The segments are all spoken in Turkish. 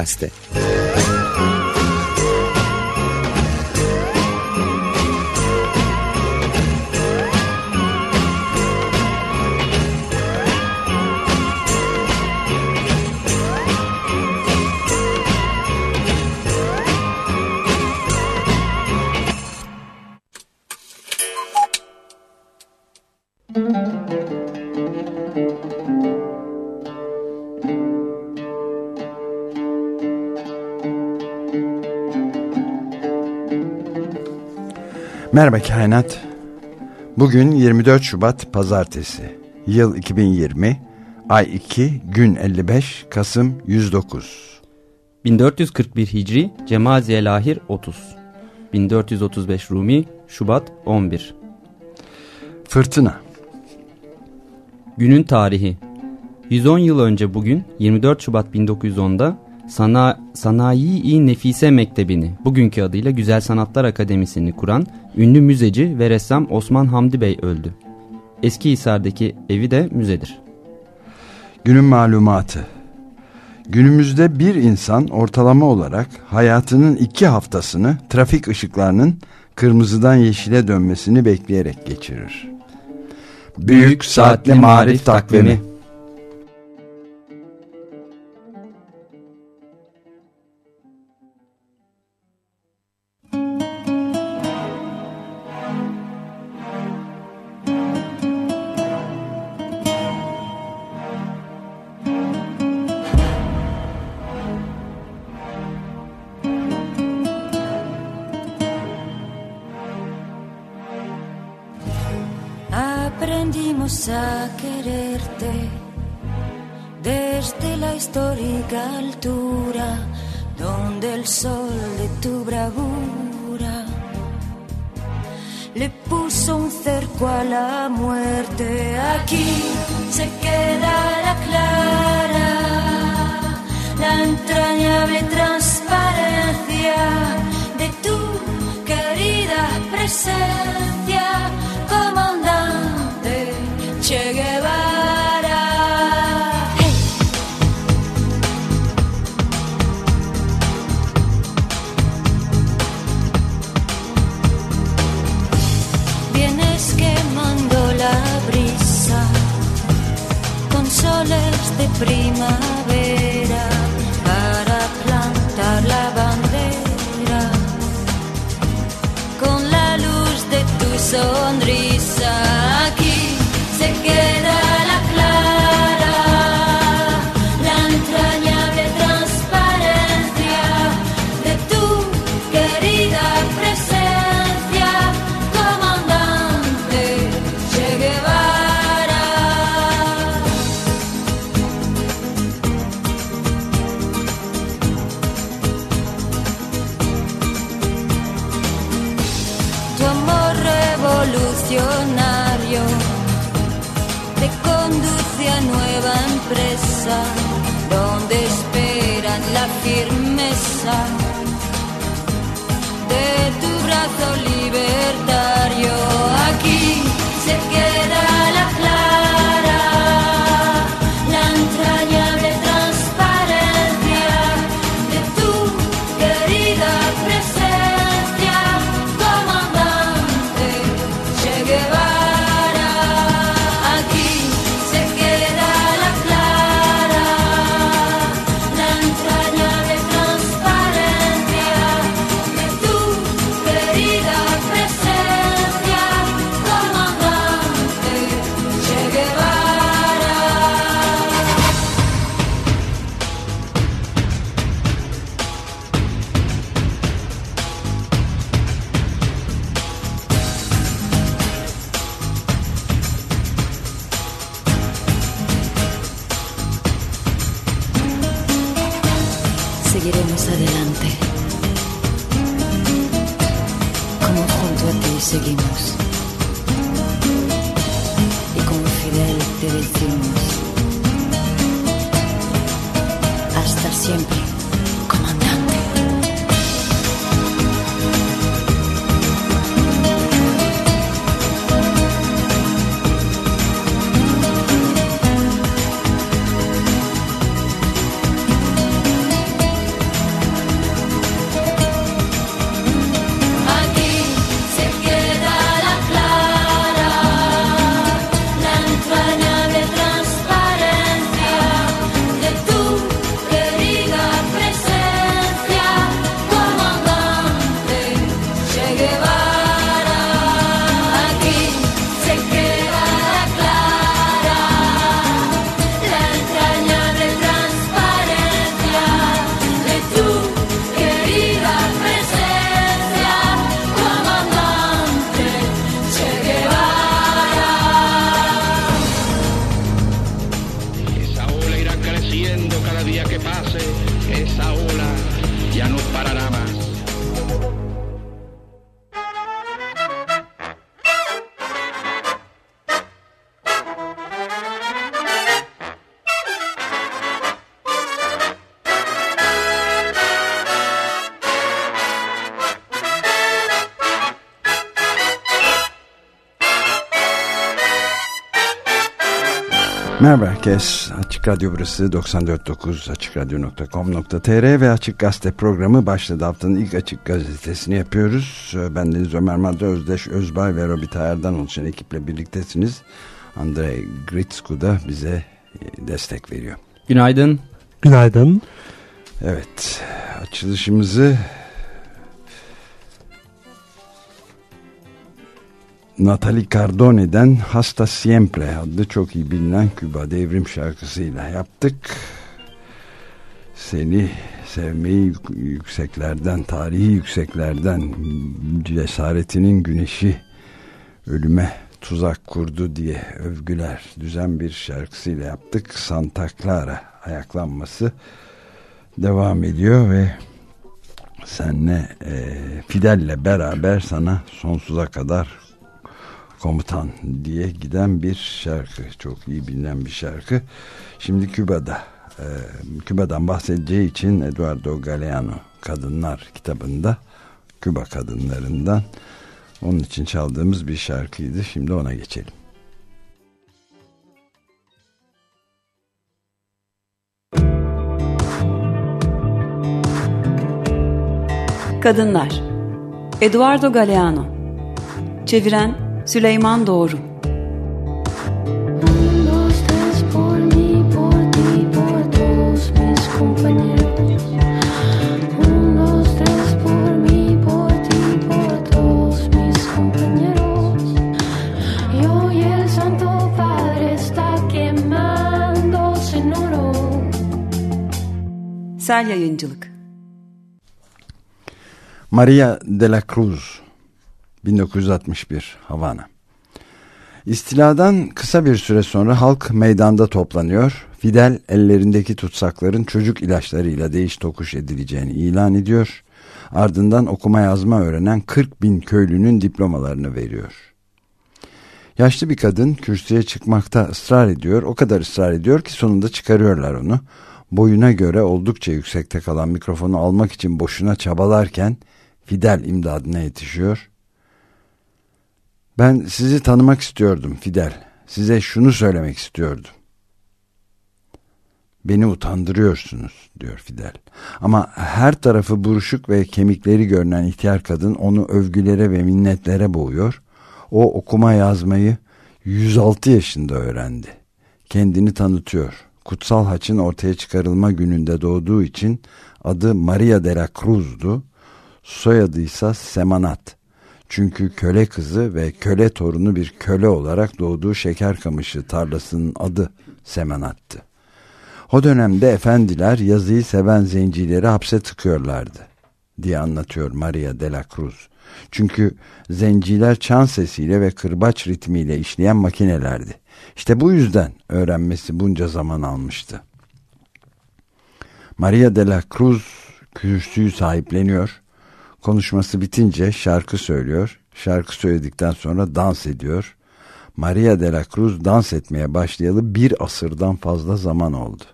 Açık Merhaba Kainat. Bugün 24 Şubat Pazartesi. Yıl 2020. Ay 2, gün 55, Kasım 109. 1441 Hicri, Cemaziye Lahir 30. 1435 Rumi, Şubat 11. Fırtına. Günün tarihi. 110 yıl önce bugün 24 Şubat 1910'da Sana Sanayi-i Nefise Mektebi'ni, bugünkü adıyla Güzel Sanatlar Akademisi'ni kuran ünlü müzeci ve ressam Osman Hamdi Bey öldü. Eski Hisar'daki evi de müzedir. Günün malumatı. Günümüzde bir insan ortalama olarak hayatının iki haftasını trafik ışıklarının kırmızıdan yeşile dönmesini bekleyerek geçirir. Büyük Saatli Marif Takvimi Merhaba herkes. Açık Radyo burası 94.9 AçıkRadyo.com.tr ve Açık Gazete programı başladı. Haftanın ilk Açık Gazetesini yapıyoruz. Ben Deniz Ömer Madra, Özdeş Özbay ve Robita Erdan oluşan ekiple birliktesiniz. Andrei Gritsku da bize e, destek veriyor. Günaydın. Günaydın. Evet, açılışımızı Natalie Cardone'den Hasta Siempre adlı çok iyi bilinen Küba devrim şarkısıyla yaptık. Seni sevmeyi yükseklerden, tarihi yükseklerden cesaretinin güneşi ölüme tuzak kurdu diye övgüler düzen bir şarkısıyla yaptık. Santa Clara ayaklanması devam ediyor ve senle e, Fidel'le beraber sana sonsuza kadar komutan diye giden bir şarkı. Çok iyi bilinen bir şarkı. Şimdi Küba'da e, Küba'dan bahsedeceği için Eduardo Galeano Kadınlar kitabında Küba kadınlarından onun için çaldığımız bir şarkıydı. Şimdi ona geçelim. Kadınlar Eduardo Galeano Çeviren Süleyman Doğru. Sel Yayıncılık. Maria de la Cruz 1961 Havana. İstiladan kısa bir süre sonra halk meydanda toplanıyor. Fidel ellerindeki tutsakların çocuk ilaçlarıyla değiş tokuş edileceğini ilan ediyor. Ardından okuma yazma öğrenen 40 bin köylünün diplomalarını veriyor. Yaşlı bir kadın kürsüye çıkmakta ısrar ediyor. O kadar ısrar ediyor ki sonunda çıkarıyorlar onu. Boyuna göre oldukça yüksekte kalan mikrofonu almak için boşuna çabalarken Fidel imdadına yetişiyor ben sizi tanımak istiyordum Fidel. Size şunu söylemek istiyordum. Beni utandırıyorsunuz diyor Fidel. Ama her tarafı buruşuk ve kemikleri görünen ihtiyar kadın onu övgülere ve minnetlere boğuyor. O okuma yazmayı 106 yaşında öğrendi. Kendini tanıtıyor. Kutsal haçın ortaya çıkarılma gününde doğduğu için adı Maria de la Cruz'du. Soyadı ise Semanat. Çünkü köle kızı ve köle torunu bir köle olarak doğduğu şeker kamışı tarlasının adı Semenat'tı. O dönemde efendiler yazıyı seven zencileri hapse tıkıyorlardı diye anlatıyor Maria de la Cruz. Çünkü zenciler çan sesiyle ve kırbaç ritmiyle işleyen makinelerdi. İşte bu yüzden öğrenmesi bunca zaman almıştı. Maria de la Cruz kürsüyü sahipleniyor Konuşması bitince şarkı söylüyor. Şarkı söyledikten sonra dans ediyor. Maria de la Cruz dans etmeye başlayalı bir asırdan fazla zaman oldu.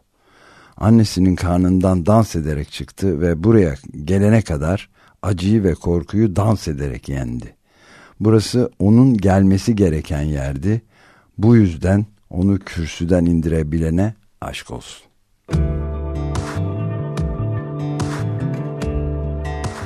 Annesinin karnından dans ederek çıktı ve buraya gelene kadar acıyı ve korkuyu dans ederek yendi. Burası onun gelmesi gereken yerdi. Bu yüzden onu kürsüden indirebilene aşk olsun.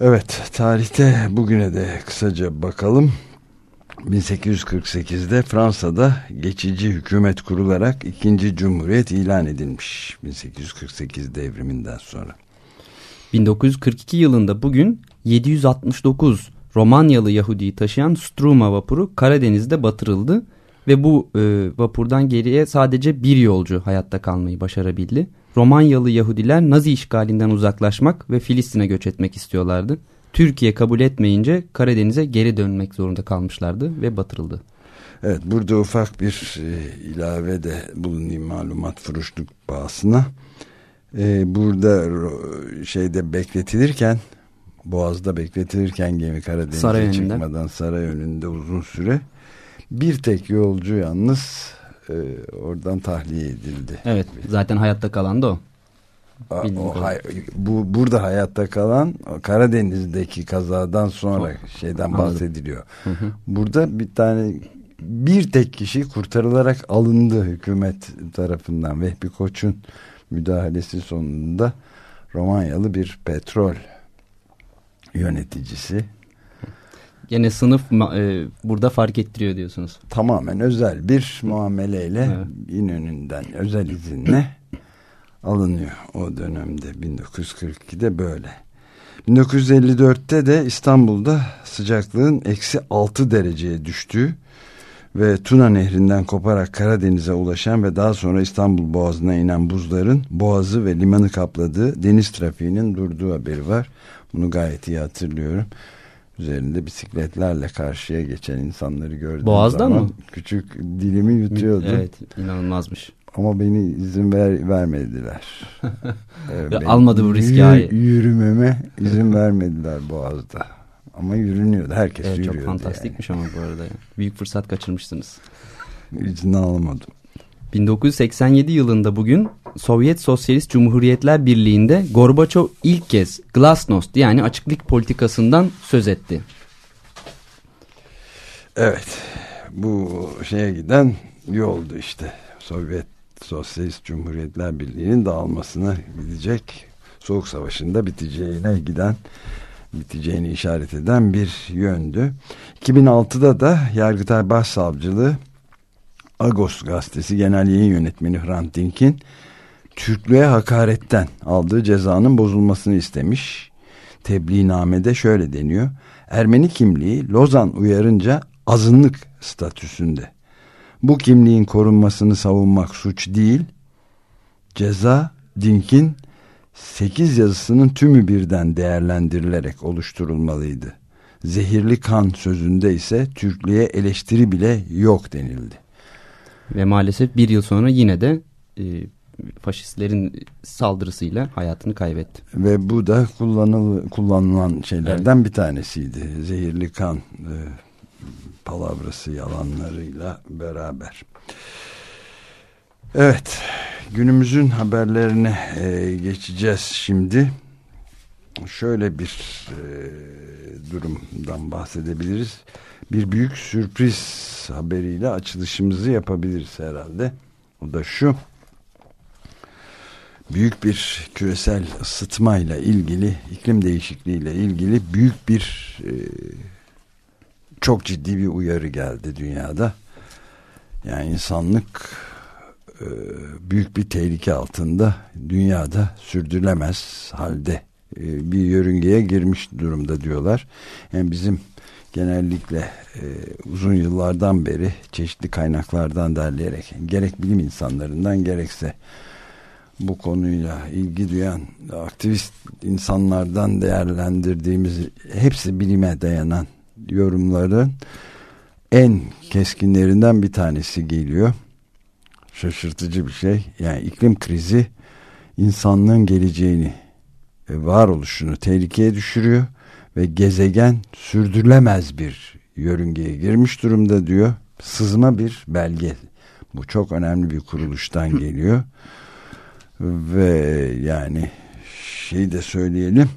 Evet tarihte bugüne de kısaca bakalım. 1848'de Fransa'da geçici hükümet kurularak ikinci cumhuriyet ilan edilmiş 1848 devriminden sonra. 1942 yılında bugün 769 Romanyalı Yahudi'yi taşıyan Struma vapuru Karadeniz'de batırıldı ve bu e, vapurdan geriye sadece bir yolcu hayatta kalmayı başarabildi. Romanyalı Yahudiler Nazi işgalinden uzaklaşmak ve Filistin'e göç etmek istiyorlardı. Türkiye kabul etmeyince Karadeniz'e geri dönmek zorunda kalmışlardı ve batırıldı. Evet burada ufak bir e, ilave de bulunayım malumat furuşluk bağısına. E, burada şeyde bekletilirken Boğaz'da bekletilirken gemi Karadeniz'e çıkmadan saray önünde uzun süre bir tek yolcu yalnız e, oradan tahliye edildi. Evet zaten hayatta kalan da o. o hay, bu burada hayatta kalan Karadeniz'deki kazadan sonra o, şeyden anladım. bahsediliyor. Hı hı. Burada bir tane bir tek kişi kurtarılarak alındı hükümet tarafından Vehbi Koç'un müdahalesi sonunda Romanyalı bir petrol yöneticisi Gene sınıf e, burada fark ettiriyor diyorsunuz. Tamamen özel bir muameleyle evet. İnönü'nden özel izinle alınıyor o dönemde 1942'de böyle. 1954'te de İstanbul'da sıcaklığın eksi 6 dereceye düştüğü ve Tuna Nehri'nden koparak Karadeniz'e ulaşan ve daha sonra İstanbul Boğazı'na inen buzların boğazı ve limanı kapladığı deniz trafiğinin durduğu haberi var. Bunu gayet iyi hatırlıyorum üzerinde bisikletlerle karşıya geçen insanları gördüğüm Boğaz'da zaman mı? küçük dilimi yutuyordu. Evet inanılmazmış. Ama beni izin ver, vermediler. ee, Almadı bu riski. Yürü, yürümeme izin vermediler Boğaz'da. Ama yürünüyordu. Herkes evet, yürüyordu. Çok fantastikmiş yani. ama bu arada. Büyük fırsat kaçırmışsınız. İzin alamadım. 1987 yılında bugün Sovyet Sosyalist Cumhuriyetler Birliği'nde Gorbaçov ilk kez glasnost yani açıklık politikasından söz etti. Evet bu şeye giden yoldu işte Sovyet Sosyalist Cumhuriyetler Birliği'nin dağılmasına gidecek Soğuk Savaşı'nda biteceğine giden biteceğini işaret eden bir yöndü. 2006'da da Yargıtay Başsavcılığı Agos gazetesi genel yayın yönetmeni Hrant Dink'in Türklüğe hakaretten aldığı cezanın bozulmasını istemiş. Tebliğnamede şöyle deniyor. Ermeni kimliği Lozan uyarınca azınlık statüsünde. Bu kimliğin korunmasını savunmak suç değil. Ceza Dink'in 8 yazısının tümü birden değerlendirilerek oluşturulmalıydı. Zehirli kan sözünde ise Türklüğe eleştiri bile yok denildi. Ve maalesef bir yıl sonra yine de e, faşistlerin saldırısıyla hayatını kaybetti. Ve bu da kullanıl, kullanılan şeylerden evet. bir tanesiydi. Zehirli kan e, palavrası yalanlarıyla beraber. Evet günümüzün haberlerine e, geçeceğiz şimdi. Şöyle bir e, durumdan bahsedebiliriz bir büyük sürpriz haberiyle açılışımızı yapabiliriz herhalde. O da şu. Büyük bir küresel ısıtmayla ilgili, iklim değişikliğiyle ilgili büyük bir e, çok ciddi bir uyarı geldi dünyada. Yani insanlık e, büyük bir tehlike altında dünyada sürdürülemez halde e, bir yörüngeye girmiş durumda diyorlar. Yani bizim genellikle e, uzun yıllardan beri çeşitli kaynaklardan derleyerek gerek bilim insanlarından gerekse bu konuyla ilgi duyan aktivist insanlardan değerlendirdiğimiz hepsi bilime dayanan yorumların en keskinlerinden bir tanesi geliyor. Şaşırtıcı bir şey. Yani iklim krizi insanlığın geleceğini ve varoluşunu tehlikeye düşürüyor ve gezegen sürdürülemez bir yörüngeye girmiş durumda diyor. Sızma bir belge. Bu çok önemli bir kuruluştan geliyor. Ve yani şey de söyleyelim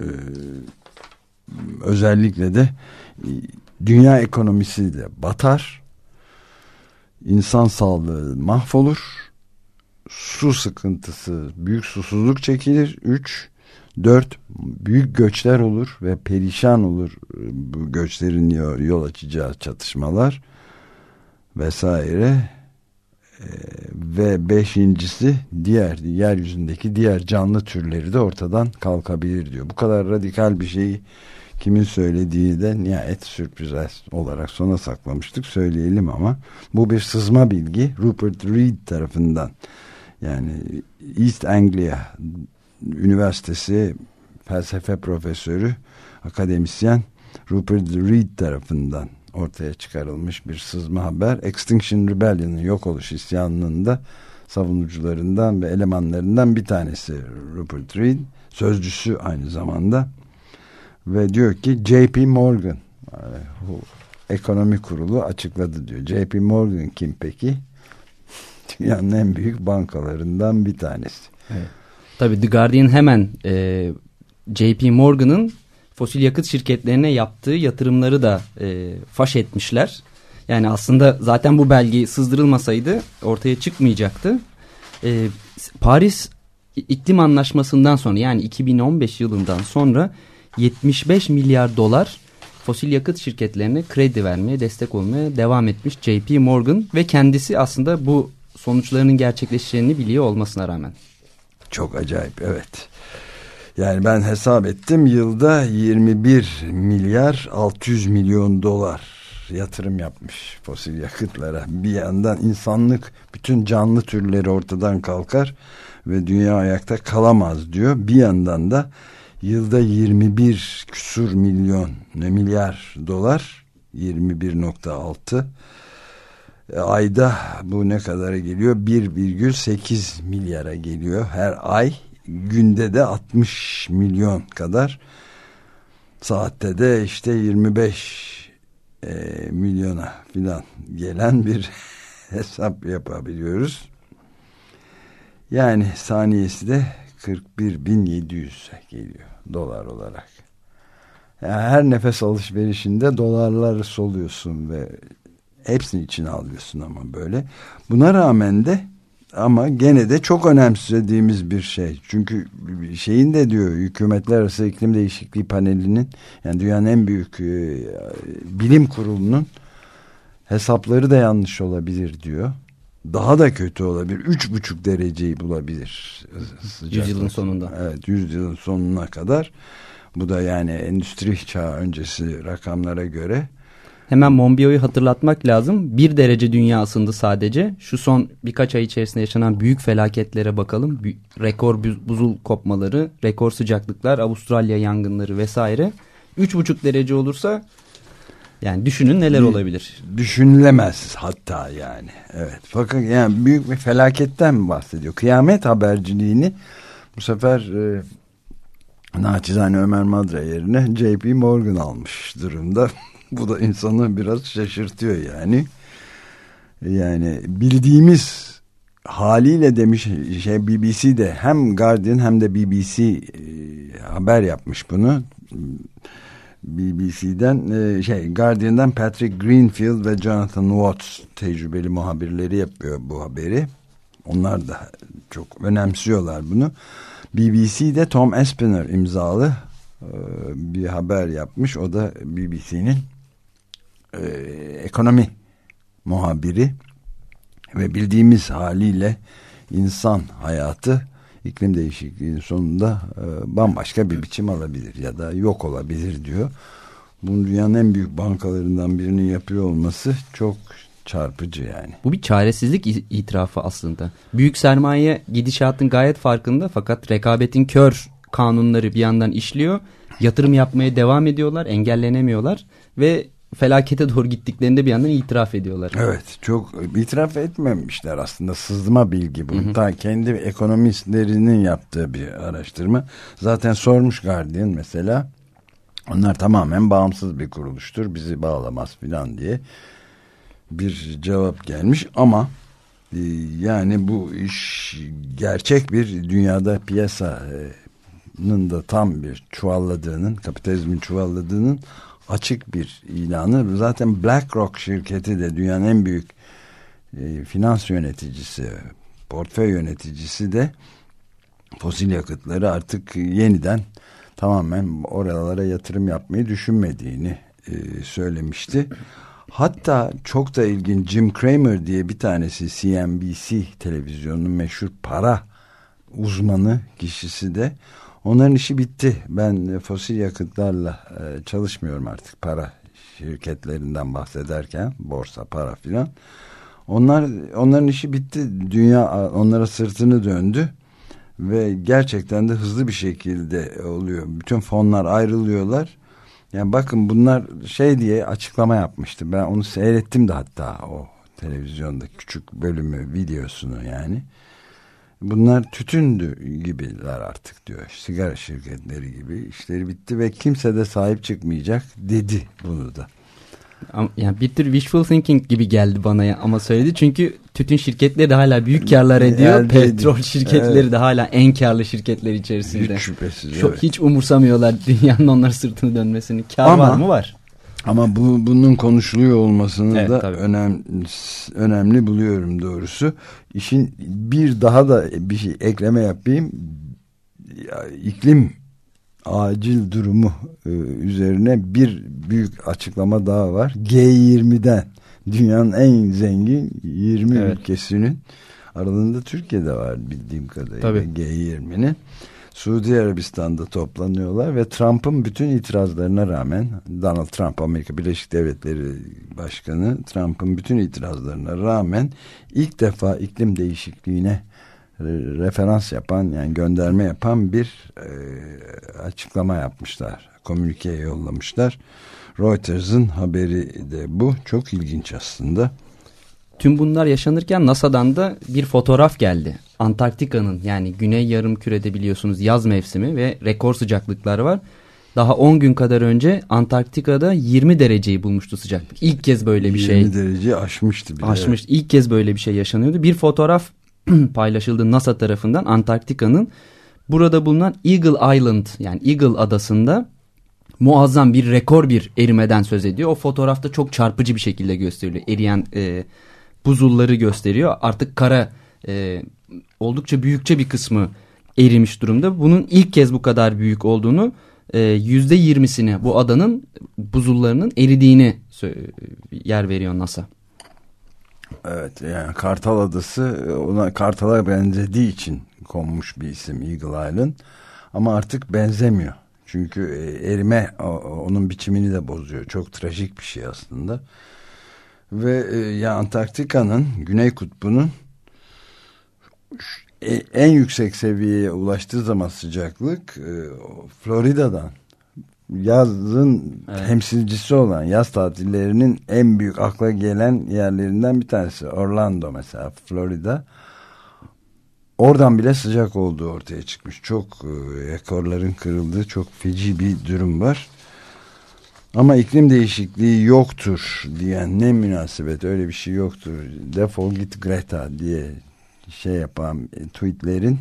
ee, özellikle de dünya ekonomisi de batar insan sağlığı mahvolur su sıkıntısı büyük susuzluk çekilir üç Dört, büyük göçler olur ve perişan olur bu göçlerin yol açacağı çatışmalar vesaire. Ee, ve beşincisi diğer yeryüzündeki diğer canlı türleri de ortadan kalkabilir diyor. Bu kadar radikal bir şeyi kimin söylediği de nihayet sürpriz olarak sona saklamıştık söyleyelim ama bu bir sızma bilgi Rupert Reed tarafından yani East Anglia Üniversitesi felsefe profesörü akademisyen Rupert Reed tarafından ortaya çıkarılmış bir sızma haber Extinction Rebellion'ın yok oluş isyanının da savunucularından ve elemanlarından bir tanesi Rupert Reed sözcüsü aynı zamanda ve diyor ki JP Morgan ekonomi kurulu açıkladı diyor. JP Morgan kim peki? Dünyanın en büyük bankalarından bir tanesi. Evet. Tabii The Guardian hemen e, JP Morgan'ın fosil yakıt şirketlerine yaptığı yatırımları da e, faş etmişler. Yani aslında zaten bu belge sızdırılmasaydı ortaya çıkmayacaktı. E, Paris iklim anlaşmasından sonra yani 2015 yılından sonra 75 milyar dolar fosil yakıt şirketlerine kredi vermeye, destek olmaya devam etmiş JP Morgan ve kendisi aslında bu sonuçlarının gerçekleşeceğini biliyor olmasına rağmen. Çok acayip evet. Yani ben hesap ettim yılda 21 milyar 600 milyon dolar yatırım yapmış fosil yakıtlara. Bir yandan insanlık bütün canlı türleri ortadan kalkar ve dünya ayakta kalamaz diyor. Bir yandan da yılda 21 küsur milyon ne milyar dolar 21.6 e, ayda bu ne kadara geliyor 1,8 milyara geliyor her ay günde de 60 milyon kadar saatte de işte 25 e, milyona filan gelen bir hesap yapabiliyoruz. Yani saniyesi de 41.700 geliyor dolar olarak. Yani her nefes alışverişinde dolarları soluyorsun ve hepsini içine alıyorsun ama böyle. Buna rağmen de ama gene de çok önemsediğimiz bir şey. Çünkü şeyin de diyor hükümetler arası iklim değişikliği panelinin yani dünyanın en büyük e, bilim kurulunun hesapları da yanlış olabilir diyor. Daha da kötü olabilir. Üç buçuk dereceyi bulabilir. Yüzyılın sonunda. Evet yüzyılın sonuna kadar. Bu da yani endüstri çağı öncesi rakamlara göre Hemen Monbiot'u hatırlatmak lazım. Bir derece dünya ısındı sadece. Şu son birkaç ay içerisinde yaşanan büyük felaketlere bakalım. Rekor buzul kopmaları, rekor sıcaklıklar, Avustralya yangınları vesaire. Üç buçuk derece olursa yani düşünün neler olabilir. Düşünülemez hatta yani. Evet. Fakat yani büyük bir felaketten mi bahsediyor? Kıyamet haberciliğini bu sefer e, naçizane Ömer Madra yerine JP Morgan almış durumda. Bu da insanı biraz şaşırtıyor yani. Yani bildiğimiz haliyle demiş şey BBC de hem Guardian hem de BBC e, haber yapmış bunu. BBC'den e, şey Guardian'dan Patrick Greenfield ve Jonathan Watts tecrübeli muhabirleri yapıyor bu haberi. Onlar da çok önemsiyorlar bunu. BBC'de Tom Espiner imzalı e, bir haber yapmış. O da BBC'nin e, ekonomi muhabiri ve bildiğimiz haliyle insan hayatı iklim değişikliğinin sonunda e, bambaşka bir biçim alabilir ya da yok olabilir diyor. Bunun dünyanın en büyük bankalarından birinin yapıyor olması çok çarpıcı yani. Bu bir çaresizlik itirafı aslında. Büyük sermaye gidişatın gayet farkında fakat rekabetin kör kanunları bir yandan işliyor. Yatırım yapmaya devam ediyorlar, engellenemiyorlar ve felakete doğru gittiklerinde bir yandan itiraf ediyorlar. Evet çok itiraf etmemişler aslında sızma bilgi bu. Hı hı. Ta kendi ekonomistlerinin yaptığı bir araştırma. Zaten sormuş Guardian mesela onlar tamamen bağımsız bir kuruluştur bizi bağlamaz filan diye bir cevap gelmiş ama e, yani bu iş gerçek bir dünyada piyasanın da tam bir çuvalladığının kapitalizmin çuvalladığının açık bir ilanı. Zaten BlackRock şirketi de dünyanın en büyük e, finans yöneticisi, portföy yöneticisi de fosil yakıtları artık yeniden tamamen oralara yatırım yapmayı düşünmediğini e, söylemişti. Hatta çok da ilginç Jim Cramer diye bir tanesi CNBC televizyonunun meşhur para uzmanı kişisi de onların işi bitti. Ben fosil yakıtlarla e, çalışmıyorum artık para şirketlerinden bahsederken borsa para filan. Onlar onların işi bitti. Dünya onlara sırtını döndü ve gerçekten de hızlı bir şekilde oluyor. Bütün fonlar ayrılıyorlar. Yani bakın bunlar şey diye açıklama yapmıştı. Ben onu seyrettim de hatta o televizyonda küçük bölümü videosunu yani. Bunlar tütündü gibiler artık diyor. Sigara şirketleri gibi işleri bitti ve kimse de sahip çıkmayacak dedi bunu da. Yani bir tür wishful thinking gibi geldi bana ya ama söyledi çünkü tütün şirketleri de hala büyük karlar ediyor. Elde Petrol ediyor. şirketleri evet. de hala en karlı şirketler içerisinde. Hiç şüphesiz. Çok, evet. Hiç umursamıyorlar dünyanın onlara sırtını dönmesini. Kar ama, var mı? Var. Ama bu bunun konuşuluyor olmasını evet, da önem, önemli buluyorum doğrusu. İşin bir daha da bir şey ekleme yapayım. Ya, iklim acil durumu e, üzerine bir büyük açıklama daha var. G20'den dünyanın en zengin 20 evet. ülkesinin aralarında Türkiye'de var bildiğim kadarıyla G20'nin. Suudi Arabistan'da toplanıyorlar ve Trump'ın bütün itirazlarına rağmen Donald Trump Amerika Birleşik Devletleri Başkanı Trump'ın bütün itirazlarına rağmen ilk defa iklim değişikliğine referans yapan yani gönderme yapan bir e, açıklama yapmışlar. Komünike yollamışlar. Reuters'ın haberi de bu. Çok ilginç aslında. Tüm bunlar yaşanırken NASA'dan da bir fotoğraf geldi. Antarktika'nın yani Güney Yarım Kürede biliyorsunuz yaz mevsimi ve rekor sıcaklıklar var. Daha 10 gün kadar önce Antarktika'da 20 dereceyi bulmuştu sıcaklık. İlk kez böyle bir 20 şey. 20 dereceyi aşmıştı bile. Aşmış. İlk kez böyle bir şey yaşanıyordu. Bir fotoğraf paylaşıldı NASA tarafından Antarktika'nın burada bulunan Eagle Island yani Eagle adasında muazzam bir rekor bir erimeden söz ediyor. O fotoğrafta çok çarpıcı bir şekilde gösteriliyor. Eriyen e, buzulları gösteriyor. Artık kara e, oldukça büyükçe bir kısmı erimiş durumda. Bunun ilk kez bu kadar büyük olduğunu e, yüzde yirmisini bu adanın buzullarının eridiğini yer veriyor NASA. Evet yani Kartal Adası ona Kartal'a benzediği için konmuş bir isim Eagle Island ama artık benzemiyor. Çünkü e, erime onun biçimini de bozuyor. Çok trajik bir şey aslında. Ve e, ya Antarktika'nın Güney Kutbu'nun e, en yüksek seviyeye ulaştığı zaman sıcaklık Florida'dan yazın evet. temsilcisi olan yaz tatillerinin en büyük akla gelen yerlerinden bir tanesi. Orlando mesela Florida. Oradan bile sıcak olduğu ortaya çıkmış. Çok e, rekorların kırıldığı çok feci bir durum var. Ama iklim değişikliği yoktur diyen ne münasebet öyle bir şey yoktur. Defol git Greta diye şey yapan e, tweetlerin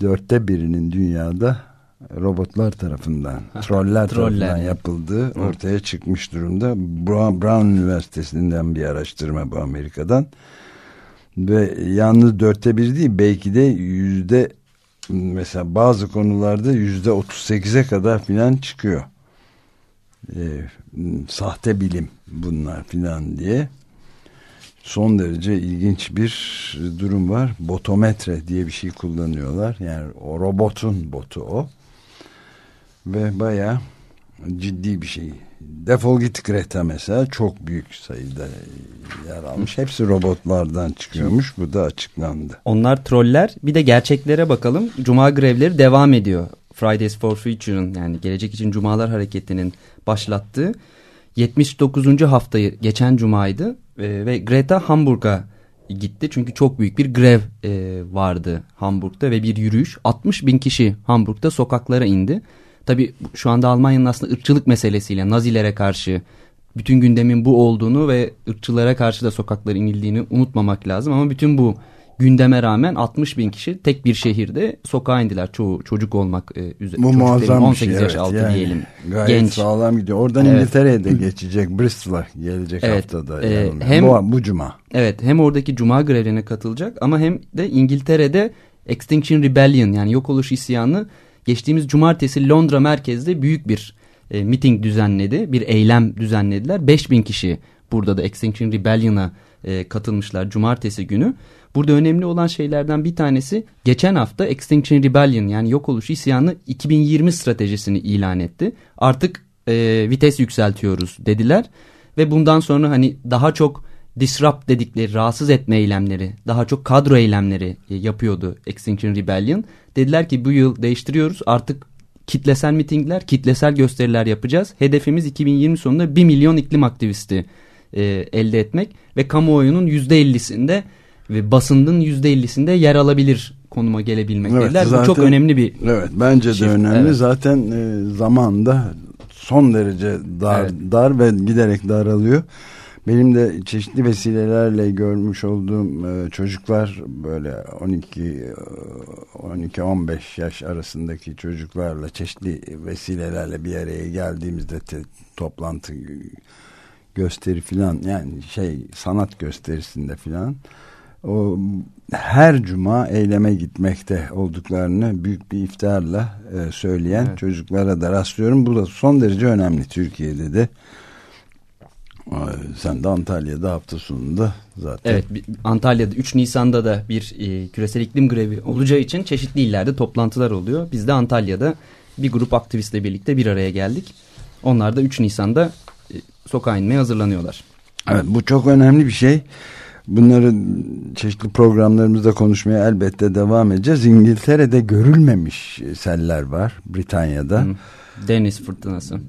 dörtte birinin dünyada robotlar tarafından, troller tarafından yapıldığı ortaya çıkmış durumda. Brown, Brown Üniversitesi'nden bir araştırma bu Amerika'dan. Ve yalnız dörtte bir değil belki de yüzde mesela bazı konularda yüzde otuz sekize kadar filan çıkıyor. E, sahte bilim bunlar filan diye. Son derece ilginç bir durum var. Botometre diye bir şey kullanıyorlar. Yani o robotun botu o ve baya ciddi bir şey. Defol git Greta mesela çok büyük sayıda yer almış. Hepsi robotlardan çıkıyormuş. Bu da açıklandı. Onlar troller. Bir de gerçeklere bakalım. Cuma grevleri devam ediyor. Fridays for Future'ın yani Gelecek için Cumalar Hareketi'nin başlattığı 79. haftayı geçen cumaydı e, ve Greta Hamburg'a gitti. Çünkü çok büyük bir grev e, vardı Hamburg'da ve bir yürüyüş. 60 bin kişi Hamburg'da sokaklara indi. Tabi şu anda Almanya'nın aslında ırkçılık meselesiyle Nazilere karşı bütün gündemin bu olduğunu ve ırkçılara karşı da sokaklara inildiğini unutmamak lazım. Ama bütün bu gündeme rağmen 60 bin kişi tek bir şehirde sokağa indiler. Çoğu çocuk olmak e, üzere. Bu muazzam 18 şey, yaş evet, altı yani, diyelim. Gayet Genç. sağlam gidiyor. Oradan evet. İngiltere'ye de geçecek. Bristol'a gelecek evet, haftada. E, hem, bu, bu cuma. Evet hem oradaki cuma grevine katılacak ama hem de İngiltere'de Extinction Rebellion yani yok oluş isyanı geçtiğimiz cumartesi Londra merkezde büyük bir e, miting düzenledi. Bir eylem düzenlediler. 5000 kişi burada da Extinction Rebellion'a e, katılmışlar cumartesi günü. Burada önemli olan şeylerden bir tanesi geçen hafta Extinction Rebellion yani yok oluş isyanı 2020 stratejisini ilan etti. Artık e, vites yükseltiyoruz dediler ve bundan sonra hani daha çok disrupt dedikleri rahatsız etme eylemleri daha çok kadro eylemleri e, yapıyordu Extinction Rebellion. Dediler ki bu yıl değiştiriyoruz artık kitlesel mitingler kitlesel gösteriler yapacağız. Hedefimiz 2020 sonunda 1 milyon iklim aktivisti e, elde etmek ve kamuoyunun %50'sinde ve basının %50'sinde yer alabilir konuma gelebilmek evet. Zaten, Bu çok önemli bir Evet bence de önemli. Evet. Zaten e, zamanda son derece dar, evet. dar ve giderek daralıyor. Benim de çeşitli vesilelerle görmüş olduğum e, çocuklar böyle 12 12 15 yaş arasındaki çocuklarla çeşitli vesilelerle bir araya geldiğimizde te, toplantı gösteri filan yani şey sanat gösterisinde filan o her cuma eyleme gitmekte olduklarını büyük bir iftarla e, söyleyen evet. çocuklara da rastlıyorum. Bu da son derece önemli Türkiye'de de. Sen de Antalya'da hafta sonunda zaten. Evet Antalya'da 3 Nisan'da da bir e, küresel iklim grevi olacağı için çeşitli illerde toplantılar oluyor. Biz de Antalya'da bir grup aktivistle birlikte bir araya geldik. Onlar da 3 Nisan'da e, sokağa inmeye hazırlanıyorlar. Evet bu çok önemli bir şey. Bunları çeşitli programlarımızda konuşmaya elbette devam edeceğiz. İngiltere'de görülmemiş seller var Britanya'da. Deniz fırtınası.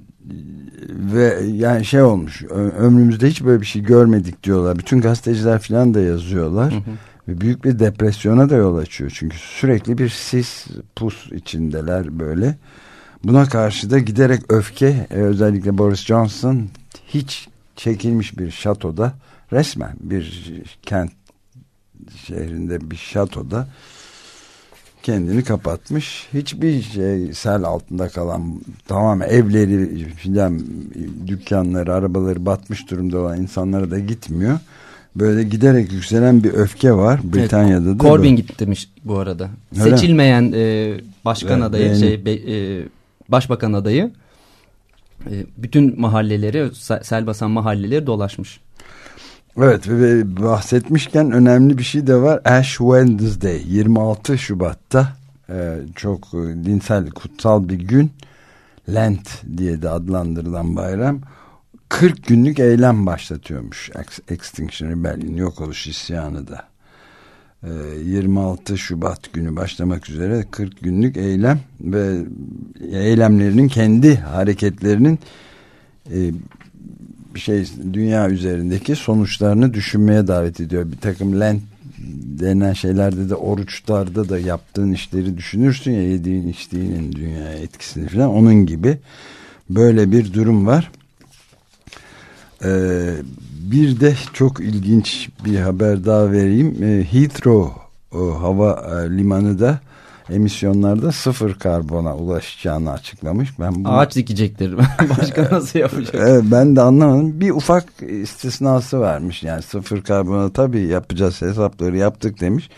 Ve yani şey olmuş ömrümüzde hiç böyle bir şey görmedik diyorlar. Bütün gazeteciler falan da yazıyorlar. Hı hı. Ve büyük bir depresyona da yol açıyor. Çünkü sürekli bir sis pus içindeler böyle. Buna karşı da giderek öfke e, özellikle Boris Johnson hiç çekilmiş bir şatoda resmen bir kent şehrinde bir şatoda kendini kapatmış. Hiçbir şey sel altında kalan tamam evleri filan dükkanları arabaları batmış durumda olan insanlara da gitmiyor. Böyle giderek yükselen bir öfke var Britanya'da evet, da. Corbyn gitti demiş bu arada. Öyle Seçilmeyen e, başkan adayı şey be, e, başbakan adayı bütün mahalleleri sel basan mahalleleri dolaşmış. Evet ve bahsetmişken önemli bir şey de var. Ash Wednesday 26 Şubat'ta e, çok dinsel kutsal bir gün. Lent diye de adlandırılan bayram 40 günlük eylem başlatıyormuş Extinction Rebellion yok oluş isyanı da. E, 26 Şubat günü başlamak üzere 40 günlük eylem ve eylemlerinin kendi hareketlerinin e, şey dünya üzerindeki sonuçlarını düşünmeye davet ediyor. Bir takım lent denen şeylerde de oruçlarda da yaptığın işleri düşünürsün ya yediğin içtiğinin dünyaya etkisini falan onun gibi böyle bir durum var. Ee, bir de çok ilginç bir haber daha vereyim. Ee, Heathrow o, hava e, limanı da emisyonlarda sıfır karbona ulaşacağını açıklamış. Ben bunu... Ağaç dikecektir. Başka nasıl yapacak? evet, ben de anlamadım. Bir ufak istisnası varmış. Yani sıfır karbona tabii yapacağız hesapları yaptık demiş.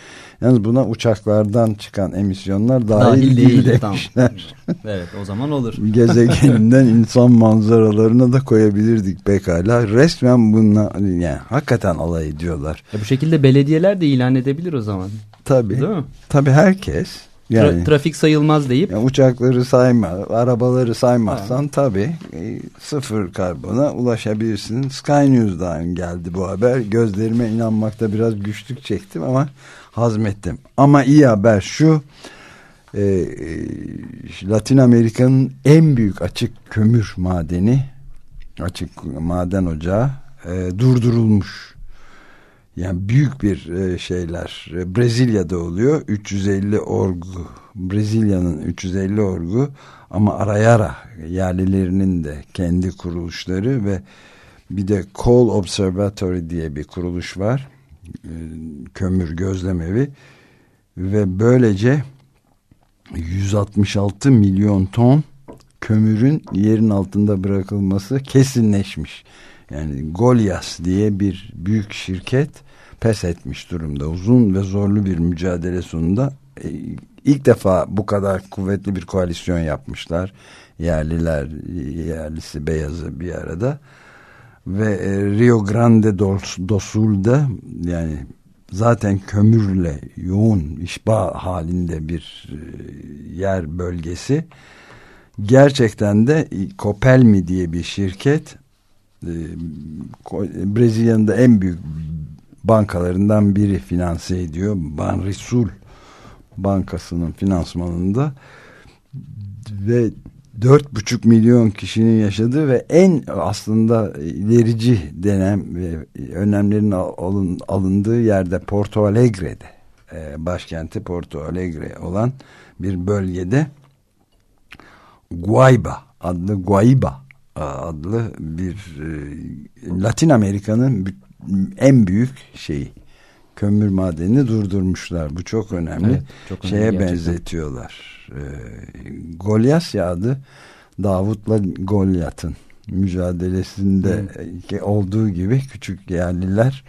Yalnız buna uçaklardan çıkan emisyonlar dahil, dahil değil, değil demişler. evet o zaman olur. Gezegeninden insan manzaralarına da koyabilirdik pekala. Resmen bununla yani hakikaten alay ediyorlar. Ya bu şekilde belediyeler de ilan edebilir o zaman. Tabii. Değil mi? Tabii herkes. Yani, Tra trafik sayılmaz deyip. Yani uçakları sayma, arabaları saymazsan ha. tabii e, sıfır karbona ulaşabilirsin. Sky News'dan geldi bu haber. Gözlerime inanmakta biraz güçlük çektim ama hazmettim. Ama iyi haber şu. E, e, Latin Amerika'nın en büyük açık kömür madeni, açık maden ocağı e, durdurulmuş yani büyük bir e, şeyler. E, Brezilya'da oluyor. 350 orgu. Brezilya'nın 350 orgu. Ama arayara yerlilerinin de kendi kuruluşları ve bir de Coal Observatory diye bir kuruluş var. E, kömür gözlemevi ve böylece 166 milyon ton kömürün yerin altında bırakılması kesinleşmiş. Yani Goliath diye bir büyük şirket pes etmiş durumda. Uzun ve zorlu bir mücadele sonunda e, ilk defa bu kadar kuvvetli bir koalisyon yapmışlar. Yerliler, yerlisi, beyazı bir arada. Ve e, Rio Grande do Sul'da yani zaten kömürle yoğun işba halinde bir e, yer bölgesi. Gerçekten de Copelmi diye bir şirket Brezilya'nın da en büyük bankalarından biri finanse ediyor. Banrisul Bankası'nın finansmanında ve dört buçuk milyon kişinin yaşadığı ve en aslında ilerici dönem ve önlemlerin alın, alındığı yerde Porto Alegre'de e, başkenti Porto Alegre olan bir bölgede Guayba adlı Guayba adlı bir e, Latin Amerika'nın en büyük şeyi kömür madenini durdurmuşlar. Bu çok önemli. Evet, çok önemli Şeye gerçekten. benzetiyorlar. E, Golyasya adı Davut'la Golyat'ın mücadelesinde hmm. olduğu gibi küçük yerliler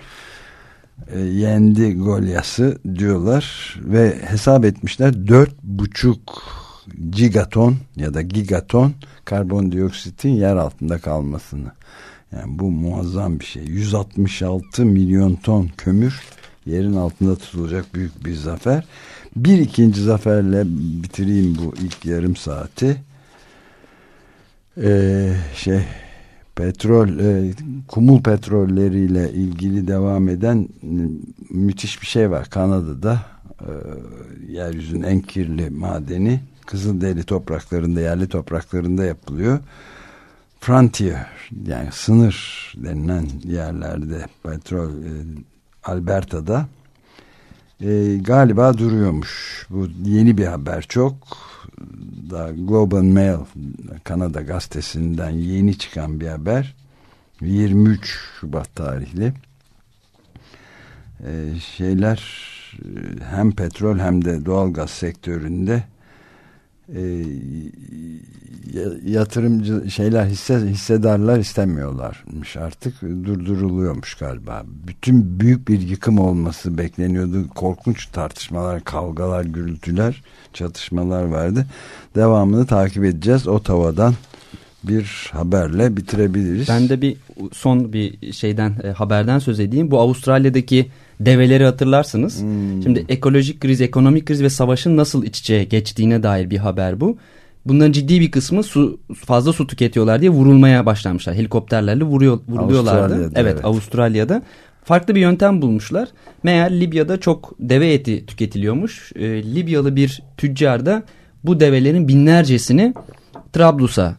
e, yendi Golyas'ı diyorlar ve hesap etmişler dört buçuk gigaton ya da gigaton karbondioksitin yer altında kalmasını. Yani bu muazzam bir şey. 166 milyon ton kömür yerin altında tutulacak büyük bir zafer. Bir ikinci zaferle bitireyim bu ilk yarım saati. Ee, şey petrol e, kumul petrolleriyle ilgili devam eden müthiş bir şey var Kanada'da e, yeryüzünün en kirli madeni Kızılderi topraklarında yerli topraklarında yapılıyor. Frontier yani sınır denilen yerlerde petrol e, Alberta'da e, galiba duruyormuş. Bu yeni bir haber çok. Da Global Mail Kanada gazetesinden yeni çıkan bir haber. 23 Şubat tarihli. E, şeyler e, hem petrol hem de doğalgaz sektöründe e, yatırımcı şeyler hisse, hissedarlar istemiyorlarmış artık durduruluyormuş galiba. Bütün büyük bir yıkım olması bekleniyordu. Korkunç tartışmalar, kavgalar, gürültüler, çatışmalar vardı. Devamını takip edeceğiz. o tavadan bir haberle bitirebiliriz. Ben de bir son bir şeyden e, haberden söz edeyim. Bu Avustralya'daki develeri hatırlarsınız. Hmm. Şimdi ekolojik kriz, ekonomik kriz ve savaşın nasıl iç içe geçtiğine dair bir haber bu. Bunların ciddi bir kısmı su fazla su tüketiyorlar diye vurulmaya başlamışlar. Helikopterlerle vuruyor, vuruluyorlardı. Avustralya'da, evet, evet Avustralya'da. Farklı bir yöntem bulmuşlar. Meğer Libya'da çok deve eti tüketiliyormuş. E, Libyalı bir tüccar da bu develerin binlercesini Trablus'a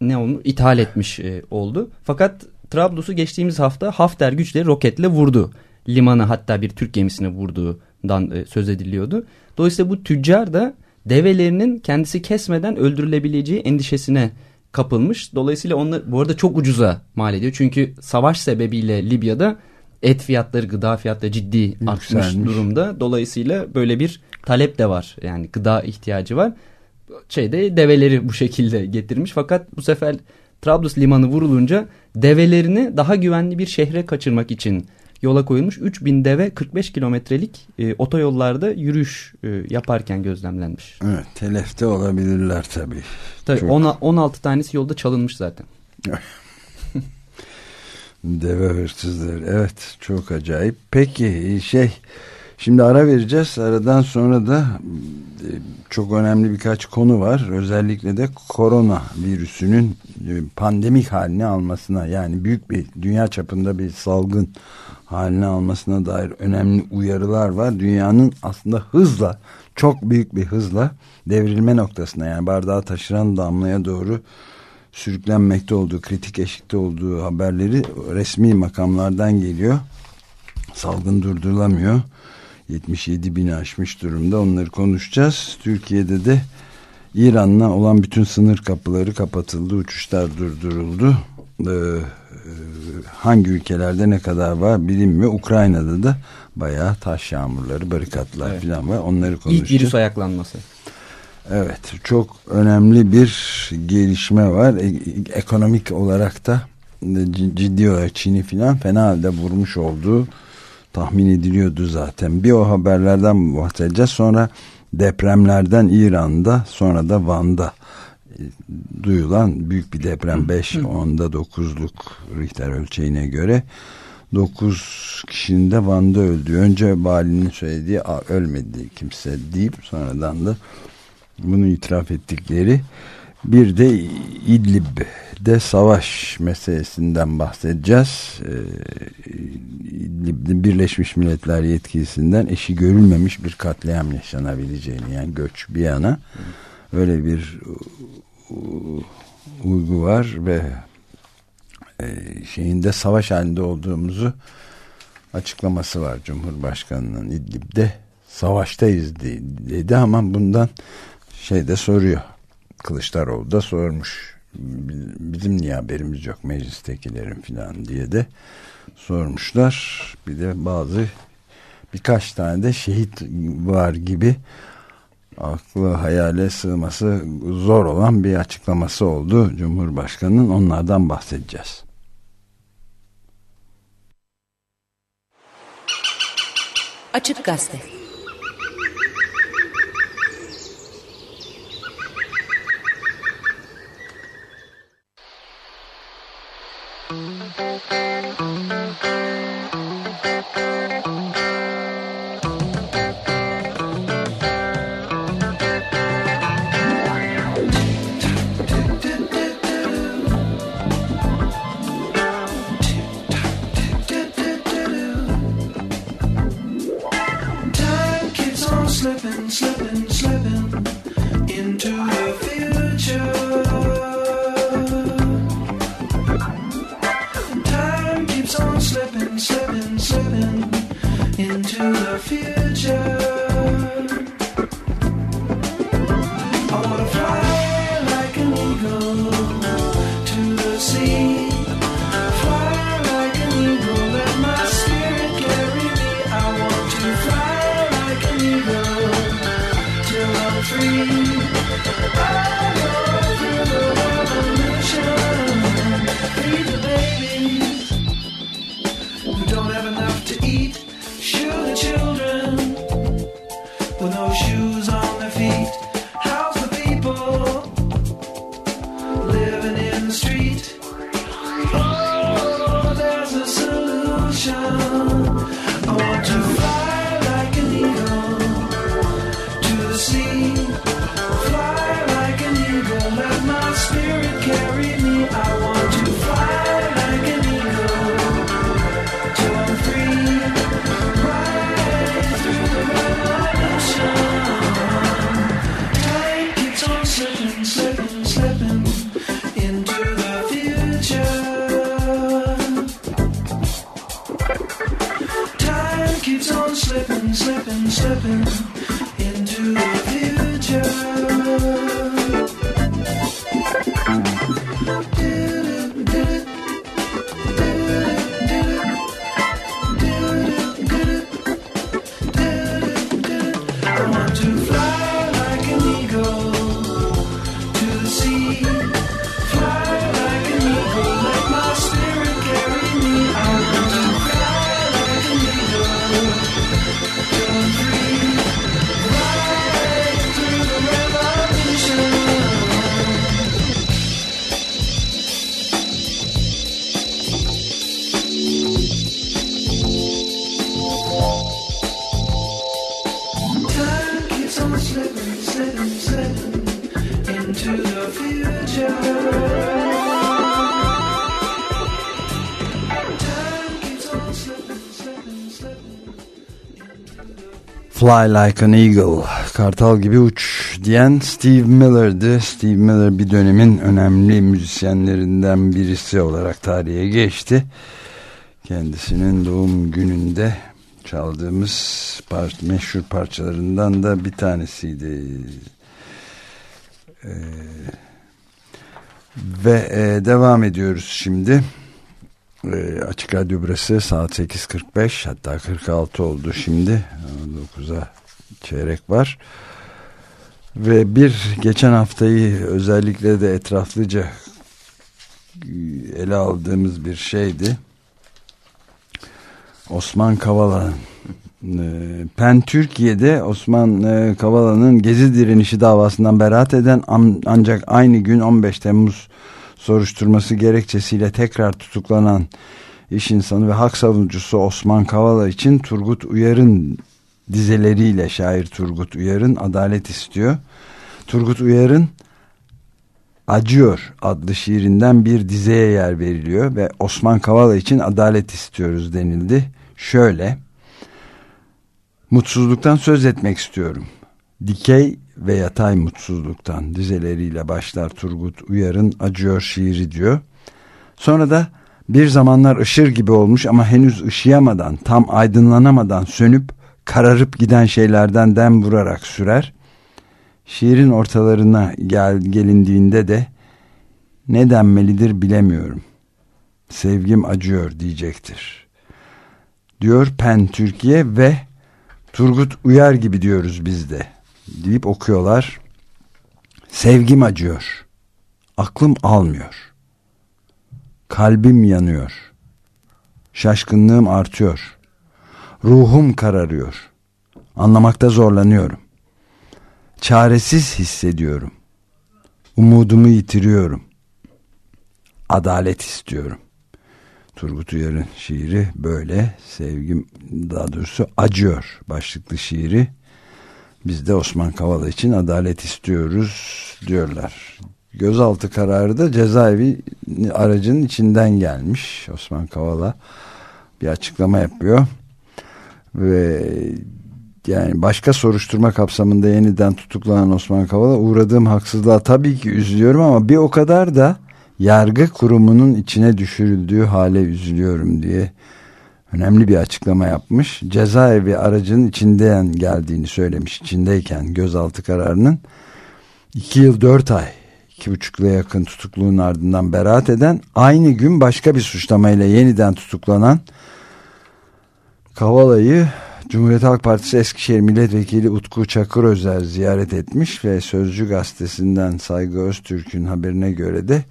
ne onu ithal etmiş e, oldu. Fakat Trablus'u geçtiğimiz hafta Hafter güçleri roketle vurdu limanı hatta bir Türk gemisine vurduğundan e, söz ediliyordu. Dolayısıyla bu tüccar da develerinin kendisi kesmeden öldürülebileceği endişesine kapılmış. Dolayısıyla onlar bu arada çok ucuza mal ediyor. Çünkü savaş sebebiyle Libya'da et fiyatları, gıda fiyatları ciddi Yükselmiş. artmış durumda. Dolayısıyla böyle bir talep de var. Yani gıda ihtiyacı var. Şeyde develeri bu şekilde getirmiş. Fakat bu sefer Trablus limanı vurulunca develerini daha güvenli bir şehre kaçırmak için yola koyulmuş 3000 deve 45 kilometrelik e, otoyollarda yürüyüş e, yaparken gözlemlenmiş. Evet telefte olabilirler tabii. Tabii Çok... 16 tanesi yolda çalınmış zaten. deve hırsızları evet çok acayip. Peki şey şimdi ara vereceğiz aradan sonra da e, çok önemli birkaç konu var. Özellikle de korona virüsünün e, pandemik halini almasına yani büyük bir dünya çapında bir salgın haline almasına dair önemli uyarılar var. Dünyanın aslında hızla, çok büyük bir hızla devrilme noktasına yani bardağı taşıran damlaya doğru sürüklenmekte olduğu, kritik eşikte olduğu haberleri resmi makamlardan geliyor. Salgın durdurulamıyor. 77 bini aşmış durumda. Onları konuşacağız. Türkiye'de de İran'la olan bütün sınır kapıları kapatıldı. Uçuşlar durduruldu. Ee, hangi ülkelerde ne kadar var bilinmiyor. Ukrayna'da da bayağı taş yağmurları, barikatlar evet. falan var. Onları konuşacağız. İlk virüs ayaklanması. Evet, çok önemli bir gelişme var. E ekonomik olarak da ciddi olarak Çin'i falan fena halde vurmuş olduğu tahmin ediliyordu zaten. Bir o haberlerden bahsedeceğiz. Sonra depremlerden İran'da sonra da Van'da duyulan büyük bir deprem 5 onda 9'luk Richter ölçeğine göre 9 kişinin de Van'da öldü. Önce valinin söylediği ölmedi kimse deyip sonradan da bunu itiraf ettikleri bir de İdlib'de savaş meselesinden bahsedeceğiz. Ee, İdlib'de Birleşmiş Milletler yetkisinden eşi görülmemiş bir katliam yaşanabileceğini yani göç bir yana öyle bir uygu var ve e, şeyinde savaş halinde olduğumuzu açıklaması var. Cumhurbaşkanı'nın İdlib'de savaştayız dedi ama bundan şey de soruyor. Kılıçdaroğlu da sormuş. Bizim niye haberimiz yok meclistekilerin filan diye de sormuşlar. Bir de bazı birkaç tane de şehit var gibi aklı hayale sığması zor olan bir açıklaması oldu Cumhurbaşkanı'nın onlardan bahsedeceğiz. Açık Gazete Fly like an eagle, kartal gibi uç diyen Steve Miller'dı. Steve Miller bir dönemin önemli müzisyenlerinden birisi olarak tarihe geçti. Kendisinin doğum gününde çaldığımız par meşhur parçalarından da bir tanesiydi. Ee, ve e, devam ediyoruz şimdi. E, Açık Radyo burası saat 8.45 hatta 46 oldu şimdi 9'a çeyrek var. Ve bir geçen haftayı özellikle de etraflıca ele aldığımız bir şeydi. Osman Kavala'nın Ee, PEN Türkiye'de Osman e, Kavala'nın gezi direnişi davasından beraat eden ancak aynı gün 15 Temmuz soruşturması gerekçesiyle tekrar tutuklanan iş insanı ve hak savunucusu Osman Kavala için Turgut Uyar'ın dizeleriyle şair Turgut Uyar'ın adalet istiyor. Turgut Uyar'ın Acıyor adlı şiirinden bir dizeye yer veriliyor ve Osman Kavala için adalet istiyoruz denildi. Şöyle Mutsuzluktan söz etmek istiyorum. Dikey ve yatay mutsuzluktan dizeleriyle başlar Turgut Uyar'ın Acıyor şiiri diyor. Sonra da bir zamanlar ışır gibi olmuş ama henüz ışıyamadan, tam aydınlanamadan sönüp kararıp giden şeylerden dem vurarak sürer. Şiirin ortalarına gel, gelindiğinde de ne denmelidir bilemiyorum. Sevgim acıyor diyecektir. Diyor Pen Türkiye ve Turgut Uyar gibi diyoruz biz de deyip okuyorlar. Sevgim acıyor. Aklım almıyor. Kalbim yanıyor. Şaşkınlığım artıyor. Ruhum kararıyor. Anlamakta zorlanıyorum. Çaresiz hissediyorum. Umudumu yitiriyorum. Adalet istiyorum. Turgut Uyar'ın şiiri böyle sevgim daha doğrusu acıyor başlıklı şiiri. Biz de Osman Kavala için adalet istiyoruz diyorlar. Gözaltı kararı da cezaevi aracının içinden gelmiş. Osman Kavala bir açıklama yapıyor. Ve yani başka soruşturma kapsamında yeniden tutuklanan Osman Kavala uğradığım haksızlığa tabii ki üzülüyorum ama bir o kadar da yargı kurumunun içine düşürüldüğü hale üzülüyorum diye önemli bir açıklama yapmış. Cezaevi aracının içinden geldiğini söylemiş. İçindeyken gözaltı kararının 2 yıl 4 ay iki buçukla yakın tutukluğun ardından beraat eden aynı gün başka bir suçlamayla yeniden tutuklanan Kavala'yı Cumhuriyet Halk Partisi Eskişehir Milletvekili Utku Çakır Özer ziyaret etmiş ve Sözcü Gazetesi'nden Saygı Öztürk'ün haberine göre de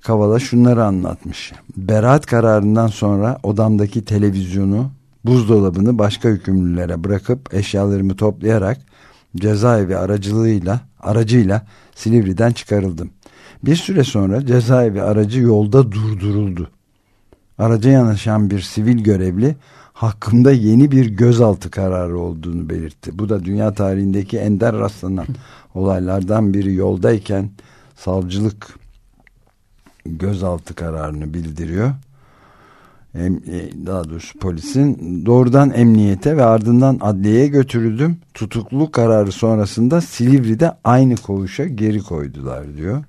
Kavala şunları anlatmış. Beraat kararından sonra odamdaki televizyonu, buzdolabını başka hükümlülere bırakıp eşyalarımı toplayarak cezaevi aracılığıyla, aracıyla Silivri'den çıkarıldım. Bir süre sonra cezaevi aracı yolda durduruldu. Araca yanaşan bir sivil görevli hakkımda yeni bir gözaltı kararı olduğunu belirtti. Bu da dünya tarihindeki ender rastlanan olaylardan biri yoldayken savcılık gözaltı kararını bildiriyor. E, daha doğrusu polisin doğrudan emniyete ve ardından adliyeye götürüldüm. Tutukluluk kararı sonrasında Silivri'de aynı koğuşa geri koydular diyor.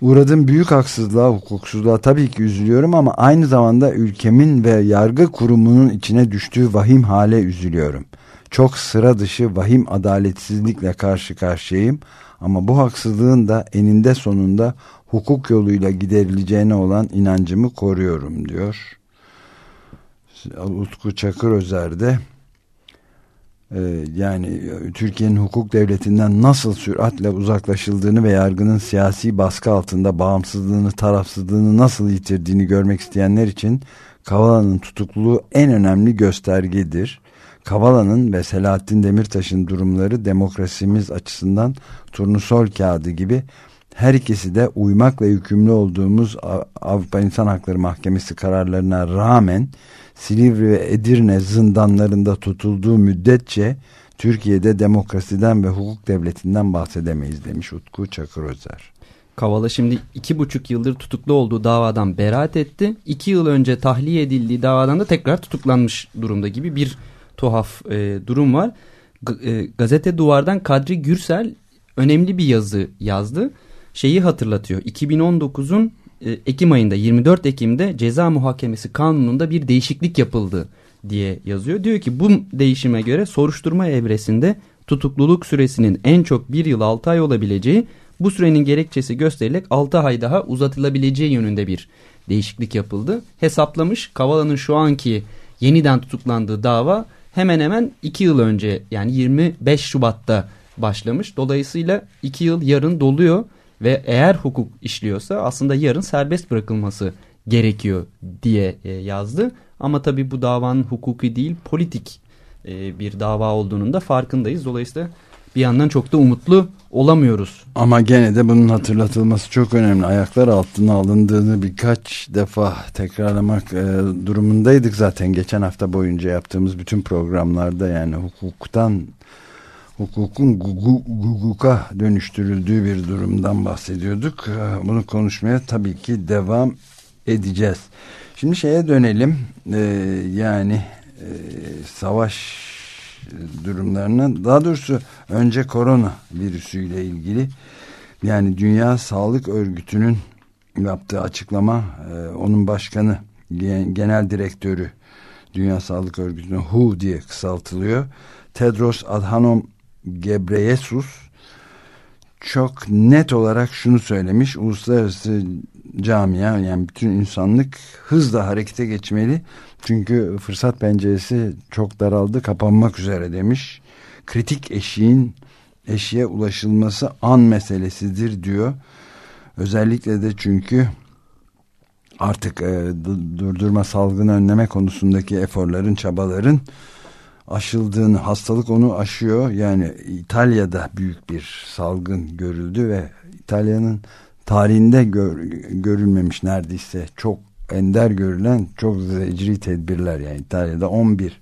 Uğradığım büyük haksızlığa, hukuksuzluğa tabii ki üzülüyorum ama aynı zamanda ülkemin ve yargı kurumunun içine düştüğü vahim hale üzülüyorum. Çok sıra dışı vahim adaletsizlikle karşı karşıyayım ama bu haksızlığın da eninde sonunda hukuk yoluyla giderileceğine olan inancımı koruyorum diyor. Utku Çakır Özer de yani Türkiye'nin hukuk devletinden nasıl süratle uzaklaşıldığını ve yargının siyasi baskı altında bağımsızlığını, tarafsızlığını nasıl yitirdiğini görmek isteyenler için Kavala'nın tutukluluğu en önemli göstergedir. Kavala'nın ve Selahattin Demirtaş'ın durumları demokrasimiz açısından turnusol kağıdı gibi her ikisi de uymakla yükümlü olduğumuz Avrupa İnsan Hakları Mahkemesi kararlarına rağmen Silivri ve Edirne zindanlarında tutulduğu müddetçe Türkiye'de demokrasiden ve hukuk devletinden bahsedemeyiz demiş Utku Çakır Özer. Kavala şimdi iki buçuk yıldır tutuklu olduğu davadan beraat etti. İki yıl önce tahliye edildiği davadan da tekrar tutuklanmış durumda gibi bir tuhaf e, durum var. G e, gazete Duvar'dan Kadri Gürsel önemli bir yazı yazdı şeyi hatırlatıyor. 2019'un e, Ekim ayında 24 Ekim'de ceza muhakemesi kanununda bir değişiklik yapıldı diye yazıyor. Diyor ki bu değişime göre soruşturma evresinde tutukluluk süresinin en çok 1 yıl 6 ay olabileceği bu sürenin gerekçesi gösterilerek 6 ay daha uzatılabileceği yönünde bir değişiklik yapıldı. Hesaplamış Kavala'nın şu anki yeniden tutuklandığı dava hemen hemen 2 yıl önce yani 25 Şubat'ta başlamış. Dolayısıyla 2 yıl yarın doluyor ve eğer hukuk işliyorsa aslında yarın serbest bırakılması gerekiyor diye e, yazdı. Ama tabii bu davanın hukuki değil politik e, bir dava olduğunun da farkındayız. Dolayısıyla bir yandan çok da umutlu olamıyoruz. Ama gene de bunun hatırlatılması çok önemli. Ayaklar altına alındığını birkaç defa tekrarlamak e, durumundaydık zaten geçen hafta boyunca yaptığımız bütün programlarda yani hukuktan hukukun hukuka dönüştürüldüğü bir durumdan bahsediyorduk. E, bunu konuşmaya tabii ki devam edeceğiz. Şimdi şeye dönelim. E, yani e, savaş durumlarına daha doğrusu önce korona virüsüyle ilgili yani Dünya Sağlık Örgütü'nün yaptığı açıklama e, onun başkanı genel direktörü Dünya Sağlık Örgütü'nün WHO diye kısaltılıyor Tedros Adhanom Ghebreyesus çok net olarak şunu söylemiş uluslararası camia yani bütün insanlık hızla harekete geçmeli çünkü fırsat penceresi çok daraldı kapanmak üzere demiş. Kritik eşiğin eşiğe ulaşılması an meselesidir diyor. Özellikle de çünkü artık e, durdurma salgını önleme konusundaki eforların çabaların aşıldığını hastalık onu aşıyor. Yani İtalya'da büyük bir salgın görüldü ve İtalya'nın tarihinde gör, görülmemiş neredeyse çok ender görülen çok zecri tedbirler yani İtalya'da 11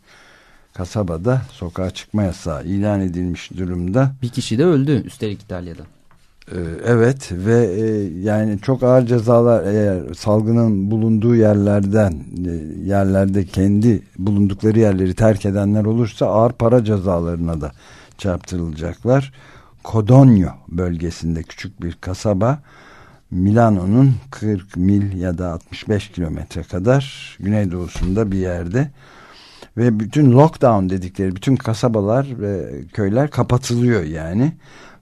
kasabada sokağa çıkma yasağı ilan edilmiş durumda. Bir kişi de öldü üstelik İtalya'da. Ee, evet ve e, yani çok ağır cezalar eğer salgının bulunduğu yerlerden e, yerlerde kendi bulundukları yerleri terk edenler olursa ağır para cezalarına da çarptırılacaklar. Codogno bölgesinde küçük bir kasaba Milano'nun 40 mil ya da 65 kilometre kadar güneydoğusunda bir yerde ve bütün lockdown dedikleri bütün kasabalar ve köyler kapatılıyor yani.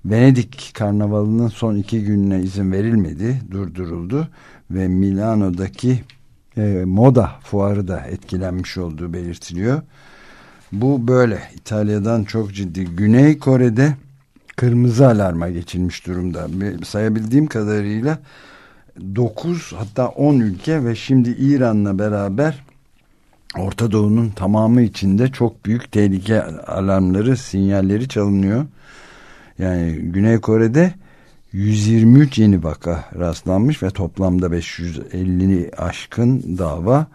Venedik karnavalının son iki gününe izin verilmedi, durduruldu ve Milano'daki e, moda fuarı da etkilenmiş olduğu belirtiliyor. Bu böyle İtalya'dan çok ciddi. Güney Kore'de kırmızı alarma geçilmiş durumda. Sayabildiğim kadarıyla 9 hatta 10 ülke ve şimdi İran'la beraber Orta Doğu'nun tamamı içinde çok büyük tehlike alarmları, sinyalleri çalınıyor. Yani Güney Kore'de 123 yeni vaka rastlanmış ve toplamda 550 aşkın dava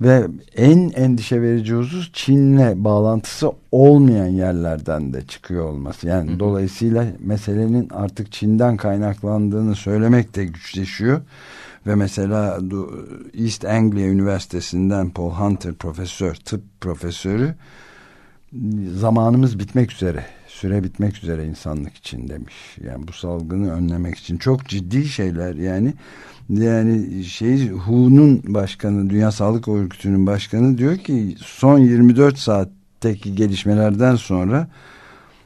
ve en endişe verici husus Çin'le bağlantısı olmayan yerlerden de çıkıyor olması. Yani hı hı. dolayısıyla meselenin artık Çin'den kaynaklandığını söylemek de güçleşiyor. Ve mesela East Anglia Üniversitesi'nden Paul Hunter profesör, tıp profesörü zamanımız bitmek üzere, süre bitmek üzere insanlık için demiş. Yani bu salgını önlemek için çok ciddi şeyler yani yani şey WHO'nun başkanı Dünya Sağlık Örgütü'nün başkanı diyor ki son 24 saatteki gelişmelerden sonra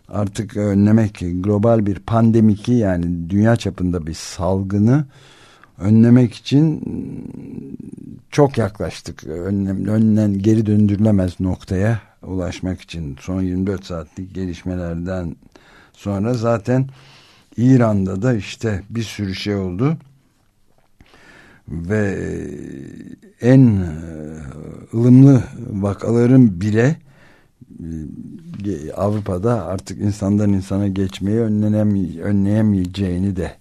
artık önlemek global bir pandemiki yani dünya çapında bir salgını önlemek için çok yaklaştık. Önlem, önlen geri döndürülemez noktaya ulaşmak için son 24 saatlik gelişmelerden sonra zaten İran'da da işte bir sürü şey oldu ve en e, ılımlı vakaların bile e, Avrupa'da artık insandan insana geçmeyi önleyemeyeceğini de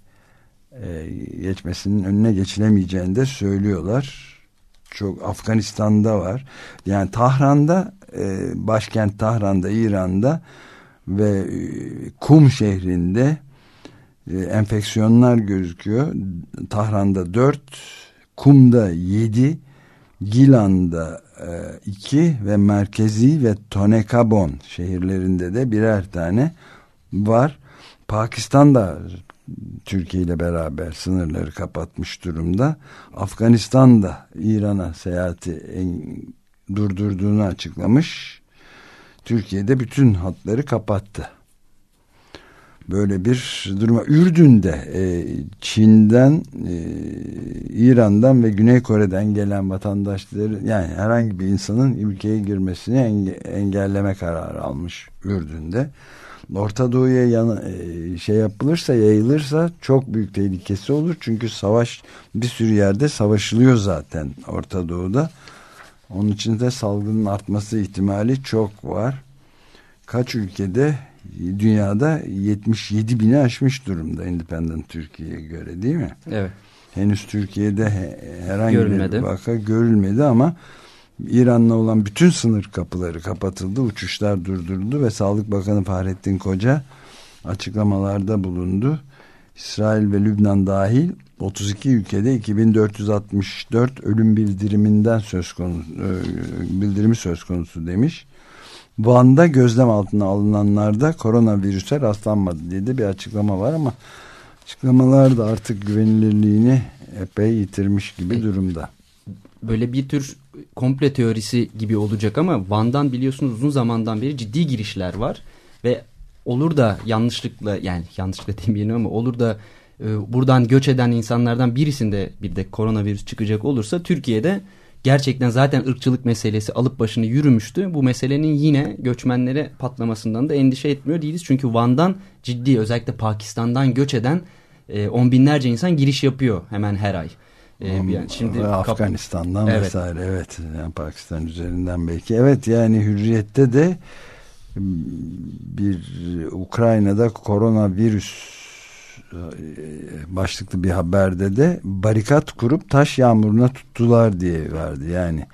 e, geçmesinin önüne geçilemeyeceğini de söylüyorlar. Çok Afganistan'da var. Yani Tahran'da başkent Tahran'da İran'da ve Kum şehrinde enfeksiyonlar gözüküyor. Tahran'da 4 Kum'da 7, Gilan'da 2 e, ve merkezi ve Tonekabon şehirlerinde de birer tane var. Pakistan da Türkiye ile beraber sınırları kapatmış durumda. Afganistan da İran'a seyahati en, durdurduğunu açıklamış. Türkiye'de bütün hatları kapattı böyle bir duruma Ürdün'de e, Çin'den e, İran'dan ve Güney Kore'den gelen vatandaşları yani herhangi bir insanın ülkeye girmesini enge engelleme kararı almış Ürdün'de. Orta Doğu'ya yana, e, şey yapılırsa yayılırsa çok büyük tehlikesi olur. Çünkü savaş bir sürü yerde savaşılıyor zaten Orta Doğu'da. Onun için de salgının artması ihtimali çok var. Kaç ülkede dünyada 77 bini aşmış durumda Independent Türkiye'ye göre değil mi? Evet. Henüz Türkiye'de herhangi Görülmedi. bir vaka görülmedi ama İran'la olan bütün sınır kapıları kapatıldı, uçuşlar durduruldu ve Sağlık Bakanı Fahrettin Koca açıklamalarda bulundu. İsrail ve Lübnan dahil 32 ülkede 2464 ölüm bildiriminden söz konusu e, bildirimi söz konusu demiş. Van'da gözlem altına alınanlarda koronavirüse rastlanmadı diye de bir açıklama var ama açıklamalar da artık güvenilirliğini epey yitirmiş gibi durumda. Böyle bir tür komple teorisi gibi olacak ama Van'dan biliyorsunuz uzun zamandan beri ciddi girişler var ve olur da yanlışlıkla yani yanlışlıkla demeyelim ama olur da e, buradan göç eden insanlardan birisinde bir de koronavirüs çıkacak olursa Türkiye'de gerçekten zaten ırkçılık meselesi alıp başını yürümüştü. Bu meselenin yine göçmenlere patlamasından da endişe etmiyor değiliz. Çünkü Van'dan ciddi özellikle Pakistan'dan göç eden e, on binlerce insan giriş yapıyor hemen her ay. Ee, yani şimdi Afganistan'dan evet. vesaire evet yani Pakistan üzerinden belki evet yani hürriyette de bir Ukrayna'da koronavirüs başlıklı bir haberde de barikat kurup taş yağmuruna tuttular diye verdi. Yani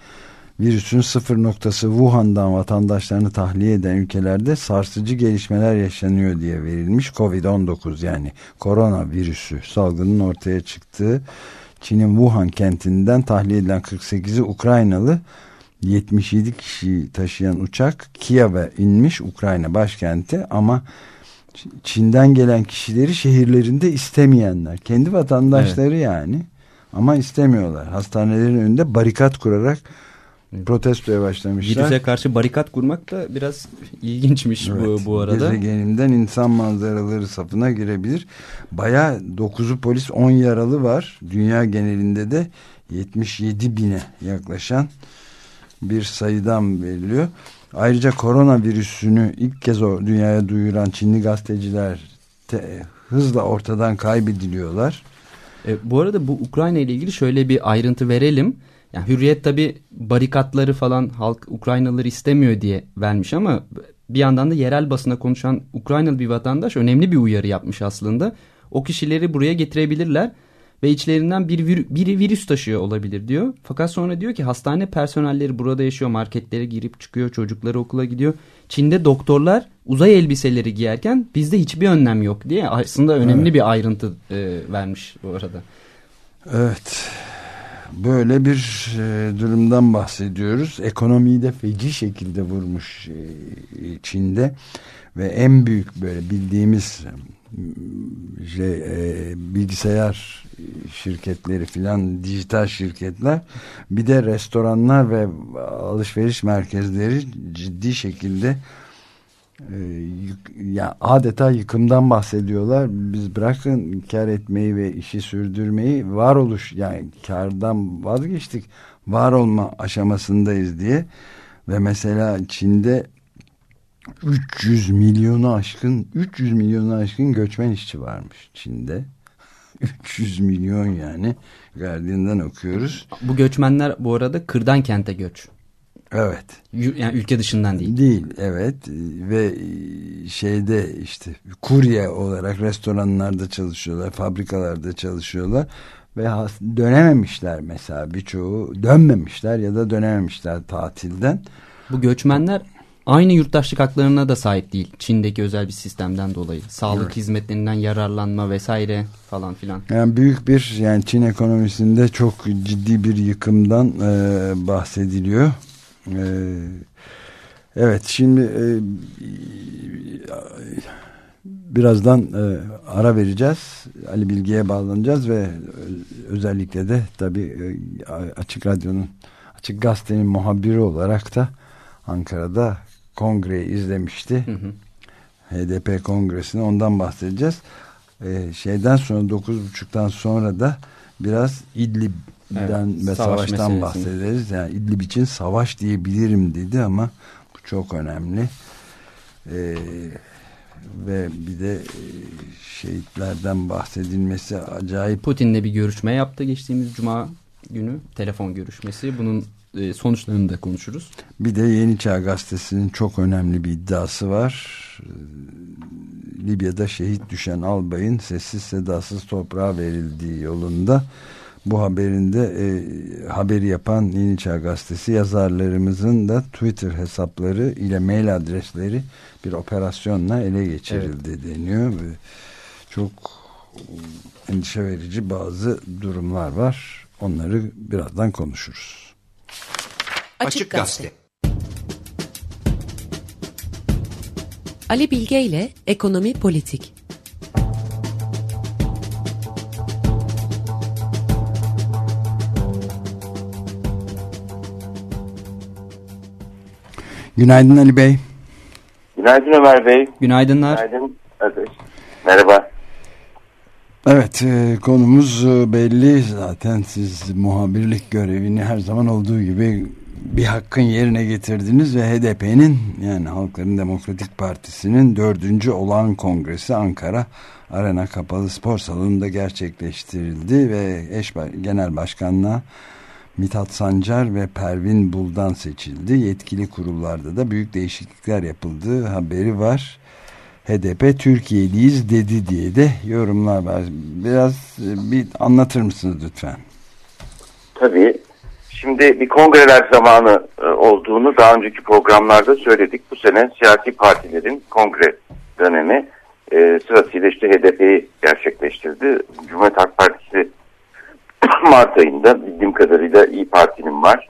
virüsün sıfır noktası Wuhan'dan vatandaşlarını tahliye eden ülkelerde sarsıcı gelişmeler yaşanıyor diye verilmiş Covid-19 yani koronavirüsü salgının ortaya çıktığı Çin'in Wuhan kentinden tahliye edilen 48'i Ukraynalı 77 kişi taşıyan uçak Kiev'e inmiş Ukrayna başkenti ama Çin'den gelen kişileri şehirlerinde istemeyenler. Kendi vatandaşları evet. yani ama istemiyorlar. Hastanelerin önünde barikat kurarak protestoya başlamışlar. Virüse karşı barikat kurmak da biraz ilginçmiş evet, bu, bu arada. Gezegenimden insan manzaraları safına girebilir. Baya 9'u polis 10 yaralı var. Dünya genelinde de 77 bine yaklaşan bir sayıdan veriliyor. Ayrıca koronavirüsünü ilk kez dünyaya duyuran Çinli gazeteciler te, hızla ortadan kaybediliyorlar. E, bu arada bu Ukrayna ile ilgili şöyle bir ayrıntı verelim. Yani Hürriyet tabi barikatları falan halk Ukraynalıları istemiyor diye vermiş ama bir yandan da yerel basına konuşan Ukraynalı bir vatandaş önemli bir uyarı yapmış aslında. O kişileri buraya getirebilirler ve içlerinden bir vir biri virüs taşıyor olabilir diyor. Fakat sonra diyor ki hastane personelleri burada yaşıyor, marketlere girip çıkıyor, çocukları okula gidiyor. Çin'de doktorlar uzay elbiseleri giyerken bizde hiçbir önlem yok diye aslında önemli evet. bir ayrıntı e, vermiş bu arada. Evet. Böyle bir e, durumdan bahsediyoruz. Ekonomiyi de feci şekilde vurmuş e, Çin'de ve en büyük böyle bildiğimiz şey, e, bilgisayar şirketleri filan dijital şirketler bir de restoranlar ve alışveriş merkezleri ciddi şekilde e, ya adeta yıkımdan bahsediyorlar. Biz bırakın kar etmeyi ve işi sürdürmeyi varoluş yani kardan vazgeçtik. Var olma aşamasındayız diye ve mesela Çin'de 300 milyonu aşkın 300 milyonu aşkın göçmen işçi varmış Çin'de. 300 milyon yani Guardian'dan okuyoruz. Bu göçmenler bu arada kırdan kente göç. Evet. Yani ülke dışından değil. Değil evet ve şeyde işte kurye olarak restoranlarda çalışıyorlar, fabrikalarda çalışıyorlar ve dönememişler mesela birçoğu dönmemişler ya da dönememişler tatilden. Bu göçmenler aynı yurttaşlık haklarına da sahip değil. Çin'deki özel bir sistemden dolayı. Sağlık evet. hizmetlerinden yararlanma vesaire falan filan. Yani büyük bir yani Çin ekonomisinde çok ciddi bir yıkımdan e, bahsediliyor. E, evet şimdi e, birazdan e, ara vereceğiz. Ali Bilge'ye bağlanacağız ve özellikle de tabii e, Açık Radyo'nun Açık Gazete'nin muhabiri olarak da Ankara'da kongreyi izlemişti. Hı hı. HDP kongresini ondan bahsedeceğiz. Ee, şeyden sonra 9.30'dan sonra da biraz İdlib'den evet, ve savaş savaştan bahsederiz. Yani İdlib için savaş diyebilirim dedi ama bu çok önemli. Ee, ve bir de e, şehitlerden bahsedilmesi acayip. Putin'le bir görüşme yaptı geçtiğimiz cuma günü telefon görüşmesi. Bunun sonuçlarını da konuşuruz. Bir de Yeni Çağ Gazetesi'nin çok önemli bir iddiası var. Libya'da şehit düşen albayın sessiz sedasız toprağa verildiği yolunda bu haberinde e, haberi yapan Yeni Çağ Gazetesi yazarlarımızın da Twitter hesapları ile mail adresleri bir operasyonla ele geçirildi evet. deniyor. Çok endişe verici bazı durumlar var. Onları birazdan konuşuruz. Açık Gazete Ali Bilge ile Ekonomi Politik Günaydın Ali Bey. Günaydın Ömer Bey. Günaydınlar. Günaydın Ateş. Merhaba. Evet e, konumuz e, belli zaten siz muhabirlik görevini her zaman olduğu gibi bir hakkın yerine getirdiniz ve HDP'nin yani Halkların Demokratik Partisi'nin dördüncü olağan kongresi Ankara Arena Kapalı Spor Salonu'nda gerçekleştirildi ve eş genel başkanlığa Mithat Sancar ve Pervin Buldan seçildi. Yetkili kurullarda da büyük değişiklikler yapıldığı haberi var. HDP Türkiye'liyiz dedi diye de yorumlar var. Biraz e, bir anlatır mısınız lütfen? Tabii. Şimdi bir kongreler zamanı e, olduğunu daha önceki programlarda söyledik. Bu sene siyasi partilerin kongre dönemi e, sırasıyla işte HDP'yi gerçekleştirdi. Cumhuriyet Halk Partisi Mart ayında bildiğim kadarıyla İyi Parti'nin var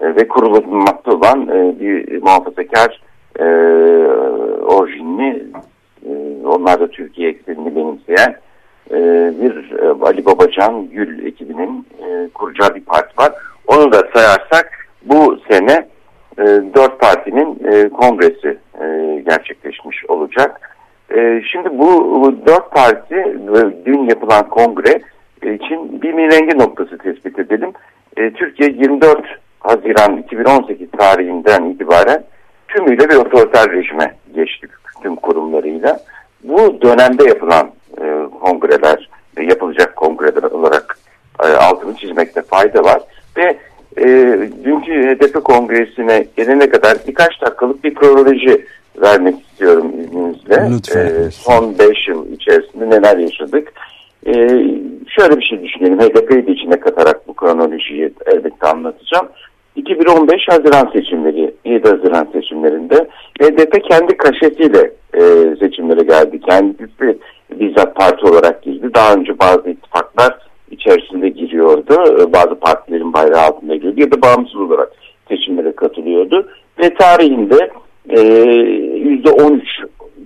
e, ve kurulmakta olan e, bir muhafazakar e, orijinli e, onlar da Türkiye eksenini benimseyen e, bir e, Ali Babacan Gül ekibinin e, kuracağı bir parti var. Onu da sayarsak bu sene e, dört partinin e, kongresi gerçekleşmiş olacak. Şimdi bu, dört parti dün yapılan kongre için bir mirengi noktası tespit edelim. Türkiye 24 Haziran 2018 tarihinden itibaren tümüyle bir otoriter rejime geçti tüm kurumlarıyla. Bu dönemde yapılan e, kongreler, e, yapılacak kongreler olarak e, altını çizmekte fayda var. Ve e, dünkü HDP kongresine gelene kadar birkaç dakikalık bir kronoloji vermek istiyorum izninizle. Lütfen. E, son 5 yıl içerisinde neler yaşadık e, şöyle bir şey düşünelim. HDP'yi de içine katarak bu kronolojiyi elbette anlatacağım. 2015 Haziran seçimleri, 7 Haziran seçimlerinde HDP kendi kaşesiyle e, seçimlere geldi. Kendisi bizzat parti olarak girdi. Daha önce bazı ittifaklar içerisinde giriyordu. E, bazı partilerin bayrağı altında giriyordu ya da bağımsız olarak seçimlere katılıyordu. Ve tarihinde e, %13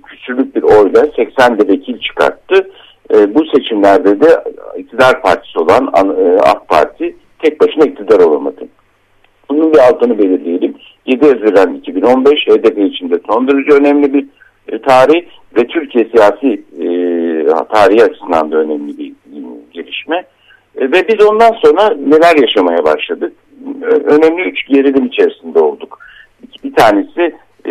küçülük bir oyla 80 de vekil çıkarttı e, bu seçimlerde de iktidar partisi olan e, AK Parti tek başına iktidar olamadı. Bunun bir altını belirleyelim. 7 Haziran 2015 HDP içinde son derece önemli bir e, tarih ve Türkiye siyasi e, tarihi açısından da önemli bir gelişme. E, ve biz ondan sonra neler yaşamaya başladık? E, önemli üç gerilim içerisinde olduk. Bir tanesi e,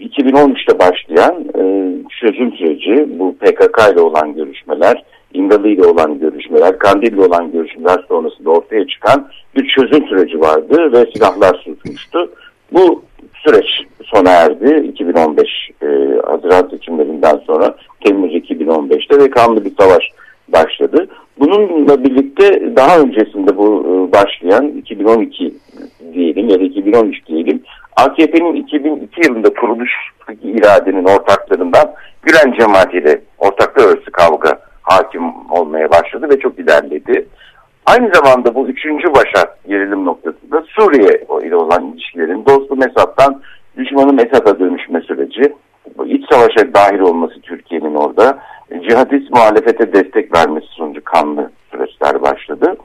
2013'te başlayan e, çözüm süreci, bu PKK ile olan görüşmeler, İmralı ile olan görüşmeler, Kandil ile olan görüşmeler sonrasında ortaya çıkan bir çözüm süreci vardı ve silahlar susmuştu. Bu süreç sona erdi 2015 e, Haziran seçimlerinden sonra Temmuz 2015'te ve kanlı bir savaş başladı. Bununla birlikte daha öncesinde bu e, başlayan 2012 diyelim ya da 2013 diyelim AKP'nin 2002 yılında kuruluş iradenin ortaklarından Gülen cemaatiyle ortaklar arası kavga hakim olmaya başladı ve çok ilerledi. Aynı zamanda bu üçüncü başa gerilim noktasında Suriye ile olan ilişkilerin dostu Mesat'tan düşmanı Mesat'a dönüşme süreci, iç savaşa dahil olması Türkiye'nin orada, cihadist muhalefete destek vermesi sonucu kanlı süreçler başladı.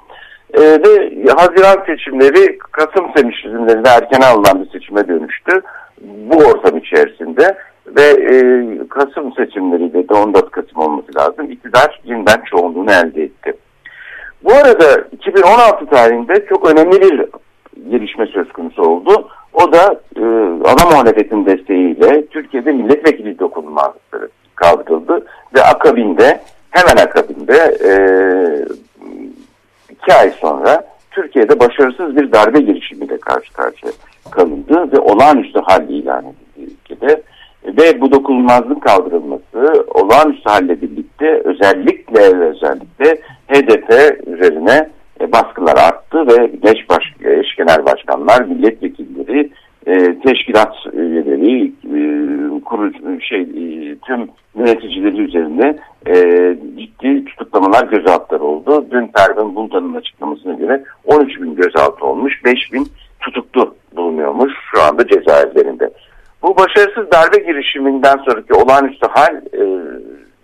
E, ve Haziran seçimleri Kasım seçimlerinde erken alınan bir seçime dönüştü. Bu ortam içerisinde ve e, Kasım seçimleriyle de 14 Kasım olması lazım. İktidar yeniden çoğunluğunu elde etti. Bu arada 2016 tarihinde çok önemli bir gelişme söz konusu oldu. O da e, ana muhalefetin desteğiyle Türkiye'de milletvekili dokunulmazlıkları kaldırıldı ve akabinde hemen akabinde e, iki ay sonra Türkiye'de başarısız bir darbe girişimiyle karşı karşıya kalındı ve olağanüstü hal ilan edildi ülkede. Ve bu dokunulmazlık kaldırılması olağanüstü halle birlikte özellikle özellikle HDP üzerine e, baskılar arttı ve eş, baş, eş genel başkanlar, milletvekilleri, e, teşkilat üyeleri, e, şey, e, tüm yöneticileri üzerinde e, ciddi tutuklamalar gözaltıları oldu. Dün Pervin Buldan'ın açıklamasına göre 13 bin gözaltı olmuş, 5 bin tutuklu bulunuyormuş şu anda cezaevlerinde. Bu başarısız darbe girişiminden sonraki olağanüstü hal e,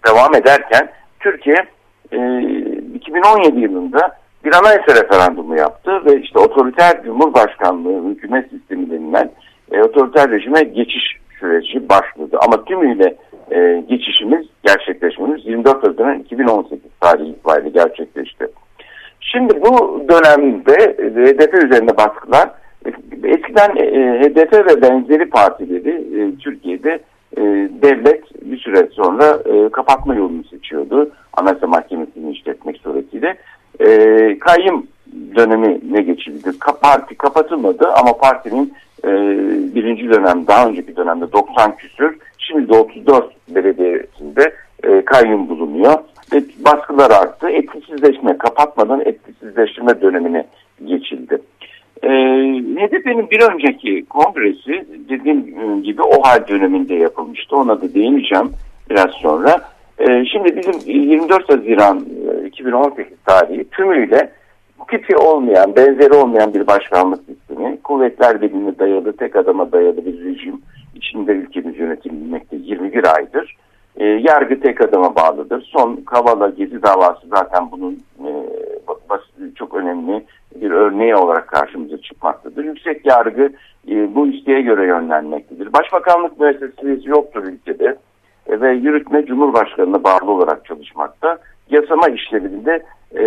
devam ederken Türkiye e, 2017 yılında bir anayasa referandumu yaptı ve işte otoriter cumhurbaşkanlığı hükümet sistemi denilen e, otoriter rejime geçiş süreci başladı. Ama tümüyle e, geçişimiz, gerçekleşmemiz 24 Haziran 2018 tarihi itibariyle gerçekleşti. Şimdi bu dönemde HDP üzerinde baskılar eskiden e, HDP ve benzeri partileri e, Türkiye'de e, devlet bir süre sonra e, kapatma yolunu seçiyordu. Anayasa Mahkemesi'ni işletmek suretiyle. E, kayyım dönemi ne geçildi? Parti kapatılmadı ama partinin e, birinci dönem, daha önceki dönemde 90 küsür, şimdi de 34 belediyesinde e, kayyum bulunuyor. Ve baskılar arttı. Etkisizleşme, kapatmadan etkisizleştirme dönemine geçildi. E, HDP'nin bir önceki kongresi dediğim gibi o hal döneminde yapılmıştı. Ona da değineceğim biraz sonra. E, şimdi bizim 24 Haziran 2018 tarihi tümüyle tipi olmayan, benzeri olmayan bir başkanlık sistemi, kuvvetler bilimine dayalı, tek adama dayalı bir rejim içinde ülkemiz yönetilmekte 21 aydır. E, yargı tek adama bağlıdır. Son Kavala Gezi davası zaten bunun e, çok önemli bir örneği olarak karşımıza çıkmaktadır. Yüksek yargı e, bu isteğe göre yönlenmektedir. Başbakanlık müessesesi yoktur ülkede e, ve yürütme Cumhurbaşkanı'na bağlı olarak çalışmakta. Yasama işlevinde e,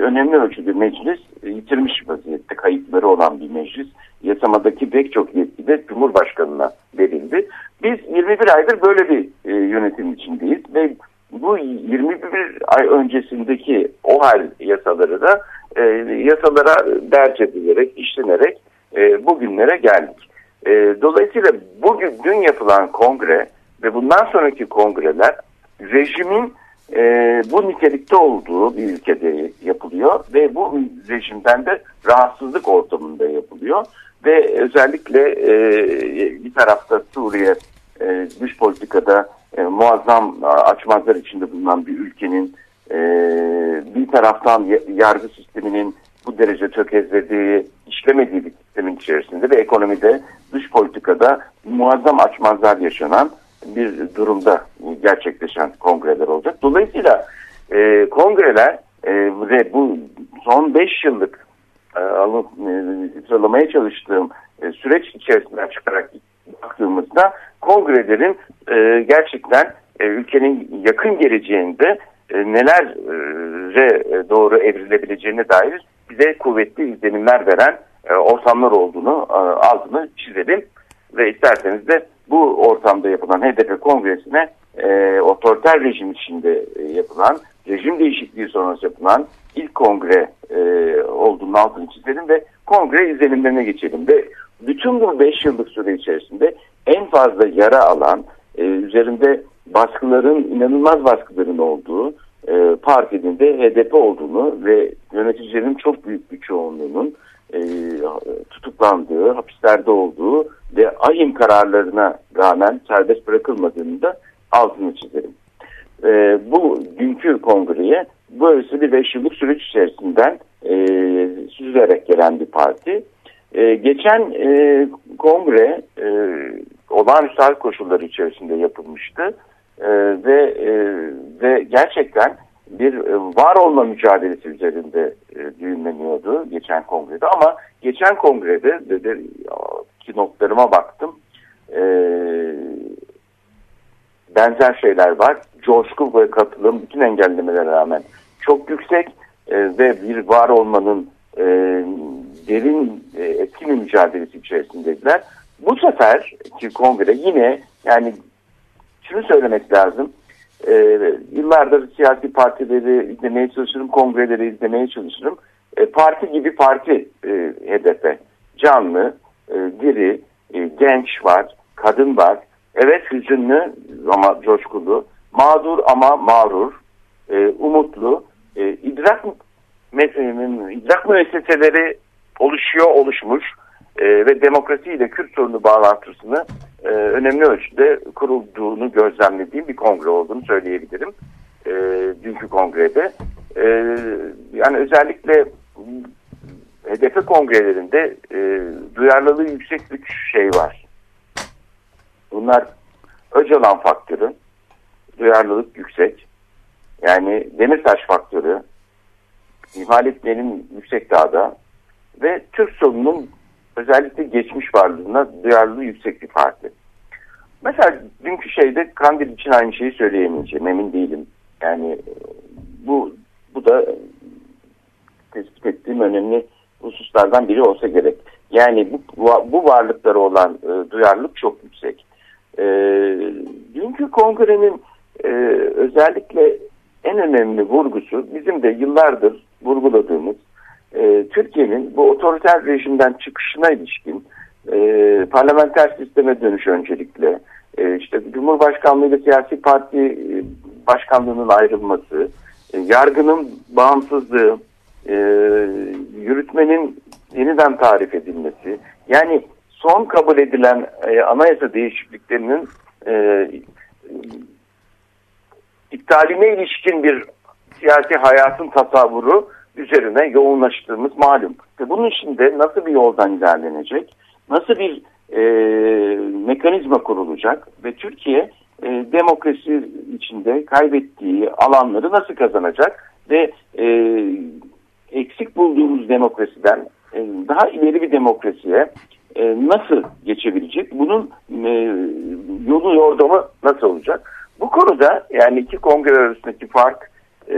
önemli ölçüde meclis e, yitirmiş vaziyette kayıtları olan bir meclis. Yasamadaki pek çok yetki de Cumhurbaşkanı'na verildi. Biz 21 aydır böyle bir e, yönetim içindeyiz ve bu 21 ay öncesindeki o hal yasaları da e, yasalara derc edilerek, işlenerek e, bugünlere geldik. E, dolayısıyla bugün dün yapılan kongre ve bundan sonraki kongreler rejimin e, bu nitelikte olduğu bir ülkede yapılıyor ve bu rejimden de rahatsızlık ortamında yapılıyor. Ve özellikle e, bir tarafta Suriye e, dış politikada e, muazzam açmazlar içinde bulunan bir ülkenin e, bir taraftan yargı sisteminin bu derece tökezlediği, işlemediği bir sistemin içerisinde ve ekonomide dış politikada muazzam açmazlar yaşanan bir durumda gerçekleşen kongreler olacak. Dolayısıyla e, kongreler e, ve bu son 5 yıllık e, alıp e, sıralamaya çalıştığım e, süreç içerisinden çıkarak baktığımızda kongrelerin e, gerçekten e, ülkenin yakın geleceğinde e, nelere doğru evrilebileceğine dair bize kuvvetli izlenimler veren e, ortamlar olduğunu e, altını çizelim ve isterseniz de bu ortamda yapılan HDP kongresine e, otoriter rejim içinde e, yapılan, rejim değişikliği sonrası yapılan ilk kongre e, olduğunu altını çizelim ve kongre izlenimlerine geçelim. Ve bütün bu 5 yıllık süre içerisinde en fazla yara alan, e, üzerinde baskıların, inanılmaz baskıların olduğu e, partinin de HDP olduğunu ve yöneticilerin çok büyük bir çoğunluğunun e, tutuklandığı, hapislerde olduğu ve ahim kararlarına rağmen serbest bırakılmadığını da altını çizelim. E, bu günkü kongreye böylesi bir 5 yıllık süreç içerisinden e, süzülerek gelen bir parti. E, geçen e, kongre e, olağanüstü koşulları içerisinde yapılmıştı e, ve e, ve gerçekten bir e, var olma mücadelesi üzerinde e, düğümleniyordu geçen kongrede ama geçen kongrede de, de, ki notlarıma baktım e, benzer şeyler var. Coşku ve katılım bütün engellemelere rağmen çok yüksek ve bir var olmanın derin e, etkin mücadelesi içerisindeydiler. Bu sefer ki kongre yine yani şunu söylemek lazım. E, yıllardır siyasi partileri izlemeye çalışırım, kongreleri izlemeye çalışırım. E, parti gibi parti e, HDP. canlı, e, diri, e, genç var, kadın var. Evet hüzünlü ama coşkulu, mağdur ama mağrur, e, umutlu, e, idrak, idrak müesseseleri oluşuyor, oluşmuş e, ve demokrasiyle Kürt sorunu bağlantısını e, önemli ölçüde kurulduğunu gözlemlediğim bir kongre olduğunu söyleyebilirim. E, dünkü kongrede. E, yani özellikle HDP kongrelerinde e, duyarlılığı yüksek üç şey var. Bunlar Öcalan faktörü, duyarlılık yüksek. Yani Demirtaş faktörü, ihmal etmenin yüksek dağda ve Türk sorununun özellikle geçmiş varlığına duyarlılığı yüksek bir parti. Mesela dünkü şeyde Kandil için aynı şeyi söyleyemeyeceğim emin değilim. Yani bu bu da tespit ettiğim önemli hususlardan biri olsa gerek. Yani bu, bu varlıkları olan e, duyarlılık çok yüksek. E, dünkü kongrenin e, özellikle en önemli vurgusu bizim de yıllardır vurguladığımız e, Türkiye'nin bu otoriter rejimden çıkışına ilişkin e, parlamenter sisteme dönüş öncelikle e, işte Cumhurbaşkanlığı ile siyasi parti e, başkanlığının ayrılması, e, yargının bağımsızlığı, e, yürütmenin yeniden tarif edilmesi, yani son kabul edilen e, anayasa değişikliklerinin e, iptaline ilişkin bir siyasi hayatın tasavvuru üzerine yoğunlaştığımız malum. Ve bunun içinde nasıl bir yoldan ilerlenecek, nasıl bir e, mekanizma kurulacak ve Türkiye e, demokrasi içinde kaybettiği alanları nasıl kazanacak ve e, eksik bulduğumuz demokrasiden e, daha ileri bir demokrasiye e, nasıl geçebilecek? Bunun e, yolu yordamı nasıl olacak? Bu konuda yani iki kongre arasındaki fark e,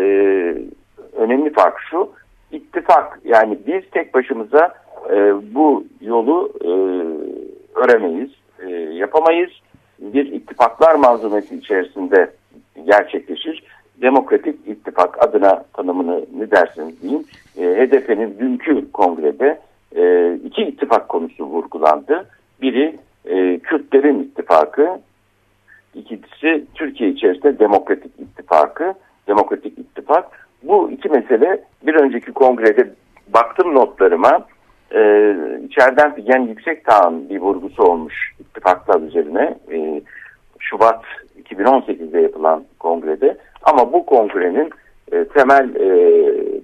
önemli fark şu. ittifak yani biz tek başımıza e, bu yolu e, öğrenemeyiz, e, yapamayız. Bir ittifaklar malzemesi içerisinde gerçekleşir. Demokratik ittifak adına tanımını ne dersiniz diyeyim. E, HDP'nin dünkü kongrede e, iki ittifak konusu vurgulandı. Biri e, Kürtlerin ittifakı, ikincisi Türkiye içerisinde demokratik ittifakı, demokratik ittifak. Bu iki mesele bir önceki kongrede baktım notlarıma e, içeriden Figen yüksek tağın bir vurgusu olmuş ittifaklar üzerine. E, Şubat 2018'de yapılan kongrede. Ama bu kongrenin e, temel e,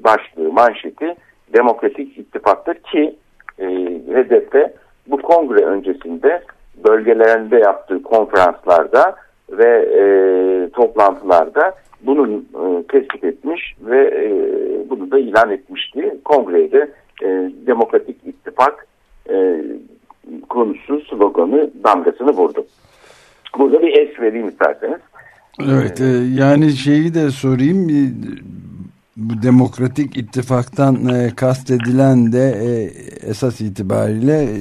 başlığı manşeti demokratik ittifaktır ki e, HDP bu kongre öncesinde bölgelerinde yaptığı konferanslarda ve e, toplantılarda bunun e, tespit etmiş ve e, bunu da ilan etmişti. Kongrede e, demokratik ittifak e, konusu, sloganı, damgasını vurdu. Burada bir es vereyim isterseniz. Evet, e, yani şeyi de sorayım. Bu demokratik ittifaktan e, kastedilen de e, esas itibariyle e,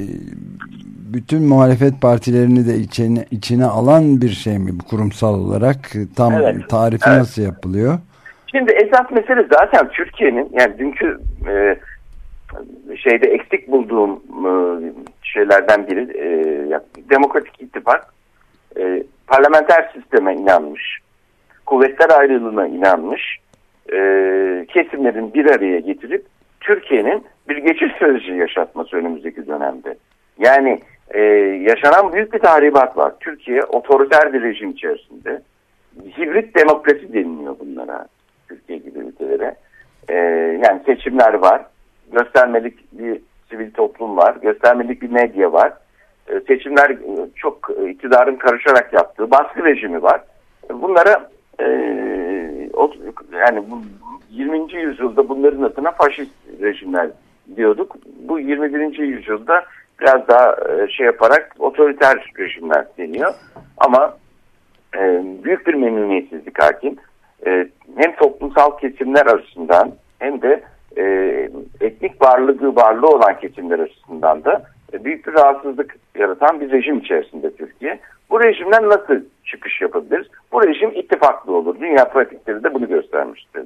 bütün muhalefet partilerini de içine, içine alan bir şey mi bu kurumsal olarak? Tam evet, tarifi evet. nasıl yapılıyor? Şimdi esas mesele zaten Türkiye'nin yani dünkü e, şeyde eksik bulduğum e, şeylerden biri e, demokratik ittifak e, parlamenter sisteme inanmış, kuvvetler ayrılığına inanmış, e, kesimlerin bir araya getirip Türkiye'nin bir geçiş süreci yaşatması önümüzdeki dönemde. Yani e, yaşanan büyük bir tahribat var. Türkiye otoriter bir rejim içerisinde. Hibrit demokrasi deniliyor bunlara. Türkiye gibi ülkelere. E, yani seçimler var. Göstermelik bir sivil toplum var. Göstermelik bir medya var. E, seçimler e, çok iktidarın karışarak yaptığı baskı rejimi var. Bunlara e, o, yani bu 20. yüzyılda bunların adına faşist rejimler diyorduk. Bu 21. yüzyılda biraz daha e, şey yaparak otoriter rejimler deniyor. Ama e, büyük bir memnuniyetsizlik hakim. E, hem toplumsal kesimler açısından hem de e, etnik varlığı varlığı olan kesimler açısından da e, büyük bir rahatsızlık yaratan bir rejim içerisinde Türkiye. Bu rejimden nasıl çıkış yapabiliriz? Bu rejim ittifaklı olur. Dünya pratikleri de bunu göstermiştir.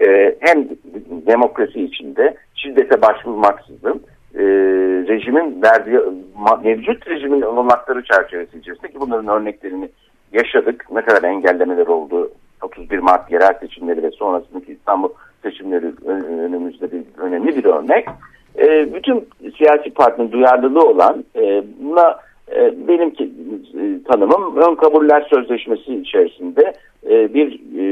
E, hem demokrasi içinde şiddete başvurmaksızın e, rejimin verdiği mevcut rejimin olanakları çerçevesi içerisinde ki bunların örneklerini yaşadık. Ne kadar engellemeler oldu. 31 Mart yerel seçimleri ve sonrasındaki İstanbul seçimleri önümüzde bir önemli bir örnek. E, bütün siyasi partinin duyarlılığı olan e, buna e, benim e, tanımım ön kabuller sözleşmesi içerisinde e, bir e,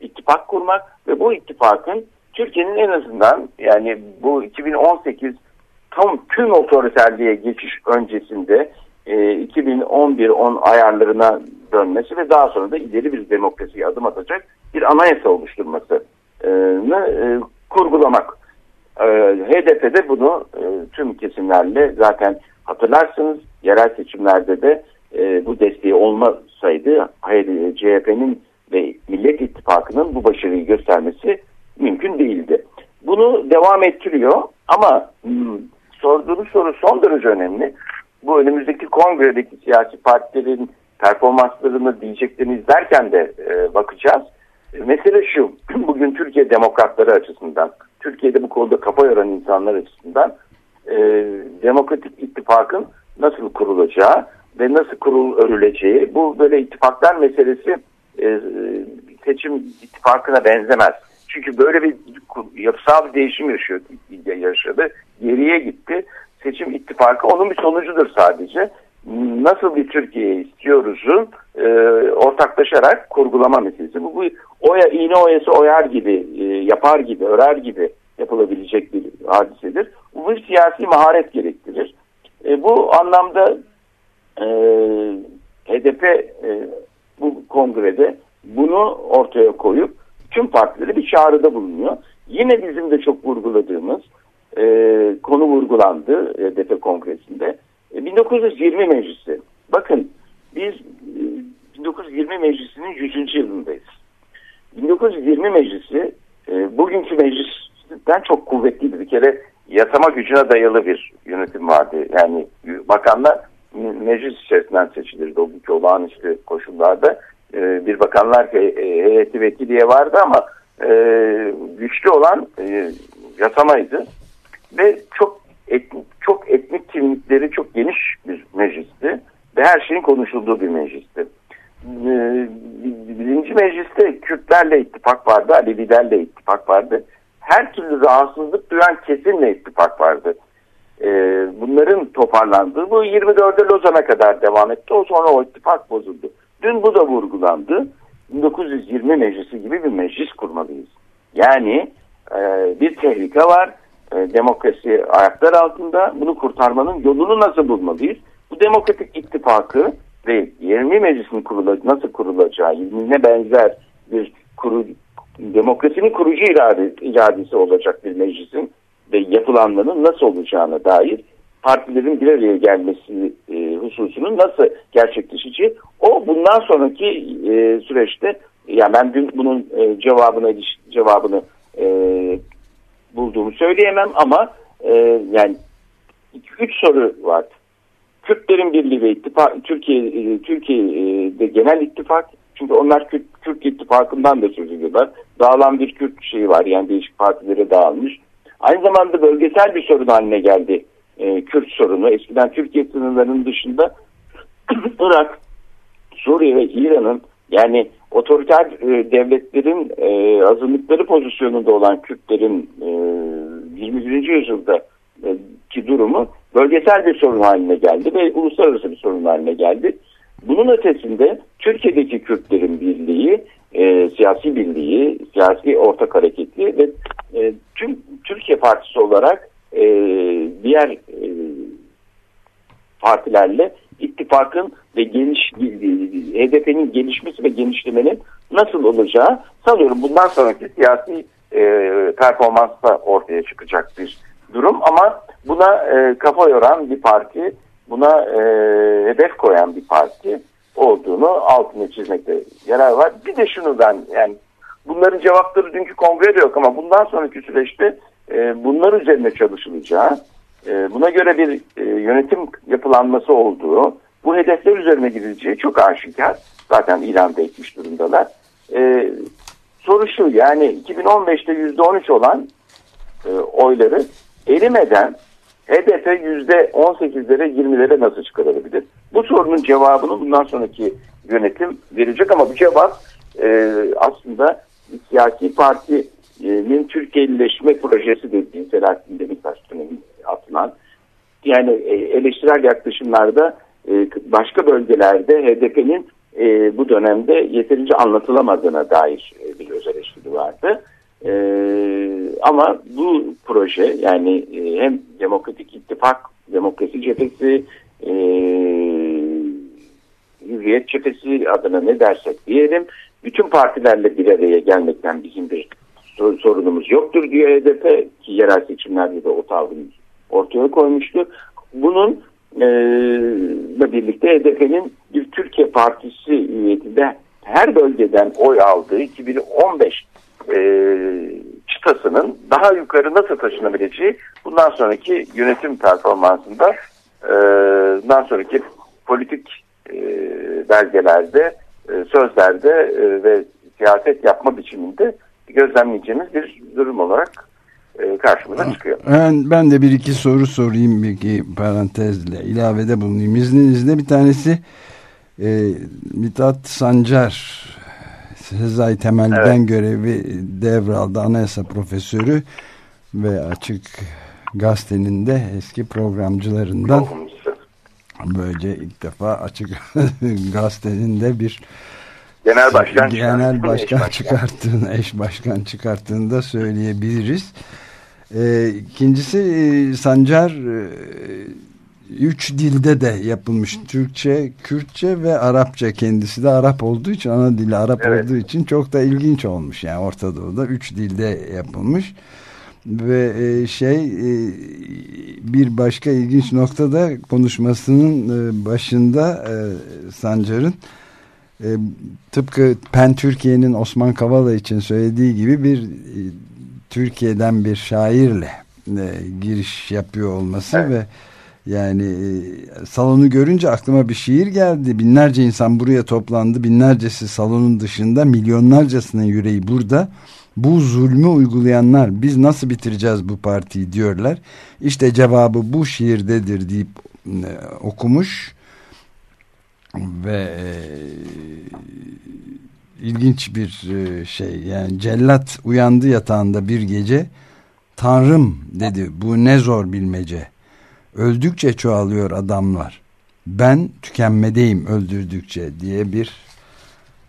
ittifak kurmak ve bu ittifakın Türkiye'nin en azından yani bu 2018 tam tüm otoriterliğe geçiş öncesinde e, 2011-10 ayarlarına dönmesi ve daha sonra da ileri bir demokrasiye adım atacak bir anayasa oluşturmasını e, kurgulamak. E, HDP'de bunu e, tüm kesimlerle zaten hatırlarsınız yerel seçimlerde de e, bu desteği olmasaydı CHP'nin ve Millet İttifakı'nın bu başarıyı göstermesi mümkün değildi. Bunu devam ettiriyor ama hmm, sorduğunuz soru son derece önemli. Bu önümüzdeki kongredeki siyasi partilerin performanslarını diyeceklerini izlerken de e, bakacağız. Mesele şu, bugün Türkiye demokratları açısından, Türkiye'de bu konuda kafa yoran insanlar açısından e, demokratik ittifakın nasıl kurulacağı ve nasıl kurul örüleceği, bu böyle ittifaklar meselesi e, seçim ittifakına benzemez. Çünkü böyle bir yapısal bir değişim yaşıyor, yaşadı. Geriye gitti. Seçim ittifakı onun bir sonucudur sadece. Nasıl bir Türkiye istiyoruzun e, ortaklaşarak kurgulama meselesi. Bu, bu oya, iğne oyası oyar gibi, e, yapar gibi, örer gibi yapılabilecek bir hadisedir. Bu bir siyasi maharet gerektirir. E, bu anlamda e, HDP e, bu kongrede bunu ortaya koyup tüm partilere bir çağrıda bulunuyor. Yine bizim de çok vurguladığımız e, konu vurgulandı HDP kongresinde. E, 1920 Meclisi. Bakın biz e, 1920 Meclisi'nin 100. yılındayız. 1920 Meclisi e, bugünkü meclisten çok kuvvetliydi. Bir kere yasama gücüne dayalı bir yönetim vardı. Yani bakanlar meclis içerisinden seçilirdi o günkü olağanüstü koşullarda e, bir bakanlar heyeti vekiliye vardı ama e, güçlü olan e, yasamaydı ve çok etnik, çok etnik kimlikleri çok geniş bir meclisti ve her şeyin konuşulduğu bir meclisti. E, birinci mecliste Kürtlerle ittifak vardı, Alevilerle ittifak vardı. Her türlü rahatsızlık duyan kesinle ittifak vardı. E, bunların toparlandığı bu 24'e Lozan'a kadar devam etti. O sonra o ittifak bozuldu. Dün bu da vurgulandı. 1920 meclisi gibi bir meclis kurmalıyız. Yani e, bir tehlike var. E, demokrasi ayaklar altında. Bunu kurtarmanın yolunu nasıl bulmalıyız? Bu demokratik ittifakı ve 20 meclisin kurula, nasıl kurulacağı, 20'ne benzer bir kuru, demokrasinin kurucu irade, iradesi olacak bir meclisin ve yapılanmanın nasıl olacağına dair partilerin bir araya gelmesi e, hususunun nasıl gerçekleşeceği o bundan sonraki e, süreçte yani ben dün bunun e, cevabını cevabını e, bulduğumu söyleyemem ama e, yani üç soru var. Kürtlerin Birliği ve ittifak, Türkiye e, Türkiye'de genel ittifak çünkü onlar Kürt, Kürt ittifakından da söz ediyorlar. Dağılan bir Kürt şeyi var yani değişik partilere dağılmış. Aynı zamanda bölgesel bir sorun haline geldi e, Kürt sorunu. Eskiden Türkiye sınırlarının dışında Irak, Suriye ve İran'ın yani otoriter e, devletlerin e, azınlıkları pozisyonunda olan Kürtlerin e, 21. yüzyılda e, ki durumu bölgesel bir sorun haline geldi ve uluslararası bir sorun haline geldi. Bunun ötesinde Türkiye'deki Kürtlerin birliği, e, siyasi birliği, siyasi ortak hareketli ve e, tüm Türkiye Partisi olarak e, diğer e, partilerle ittifakın ve geniş HDP'nin gelişmesi ve genişlemenin nasıl olacağı sanıyorum bundan sonraki siyasi e, performansla ortaya çıkacak bir durum ama buna e, kafa yoran bir parti buna e, hedef koyan bir parti olduğunu altını çizmekte yarar var. Bir de şunu ben yani bunların cevapları dünkü kongrede yok ama bundan sonraki süreçte e, bunlar üzerine çalışılacağı, e, buna göre bir e, yönetim yapılanması olduğu, bu hedefler üzerine gidileceği çok aşikar. Zaten ilan etmiş durumdalar. E, soru şu yani 2015'te %13 olan e, oyları erimeden HDP %18'lere 20'lere nasıl çıkarılabilir? Bu sorunun cevabını bundan sonraki yönetim verecek ama bu cevap e, aslında siyasi partinin Türkiye'lileşme projesi dediği Selahattin Demirtaş dönemi atılan yani e, eleştirel yaklaşımlarda e, başka bölgelerde HDP'nin e, bu dönemde yeterince anlatılamadığına dair bir öz eleştiri vardı. Ama bu proje yani hem Demokratik İttifak, Demokrasi Cephesi, Hürriyet Cephesi adına ne dersek diyelim bütün partilerle bir araya gelmekten bizim bir sorunumuz yoktur diyor HDP ki yerel seçimlerde de o tavrını ortaya koymuştu. Bunun e, birlikte HDP'nin bir Türkiye Partisi üyetinde her bölgeden oy aldığı 2015 e, çıtasının daha yukarı nasıl taşınabileceği bundan sonraki yönetim performansında e, bundan sonraki politik e, belgelerde, e, sözlerde e, ve siyaset yapma biçiminde gözlemleyeceğimiz bir durum olarak e, karşımıza çıkıyor. Ben, ben de bir iki soru sorayım bir iki parantezle ilavede bulunayım. İzninizle bir tanesi e, Mithat Sancar Sezai Temel'den evet. görevi devraldı anayasa profesörü ve açık gazetenin de eski programcılarından böylece ilk defa açık gazetenin de bir genel başkan genel başkan, başkan çıkarttığını eş başkan çıkarttığını da söyleyebiliriz. E, ikincisi e, Sancar e, üç dilde de yapılmış. Türkçe, Kürtçe ve Arapça kendisi de Arap olduğu için ana dili Arap evet. olduğu için çok da ilginç olmuş. Yani Orta Doğu'da üç dilde yapılmış. Ve e, şey e, bir başka ilginç nokta da konuşmasının e, başında e, Sancar'ın e, tıpkı Pen Türkiye'nin Osman Kavala için söylediği gibi bir e, Türkiye'den bir şairle e, giriş yapıyor olması evet. ve yani e, salonu görünce aklıma bir şiir geldi. Binlerce insan buraya toplandı. Binlercesi salonun dışında milyonlarcasının yüreği burada. Bu zulmü uygulayanlar biz nasıl bitireceğiz bu partiyi diyorlar. İşte cevabı bu şiirdedir deyip e, okumuş ve e, ilginç bir e, şey. Yani cellat uyandı yatağında bir gece Tanrım dedi. Bu ne zor bilmece. Öldükçe çoğalıyor adamlar. Ben tükenmedeyim öldürdükçe diye bir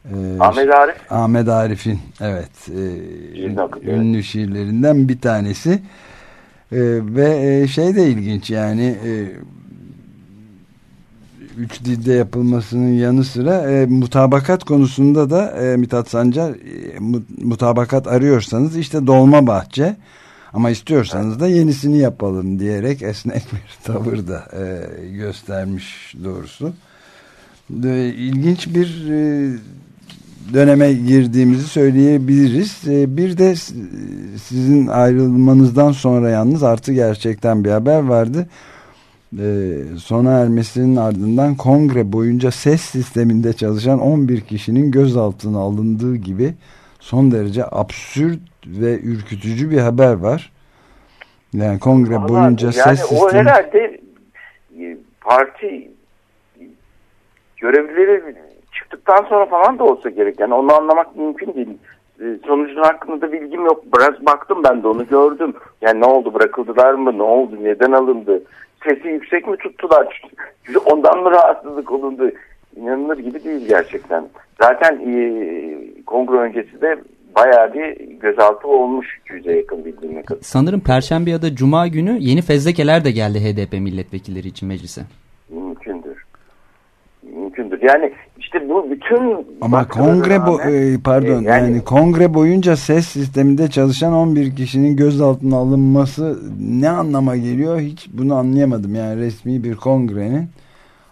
e, Ahmet Arif. Ahmet Arif'in evet e, ünlü şiirlerinden bir tanesi. E, ve e, şey de ilginç yani e, üç dilde yapılmasının yanı sıra e, mutabakat konusunda da e, Mithat Sancar e, mutabakat arıyorsanız işte dolma bahçe ama istiyorsanız da yenisini yapalım diyerek esnek bir tavır da e, göstermiş doğrusu. E, ilginç bir e, döneme girdiğimizi söyleyebiliriz. E, bir de sizin ayrılmanızdan sonra yalnız artı gerçekten bir haber vardı e, sona ermesinin ardından kongre boyunca ses sisteminde çalışan 11 kişinin gözaltına alındığı gibi son derece absürt ve ürkütücü bir haber var. Yani kongre Vallahi boyunca yani ses sistemi... O herhalde e, parti görevlileri çıktıktan sonra falan da olsa gerek. Yani onu anlamak mümkün değil. E, sonucun hakkında da bilgim yok. Biraz baktım ben de onu gördüm. Yani ne oldu bırakıldılar mı? Ne oldu? Neden alındı? Sesi yüksek mi tuttular? Ondan mı rahatsızlık olundu? İnanılır gibi değil gerçekten. Zaten e, kongre öncesi de bayağı bir gözaltı olmuş 200'e yakın bildiğime kadar. Sanırım Perşembe ya da Cuma günü yeni fezlekeler de geldi HDP milletvekilleri için meclise. Mümkündür. Mümkündür. Yani işte bu bütün ama kongre bo e, pardon e, yani, yani kongre boyunca ses sisteminde çalışan 11 kişinin gözaltına alınması ne anlama geliyor hiç bunu anlayamadım. Yani resmi bir kongrenin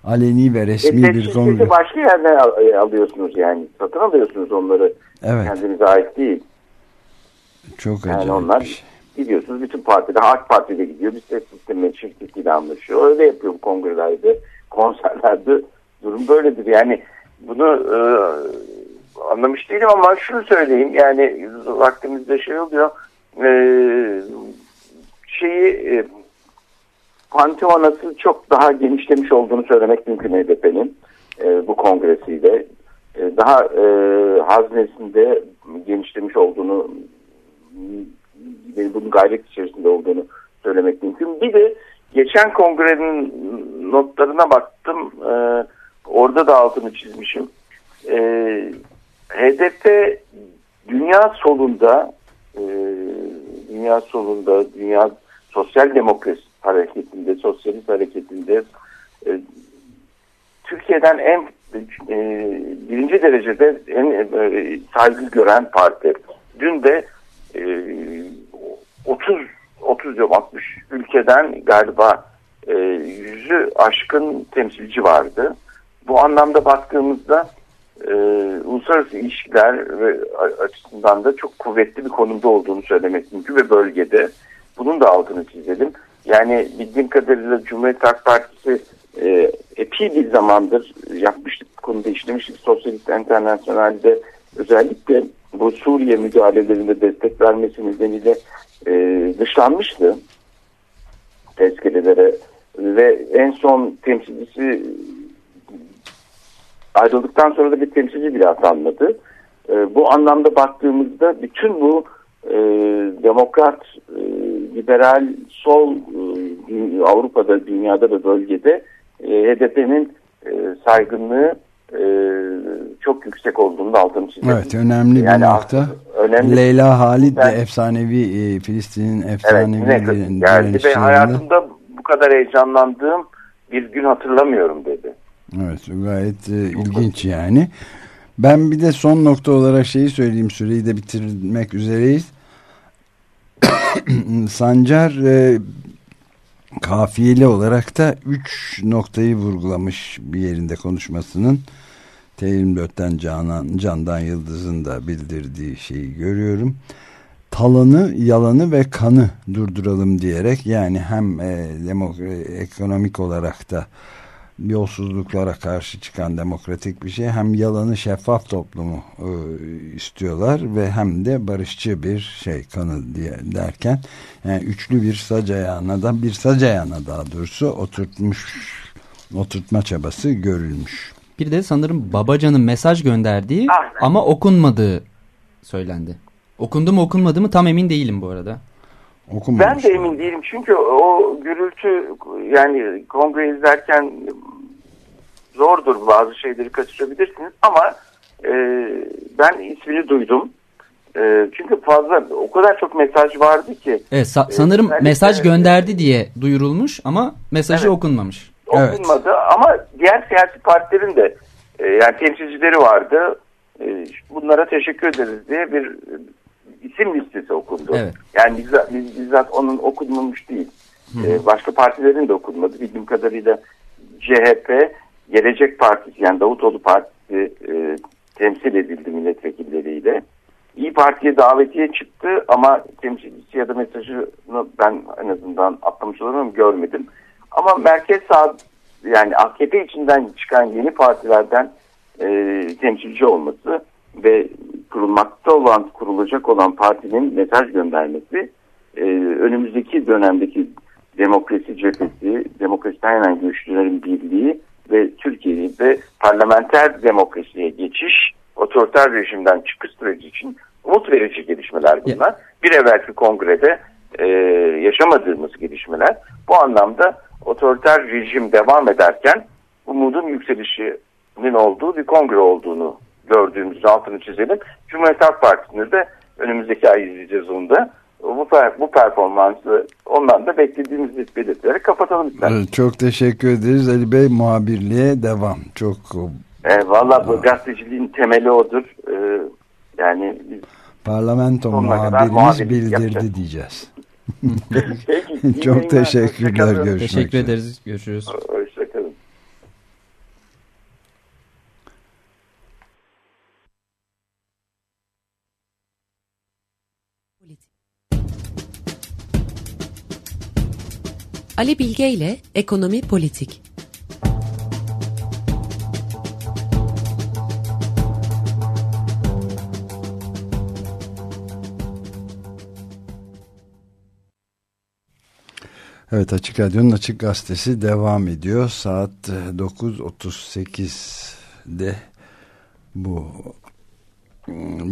aleni ve resmi e, bir kongre. başka yerden al e, alıyorsunuz yani. Satın alıyorsunuz onları. Evet. Kendinize ait değil. Çok yani acayip onlar, bir şey. Gidiyorsunuz bütün partide AK Parti'de gidiyor. Bir ses sistemi şirketiyle anlaşıyor. Öyle yapıyor bu kongrelerde, konserlerde. Durum böyledir. Yani bunu e, anlamış değilim ama şunu söyleyeyim yani vaktimizde şey oluyor e, şeyi e, Panteonası çok daha genişlemiş olduğunu söylemek mümkün HDP'nin e, bu kongresiyle. E, daha e, haznesinde genişlemiş olduğunu bunun gayret içerisinde olduğunu söylemek mümkün. Bir de geçen kongrenin notlarına baktım. E, orada da altını çizmişim. E, HDP dünya solunda e, dünya solunda dünya sosyal demokrasi hareketinde, sosyalist hareketinde e, Türkiye'den en e, birinci derecede en e, saygı gören parti. Dün de e, 30 30 diyorum 60 ülkeden galiba e, yüzü aşkın temsilci vardı. Bu anlamda baktığımızda e, uluslararası ilişkiler açısından da çok kuvvetli bir konumda olduğunu söylemek mümkün ve bölgede. Bunun da altını çizelim. Yani bildiğim kadarıyla Cumhuriyet Halk Partisi e, epey bir zamandır yapmıştık bu konuda işlemiştik. Sosyalist Enternasyonel'de özellikle bu Suriye müdahalelerinde destek vermesi nedeniyle e, dışlanmıştı tezkerelere ve en son temsilcisi ayrıldıktan sonra da bir temsilci bile atanmadı. E, bu anlamda baktığımızda bütün bu e, demokrat, e, liberal, sol e, Avrupa'da, dünyada ve bölgede e, HDP'nin e, saygınlığı e, çok yüksek olduğunu da altını çizelim. Evet önemli yani bir nokta. Önemli. Leyla Halid de efsanevi e, Filistin'in efsanevi evet, geldi ve hayatımda bu kadar heyecanlandığım bir gün hatırlamıyorum dedi. Evet gayet e, ilginç yani. Ben bir de son nokta olarak şeyi söyleyeyim süreyi de bitirmek üzereyiz. Sancar e, kafiyeli olarak da üç noktayı vurgulamış bir yerinde konuşmasının. T24'ten Canan, Candan Yıldız'ın da bildirdiği şeyi görüyorum. Talanı, yalanı ve kanı durduralım diyerek yani hem e, ekonomik olarak da yolsuzluklara karşı çıkan demokratik bir şey hem yalanı şeffaf toplumu e, istiyorlar ve hem de barışçı bir şey kanı diye derken yani üçlü bir sac ayağına da bir sac ayağına daha doğrusu oturtmuş oturtma çabası görülmüş. Bir de sanırım Babacan'ın mesaj gönderdiği Aynen. ama okunmadığı söylendi. Okundu mu okunmadı mı tam emin değilim bu arada. Okunmamış. Ben de emin değilim çünkü o gürültü yani kongre izlerken zordur bazı şeyleri kaçırabilirsiniz ama e, ben ismini duydum. E, çünkü fazla o kadar çok mesaj vardı ki. Evet sa e, sanırım e, mesaj gönderdi diye duyurulmuş ama mesajı evet, okunmamış. Okunmadı evet. ama diğer siyasi partilerin de e, yani temsilcileri vardı. E, bunlara teşekkür ederiz diye bir isim listesi okundu. Evet. Yani bizzat, bizzat onun okunmamış değil. Hı -hı. Ee, başka partilerin de okunmadı. Bildiğim kadarıyla CHP, Gelecek Partisi yani Davutoğlu Partisi e, temsil edildi milletvekilleriyle. İyi Parti'ye davetiye çıktı ama temsilcisi ya da mesajını ben en azından atlamış olamam görmedim. Ama merkez sağ yani AKP içinden çıkan yeni partilerden e, temsilci olması ve kurulmakta olan, kurulacak olan partinin mesaj göndermesi e, önümüzdeki dönemdeki demokrasi cephesi, demokrasiden güçlülerin birliği ve Türkiye'de parlamenter demokrasiye geçiş, otoriter rejimden çıkış süreci için umut verici gelişmeler bunlar. Yeah. Bir evvelki kongrede e, yaşamadığımız gelişmeler. Bu anlamda otoriter rejim devam ederken umudun yükselişinin olduğu bir kongre olduğunu gördüğümüz altını çizelim. Cumhuriyet Halk Partisi'ni de önümüzdeki ay izleyeceğiz onu da. Bu, bu performansı ondan da beklediğimiz belirtileri kapatalım istedim. Çok teşekkür ederiz Ali Bey. Muhabirliğe devam. Çok e, Valla bu gazeteciliğin temeli odur. E, yani biz Parlamento muhabirimiz bildirdi yapacağız. diyeceğiz. Peki, Çok teşekkürler. Görüşmek Teşekkür ederiz. Görüşürüz. Ali Bilge ile Ekonomi Politik. Evet Açık Radyo'nun Açık Gazetesi devam ediyor. Saat 9.38'de e, bu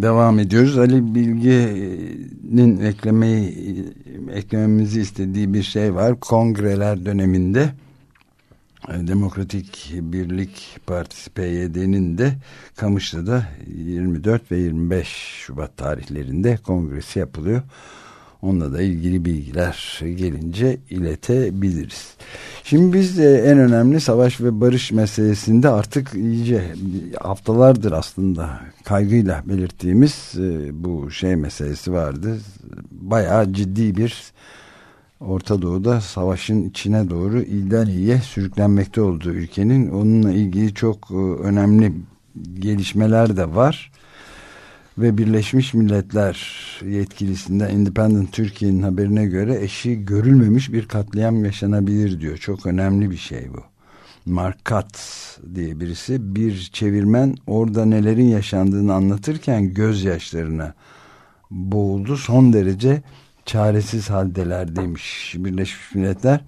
devam ediyoruz. Ali Bilge'nin eklemeyi eklememizi istediği bir şey var. Kongreler döneminde e, Demokratik Birlik Partisi PYD'nin de Kamışlı'da 24 ve 25 Şubat tarihlerinde kongresi yapılıyor. Onunla da ilgili bilgiler gelince iletebiliriz. Şimdi biz de en önemli savaş ve barış meselesinde artık iyice haftalardır aslında kaygıyla belirttiğimiz e, bu şey meselesi vardı. Bayağı ciddi bir Orta Doğu'da savaşın içine doğru iyiden iyiye sürüklenmekte olduğu ülkenin onunla ilgili çok e, önemli gelişmeler de var ve Birleşmiş Milletler yetkilisinden Independent Türkiye'nin haberine göre eşi görülmemiş bir katliam yaşanabilir diyor. Çok önemli bir şey bu. Mark Katz diye birisi bir çevirmen orada nelerin yaşandığını anlatırken gözyaşlarına boğuldu. Son derece çaresiz haldeler demiş Birleşmiş Milletler.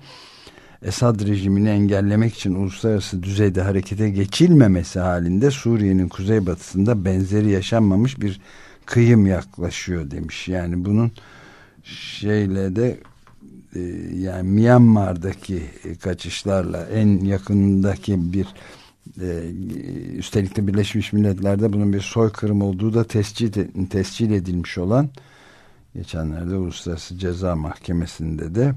Esad rejimini engellemek için uluslararası düzeyde harekete geçilmemesi halinde Suriye'nin kuzeybatısında benzeri yaşanmamış bir kıyım yaklaşıyor demiş. Yani bunun şeyle de e, yani Myanmar'daki kaçışlarla en yakındaki bir e, üstelik de Birleşmiş Milletler'de bunun bir soykırım olduğu da tescil, tescil edilmiş olan geçenlerde Uluslararası Ceza Mahkemesi'nde de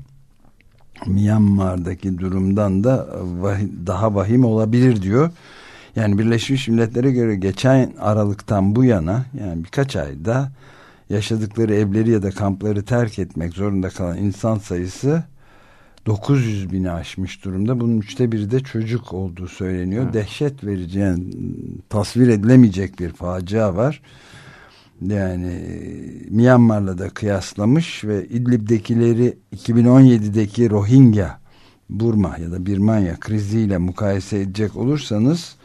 Myanmar'daki durumdan da daha vahim olabilir diyor. Yani Birleşmiş Milletler'e göre geçen Aralık'tan bu yana yani birkaç ayda yaşadıkları evleri ya da kampları terk etmek zorunda kalan insan sayısı 900 bini aşmış durumda. Bunun üçte biri de çocuk olduğu söyleniyor. Hı. Dehşet verici yani tasvir edilemeyecek bir facia var yani Myanmar'la da kıyaslamış ve İdlib'dekileri 2017'deki Rohingya Burma ya da Birmanya kriziyle mukayese edecek olursanız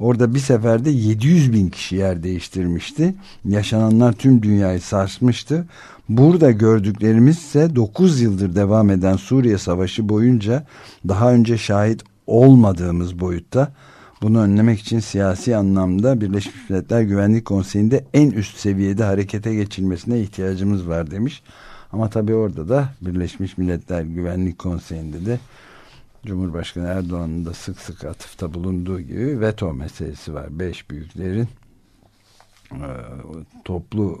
orada bir seferde 700 bin kişi yer değiştirmişti. Yaşananlar tüm dünyayı sarsmıştı. Burada gördüklerimiz ise 9 yıldır devam eden Suriye Savaşı boyunca daha önce şahit olmadığımız boyutta bunu önlemek için siyasi anlamda Birleşmiş Milletler Güvenlik Konseyi'nde en üst seviyede harekete geçilmesine ihtiyacımız var demiş. Ama tabii orada da Birleşmiş Milletler Güvenlik Konseyi'nde de Cumhurbaşkanı Erdoğan'ın da sık sık atıfta bulunduğu gibi veto meselesi var. Beş büyüklerin e, toplu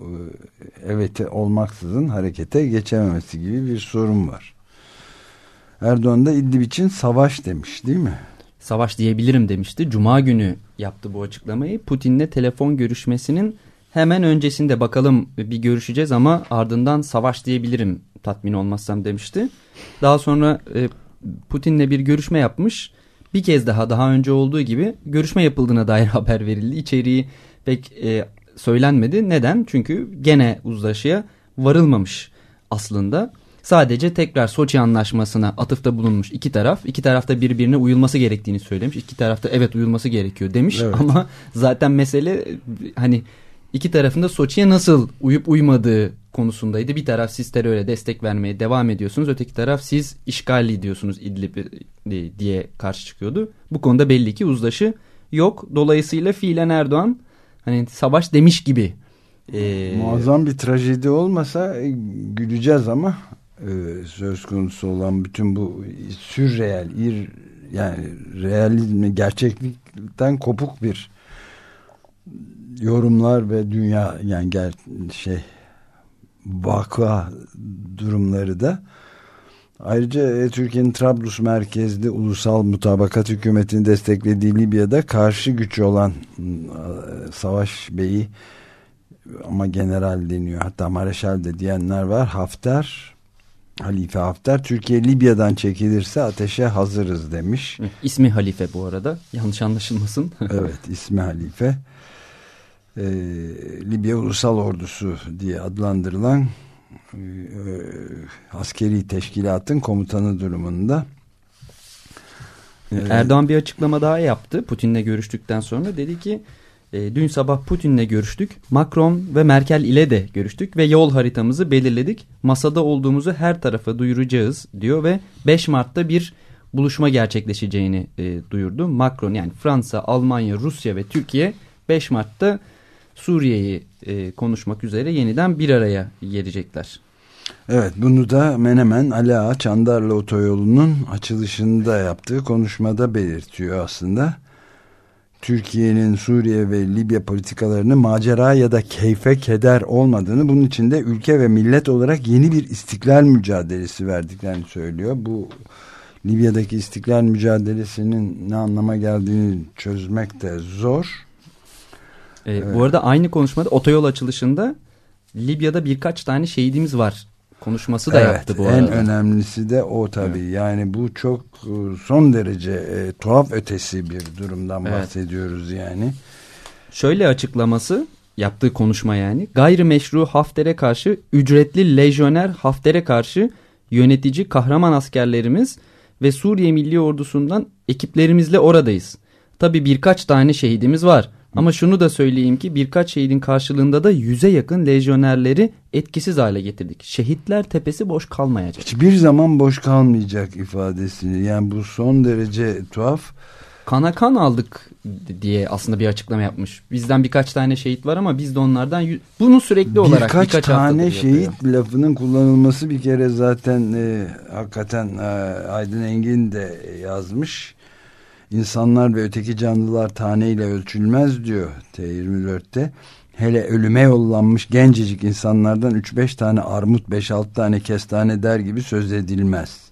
e, eveti olmaksızın harekete geçememesi gibi bir sorun var. Erdoğan da İdlib için savaş demiş değil mi? Savaş diyebilirim demişti. Cuma günü yaptı bu açıklamayı. Putin'le telefon görüşmesinin hemen öncesinde bakalım bir görüşeceğiz ama ardından savaş diyebilirim tatmin olmazsam demişti. Daha sonra e, Putin'le bir görüşme yapmış. Bir kez daha daha önce olduğu gibi görüşme yapıldığına dair haber verildi. İçeriği pek e, söylenmedi. Neden? Çünkü gene uzlaşıya varılmamış aslında. Sadece tekrar Soçi anlaşmasına atıfta bulunmuş iki taraf. iki tarafta birbirine uyulması gerektiğini söylemiş. İki tarafta evet uyulması gerekiyor demiş. Evet. Ama zaten mesele hani iki tarafında Soçi'ye nasıl uyup uymadığı konusundaydı. Bir taraf siz teröre destek vermeye devam ediyorsunuz. Öteki taraf siz işgal ediyorsunuz İdlib'i diye karşı çıkıyordu. Bu konuda belli ki uzlaşı yok. Dolayısıyla fiilen Erdoğan hani savaş demiş gibi. Ee, Muazzam bir trajedi olmasa güleceğiz ama e, söz konusu olan bütün bu sürreel, ir, yani realizm, gerçeklikten kopuk bir yorumlar ve dünya yani ger, şey vaka durumları da. Ayrıca e, Türkiye'nin Trablus merkezli ulusal mutabakat hükümetini desteklediği Libya'da karşı güç olan e, Savaş Bey'i ama general deniyor hatta mareşal de diyenler var. Hafter Halife Hafter Türkiye Libya'dan çekilirse ateşe hazırız demiş. İsmi Halife bu arada yanlış anlaşılmasın. evet ismi Halife. Ee, Libya Ulusal Ordusu diye adlandırılan e, askeri teşkilatın komutanı durumunda. Ee, Erdoğan bir açıklama daha yaptı Putin'le görüştükten sonra dedi ki E, dün sabah Putin'le görüştük. Macron ve Merkel ile de görüştük ve yol haritamızı belirledik. Masada olduğumuzu her tarafa duyuracağız diyor ve 5 Mart'ta bir buluşma gerçekleşeceğini e, duyurdu. Macron yani Fransa, Almanya, Rusya ve Türkiye 5 Mart'ta Suriye'yi e, konuşmak üzere yeniden bir araya gelecekler. Evet bunu da Menemen Ali Ağa Çandarlı Otoyolu'nun açılışında yaptığı konuşmada belirtiyor aslında. Türkiye'nin Suriye ve Libya politikalarını macera ya da keyfe keder olmadığını bunun içinde ülke ve millet olarak yeni bir istiklal mücadelesi verdiklerini söylüyor. Bu Libya'daki istiklal mücadelesinin ne anlama geldiğini çözmek de zor. Ee, evet. Bu arada aynı konuşmada otoyol açılışında Libya'da birkaç tane şehidimiz var konuşması da evet, yaptı bu en arada. En önemlisi de o tabii. Evet. Yani bu çok e, son derece e, tuhaf ötesi bir durumdan evet. bahsediyoruz yani. Şöyle açıklaması yaptığı konuşma yani. Gayrimeşru Hafter'e karşı ücretli lejyoner Hafter'e karşı yönetici kahraman askerlerimiz ve Suriye Milli Ordusu'ndan ekiplerimizle oradayız. Tabii birkaç tane şehidimiz var. Ama şunu da söyleyeyim ki birkaç şehidin karşılığında da yüze yakın lejyonerleri etkisiz hale getirdik. Şehitler tepesi boş kalmayacak. Hiçbir zaman boş kalmayacak ifadesini. Yani bu son derece tuhaf. Kana kan aldık diye aslında bir açıklama yapmış. Bizden birkaç tane şehit var ama biz de onlardan bunu sürekli olarak birkaç, birkaç tane şehit yapıyor. lafının kullanılması bir kere zaten e, hakikaten e, Aydın Engin de yazmış İnsanlar ve öteki canlılar taneyle ölçülmez diyor T24'te. Hele ölüme yollanmış gencecik insanlardan 3-5 tane armut 5-6 tane kestane der gibi söz edilmez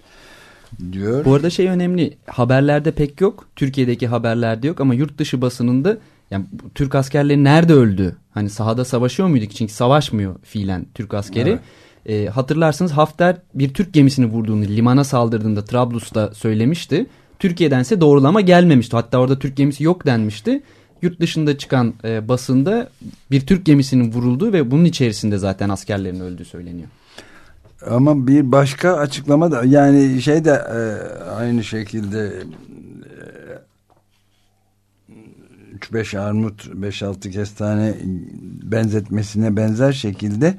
diyor. Bu arada şey önemli haberlerde pek yok Türkiye'deki haberlerde yok ama yurt dışı basınında yani Türk askerleri nerede öldü? Hani sahada savaşıyor muyduk? Çünkü savaşmıyor fiilen Türk askeri. Evet. E, hatırlarsınız Hafter bir Türk gemisini vurduğunu limana saldırdığında Trablus'ta söylemişti. Türkiye'dense doğrulama gelmemişti. Hatta orada Türk gemisi yok denmişti. Yurt dışında çıkan e, basında bir Türk gemisinin vurulduğu ve bunun içerisinde zaten askerlerin öldüğü söyleniyor. Ama bir başka açıklama da yani şey de e, aynı şekilde e, 3-5 armut 5-6 kestane benzetmesine benzer şekilde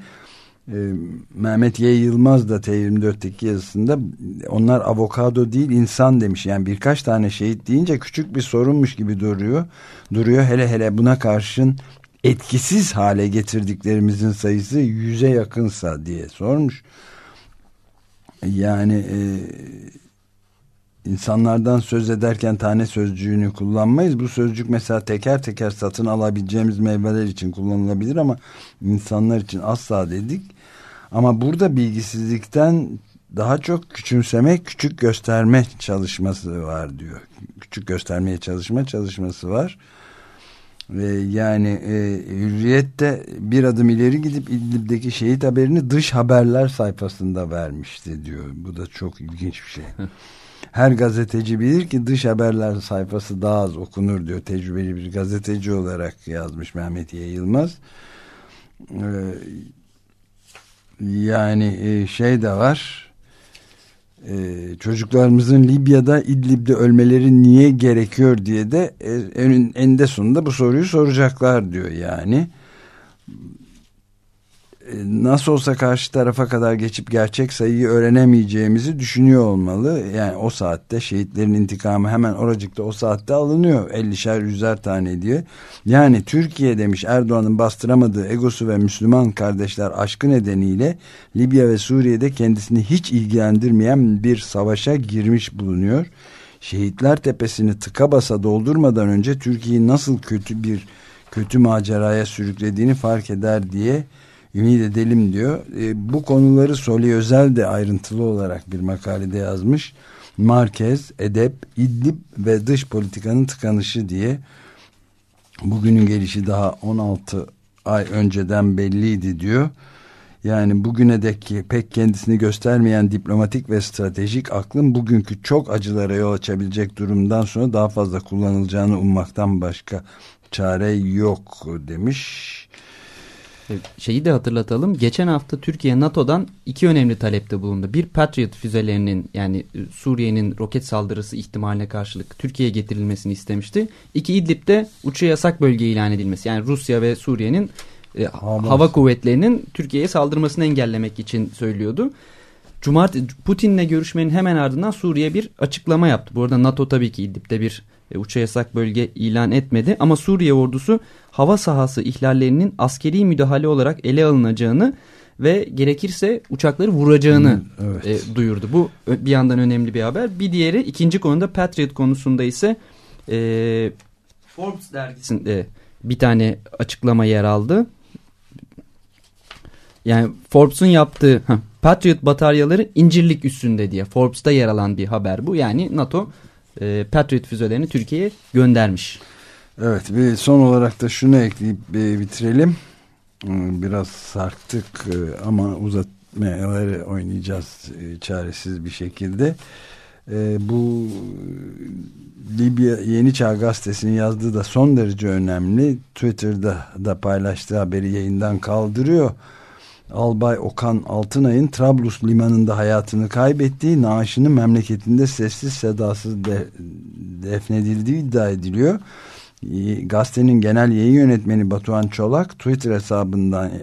e, Mehmet Y. Yılmaz da T24'teki yazısında onlar avokado değil insan demiş. Yani birkaç tane şehit deyince küçük bir sorunmuş gibi duruyor. Duruyor hele hele buna karşın etkisiz hale getirdiklerimizin sayısı yüze yakınsa diye sormuş. Yani e, insanlardan söz ederken tane sözcüğünü kullanmayız. Bu sözcük mesela teker teker satın alabileceğimiz meyveler için kullanılabilir ama insanlar için asla dedik. Ama burada bilgisizlikten daha çok küçümseme, küçük gösterme çalışması var diyor. Küçük göstermeye çalışma çalışması var. Ve yani e, Hürriyet'te bir adım ileri gidip İdlib'deki şehit haberini dış haberler sayfasında vermişti diyor. Bu da çok ilginç bir şey. Her gazeteci bilir ki dış haberler sayfası daha az okunur diyor. Tecrübeli bir gazeteci olarak yazmış Mehmet Y. Yılmaz. Yani e, şey de var. E, çocuklarımızın Libya'da İdlib'de ölmeleri niye gerekiyor diye de e, en, eninde sonunda bu soruyu soracaklar diyor yani. E, nasıl olsa karşı tarafa kadar geçip gerçek sayıyı öğrenemeyeceğimizi düşünüyor olmalı. Yani o saatte şehitlerin intikamı hemen oracıkta o saatte alınıyor. 50'şer yüzer tane diye. Yani Türkiye demiş Erdoğan'ın bastıramadığı egosu ve Müslüman kardeşler aşkı nedeniyle Libya ve Suriye'de kendisini hiç ilgilendirmeyen bir savaşa girmiş bulunuyor. Şehitler tepesini tıka basa doldurmadan önce Türkiye'yi nasıl kötü bir kötü maceraya sürüklediğini fark eder diye ümit edelim diyor. E, bu konuları Soli Özel de ayrıntılı olarak bir makalede yazmış. Markez, Edep, İdlib ve dış politikanın tıkanışı diye bugünün gelişi daha 16 ay önceden belliydi diyor. Yani bugüne dek pek kendisini göstermeyen diplomatik ve stratejik aklın bugünkü çok acılara yol açabilecek durumdan sonra daha fazla kullanılacağını ummaktan başka çare yok demiş. Şeyi de hatırlatalım. Geçen hafta Türkiye NATO'dan iki önemli talepte bulundu. Bir Patriot füzelerinin yani e, Suriye'nin roket saldırısı ihtimaline karşılık Türkiye'ye getirilmesini istemişti. İki İdlib'de uçuşa yasak bölge ilan edilmesi. Yani Rusya ve Suriye'nin e, hava kuvvetlerinin Türkiye'ye saldırmasını engellemek için söylüyordu. Cumartesi Putin'le görüşmenin hemen ardından Suriye bir açıklama yaptı. Bu arada NATO tabii ki İdlib'de bir e, uçağa yasak bölge ilan etmedi. Ama Suriye ordusu hava sahası ihlallerinin askeri müdahale olarak ele alınacağını ve gerekirse uçakları vuracağını evet. e, duyurdu. Bu bir yandan önemli bir haber. Bir diğeri ikinci konuda Patriot konusunda ise e, Forbes dergisinde bir tane açıklama yer aldı. Yani Forbes'un yaptığı heh, Patriot bataryaları incirlik üstünde diye Forbes'ta yer alan bir haber bu. Yani NATO e, Patriot füzelerini Türkiye'ye göndermiş. Evet bir son olarak da şunu ekleyip e, bitirelim. E, biraz sarktık e, ama uzatmaları oynayacağız e, çaresiz bir şekilde. E, bu Libya Yeni Çağ Gazetesi'nin yazdığı da son derece önemli. Twitter'da da paylaştığı haberi yayından kaldırıyor. Albay Okan Altınay'ın Trablus limanında hayatını kaybettiği naaşının memleketinde sessiz sedasız de, defnedildiği iddia ediliyor. Gazetenin genel yayın yönetmeni Batuhan Çolak Twitter hesabından e,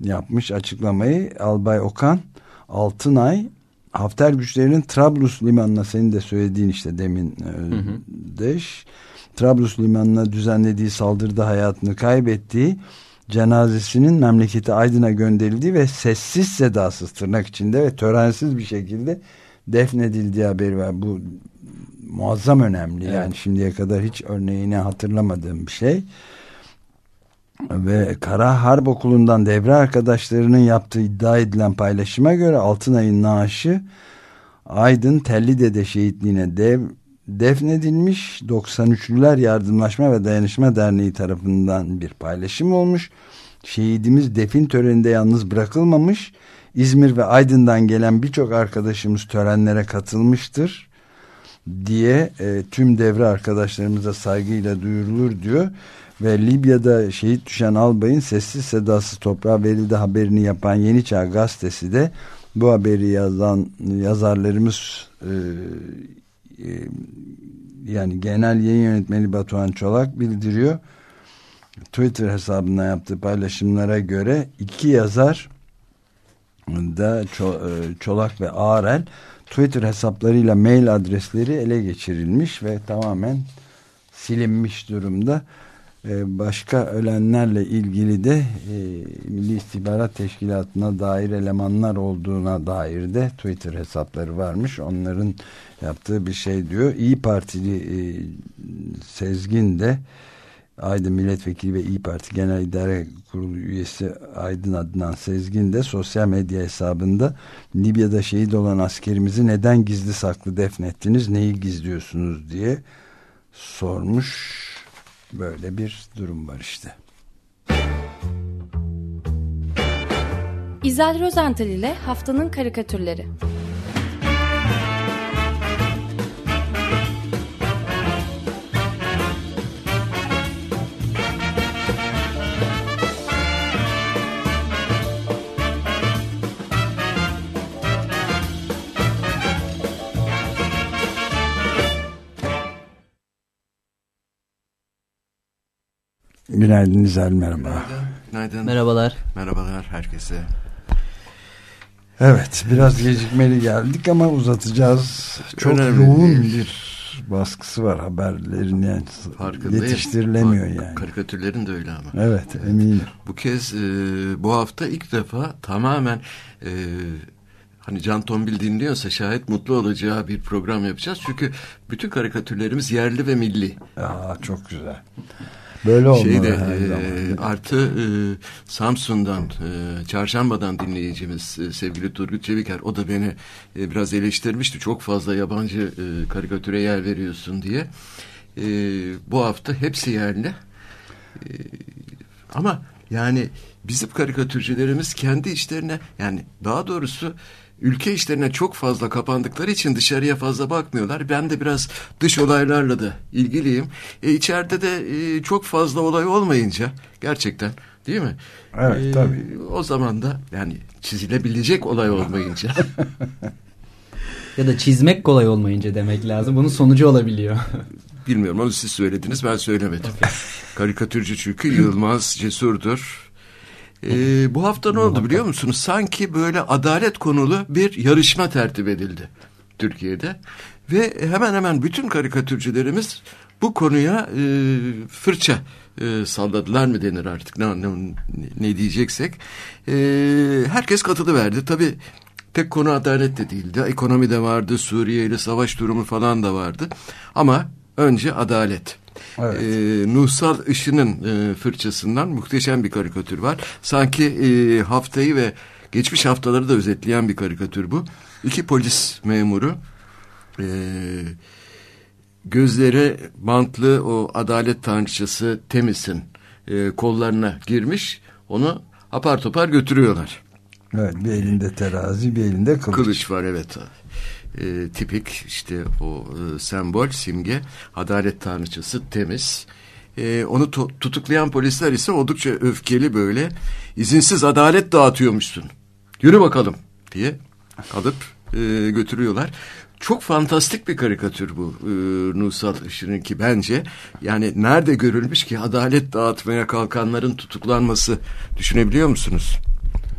yapmış açıklamayı Albay Okan Altınay Hafter güçlerinin Trablus limanına senin de söylediğin işte demin e, hı hı. Deş Trablus limanına düzenlediği saldırıda hayatını kaybettiği cenazesinin memleketi Aydın'a gönderildiği ve sessiz sedasız tırnak içinde ve törensiz bir şekilde defnedildiği haberi var. Bu muazzam önemli. Evet. Yani şimdiye kadar hiç örneğini hatırlamadığım bir şey. Ve Kara Harp Okulu'ndan devre arkadaşlarının yaptığı iddia edilen paylaşıma göre Altınay'ın naaşı Aydın Tellidede şehitliğine dev, defnedilmiş 93'lüler Yardımlaşma ve Dayanışma Derneği tarafından bir paylaşım olmuş. Şehidimiz defin töreninde yalnız bırakılmamış. İzmir ve Aydın'dan gelen birçok arkadaşımız törenlere katılmıştır diye e, tüm devre arkadaşlarımıza saygıyla duyurulur diyor. Ve Libya'da şehit düşen albayın sessiz sedasız toprağa verildi haberini yapan Yeni Çağ gazetesi de bu haberi yazan yazarlarımız e, yani genel yayın yönetmeni Batuhan Çolak bildiriyor. Twitter hesabından yaptığı paylaşımlara göre iki yazar da e, Çolak ve Arel Twitter hesaplarıyla mail adresleri ele geçirilmiş ve tamamen silinmiş durumda. Ee, başka ölenlerle ilgili de e, Milli İstihbarat Teşkilatı'na dair elemanlar olduğuna dair de Twitter hesapları varmış. Onların yaptığı bir şey diyor. İyi Partili e, Sezgin de Aydın Milletvekili ve İyi Parti Genel İdare Kurulu üyesi Aydın Adnan Sezgin de sosyal medya hesabında Libya'da şehit olan askerimizi neden gizli saklı defnettiniz, neyi gizliyorsunuz diye sormuş. Böyle bir durum var işte. İzel Rozental ile Haftanın Karikatürleri Günaydın İzel merhaba. Günaydın. Günaydın. Merhabalar. Merhabalar herkese. Evet biraz gecikmeli geldik ama uzatacağız. Çok Önemli yoğun değil. bir baskısı var haberlerin yani yetiştirilemiyor yani. Karikatürlerin de öyle ama. Evet, evet. eminim. Bu kez e, bu hafta ilk defa tamamen e, hani Can Tombil dinliyorsa şayet mutlu olacağı bir program yapacağız. Çünkü bütün karikatürlerimiz yerli ve milli. Aa, çok güzel. Böyle olmalı Şeyde, e, Artı e, Samsun'dan, e, Çarşamba'dan dinleyicimiz e, sevgili Turgut Çeviker. O da beni e, biraz eleştirmişti. Çok fazla yabancı e, karikatüre yer veriyorsun diye. E, bu hafta hepsi yerli. E, ama yani bizim karikatürcülerimiz kendi işlerine yani daha doğrusu ülke işlerine çok fazla kapandıkları için dışarıya fazla bakmıyorlar. Ben de biraz dış olaylarla da ilgiliyim. E, içeride de e, çok fazla olay olmayınca gerçekten Değil mi? Evet Ee, tabii. O zaman da yani çizilebilecek olay olmayınca Ya da çizmek kolay olmayınca demek lazım. Bunun sonucu olabiliyor. bilmiyorum onu siz söylediniz ben söylemedim. Karikatürcü çünkü Yılmaz Cesur'dur. Ee, bu hafta ne oldu biliyor musunuz? Sanki böyle adalet konulu bir yarışma tertip edildi Türkiye'de. Ve hemen hemen bütün karikatürcülerimiz bu konuya e, fırça e, salladılar mı denir artık ne, ne, ne diyeceksek. E, herkes katılıverdi. Tabii tek konu adalet de değildi. Ekonomi de vardı, Suriye ile savaş durumu falan da vardı. Ama önce adalet. Evet. Ee, Nuhsal Işın'ın e, fırçasından muhteşem bir karikatür var. Sanki e, haftayı ve geçmiş haftaları da özetleyen bir karikatür bu. İki polis memuru e, gözleri bantlı o adalet tanrıçası Temis'in e, kollarına girmiş. Onu apar topar götürüyorlar. Evet bir elinde terazi bir elinde kılıç. Kılıç var evet. E, tipik işte o e, sembol, simge, adalet tanrıçası temiz. E, onu tutuklayan polisler ise oldukça öfkeli böyle izinsiz adalet dağıtıyormuşsun. Yürü bakalım diye alıp e, götürüyorlar. Çok fantastik bir karikatür bu e, Nusal Işır'ınki bence. Yani nerede görülmüş ki adalet dağıtmaya kalkanların tutuklanması düşünebiliyor musunuz?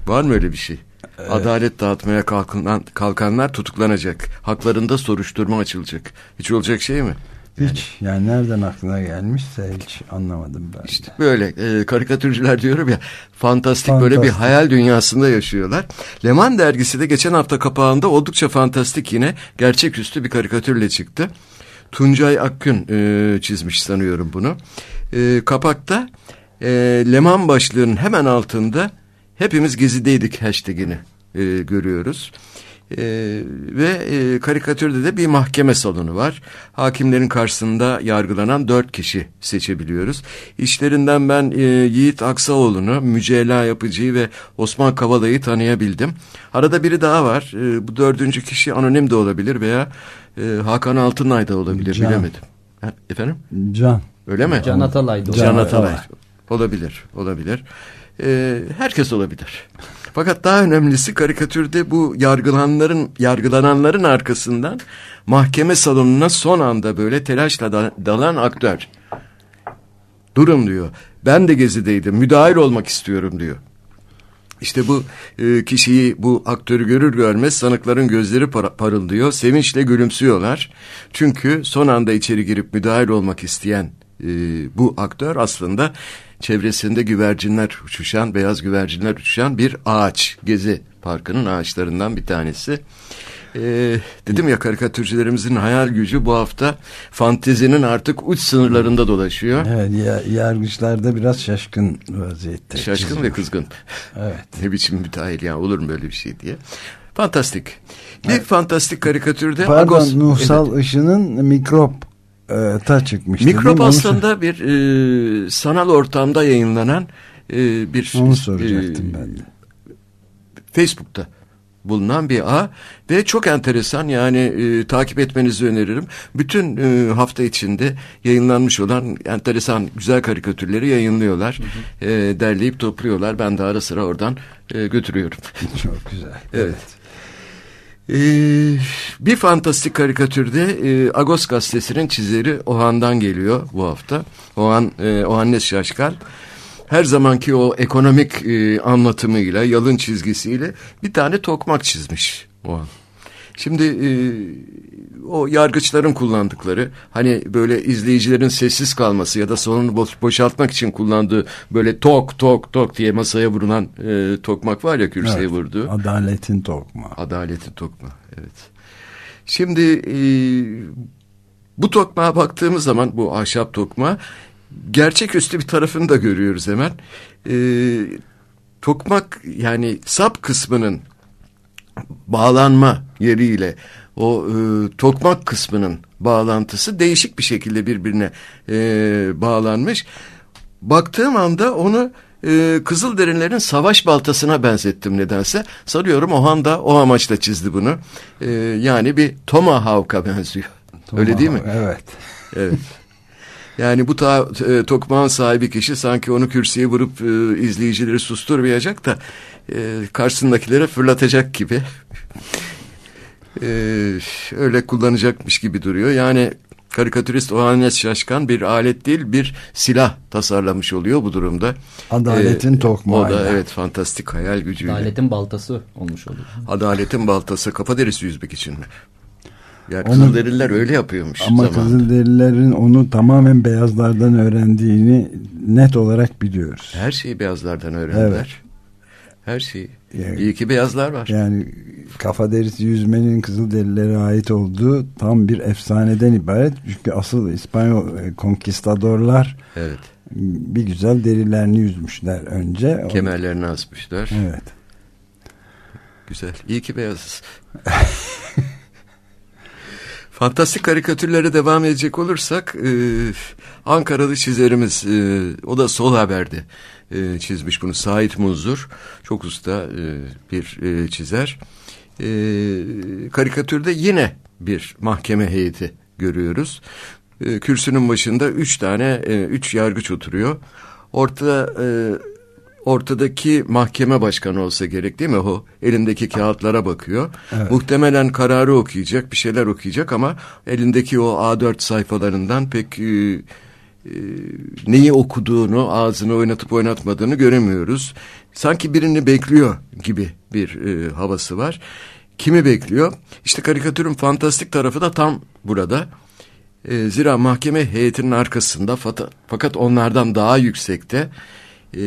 Var mı öyle bir şey? Adalet dağıtmaya kalkınan, kalkanlar tutuklanacak. Haklarında soruşturma açılacak. Hiç olacak şey mi? Hiç yani nereden aklına gelmişse hiç anlamadım ben. İşte böyle e, karikatürcüler diyorum ya fantastik, Fantastik. böyle bir hayal dünyasında yaşıyorlar. Leman dergisi de geçen hafta kapağında oldukça fantastik yine gerçeküstü bir karikatürle çıktı. Tuncay Akgün e, çizmiş sanıyorum bunu. E, kapakta e, Leman başlığının hemen altında hepimiz gezideydik hashtagini e, görüyoruz. E, ve e, karikatürde de bir mahkeme salonu var. Hakimlerin karşısında yargılanan dört kişi seçebiliyoruz. İşlerinden ben e, Yiğit Aksaoğlu'nu, Mücella Yapıcı'yı ve Osman Kavala'yı tanıyabildim. Arada biri daha var. E, bu dördüncü kişi anonim de olabilir veya e, Hakan Altınay da olabilir Can. bilemedim. Ha, efendim? Can. Öyle mi? Can Atalay'dı o. Can Atalay. Atalay. Olabilir, olabilir. Ee, herkes olabilir. Fakat daha önemlisi karikatürde bu yargılananların yargılananların arkasından mahkeme salonuna son anda böyle telaşla da- dalan aktör. Durun diyor. Ben de gezideydim. Müdahil olmak istiyorum diyor. İşte bu e, kişiyi, bu aktörü görür görmez sanıkların gözleri para- parıldıyor. Sevinçle gülümsüyorlar. Çünkü son anda içeri girip müdahil olmak isteyen e, bu aktör aslında çevresinde güvercinler uçuşan, beyaz güvercinler uçuşan bir ağaç. Gezi Parkı'nın ağaçlarından bir tanesi. E, dedim ya karikatürcülerimizin hayal gücü bu hafta fantezinin artık uç sınırlarında dolaşıyor. Evet ya, yargıçlar da biraz şaşkın vaziyette. Şaşkın çizmiş. ve kızgın. Evet. Ne biçim müdahil ya olur mu böyle bir şey diye. Fantastik. Bir fantastik karikatürde Pardon Agos- Nuhsal Evet. Işın'ın mikrop ta çıkmıştı. Mikrop aslında bir e, sanal ortamda yayınlanan e, bir Onu soracaktım e, ben de. Facebook'ta bulunan bir ağ ve çok enteresan yani e, takip etmenizi öneririm. Bütün e, hafta içinde yayınlanmış olan enteresan güzel karikatürleri yayınlıyorlar. E, derleyip topluyorlar. Ben de ara sıra oradan e, götürüyorum. Çok güzel. Evet. Ee, bir fantastik karikatürde e, Agos gazetesinin çizeri Ohan'dan geliyor bu hafta. Ohan, e, Ohannes Şaşkal. Her zamanki o ekonomik e, anlatımıyla, yalın çizgisiyle bir tane tokmak çizmiş Ohan. Şimdi e, o yargıçların kullandıkları hani böyle izleyicilerin sessiz kalması ya da sonunu boş, boşaltmak için kullandığı böyle tok tok tok diye masaya vurulan e, tokmak var ya kürsüye Evet. vurduğu. Adaletin tokma. Adaletin tokma evet. Şimdi e, bu tokmağa baktığımız zaman bu ahşap tokma gerçeküstü bir tarafını da görüyoruz hemen. E, tokmak yani sap kısmının bağlanma yeriyle o e, tokmak kısmının bağlantısı değişik bir şekilde birbirine e, bağlanmış. Baktığım anda onu e, Kızılderililerin savaş baltasına benzettim nedense. Sanıyorum Ohan da o amaçla çizdi bunu. E, yani bir tomahawk'a benziyor. Öyle değil mi? Evet. Evet. Yani bu ta, e, tokmağın sahibi kişi sanki onu kürsüye vurup e, izleyicileri susturmayacak da e, karşısındakilere fırlatacak gibi. e, öyle kullanacakmış gibi duruyor. Yani karikatürist Ohanes Şaşkan bir alet değil bir silah tasarlamış oluyor bu durumda. Adaletin ee, tokmağı. O da evet fantastik hayal gücüyle. Adaletin baltası olmuş oluyor. Adaletin baltası kafa derisi yüzmek için mi? Yani onu, Kızılderililer öyle yapıyormuş. Ama zamanında. Kızılderililerin onu tamamen beyazlardan öğrendiğini net olarak biliyoruz. Her şeyi beyazlardan öğrendiler. Evet. Her şeyi. Yani, İyi ki beyazlar var. Yani kafa derisi yüzmenin Kızılderililere ait olduğu tam bir efsaneden ibaret. Çünkü asıl İspanyol e, konkistadorlar evet. bir güzel derilerini yüzmüşler önce. Kemerlerini asmışlar. Evet. Güzel. İyi ki beyazız. Fantastik karikatürlere devam edecek olursak e, Ankaralı çizerimiz e, o da Sol Haber'de e, çizmiş bunu Sait Muzur çok usta e, bir e, çizer. E, karikatürde yine bir mahkeme heyeti görüyoruz. E, kürsünün başında üç tane e, üç yargıç oturuyor. Ortada e, ortadaki mahkeme başkanı olsa gerek değil mi? O elindeki kağıtlara bakıyor. Evet. Muhtemelen kararı okuyacak, bir şeyler okuyacak ama elindeki o A4 sayfalarından pek e, neyi okuduğunu, ağzını oynatıp oynatmadığını göremiyoruz. Sanki birini bekliyor gibi bir e, havası var. Kimi bekliyor? İşte karikatürün fantastik tarafı da tam burada. E, zira mahkeme heyetinin arkasında fakat onlardan daha yüksekte e,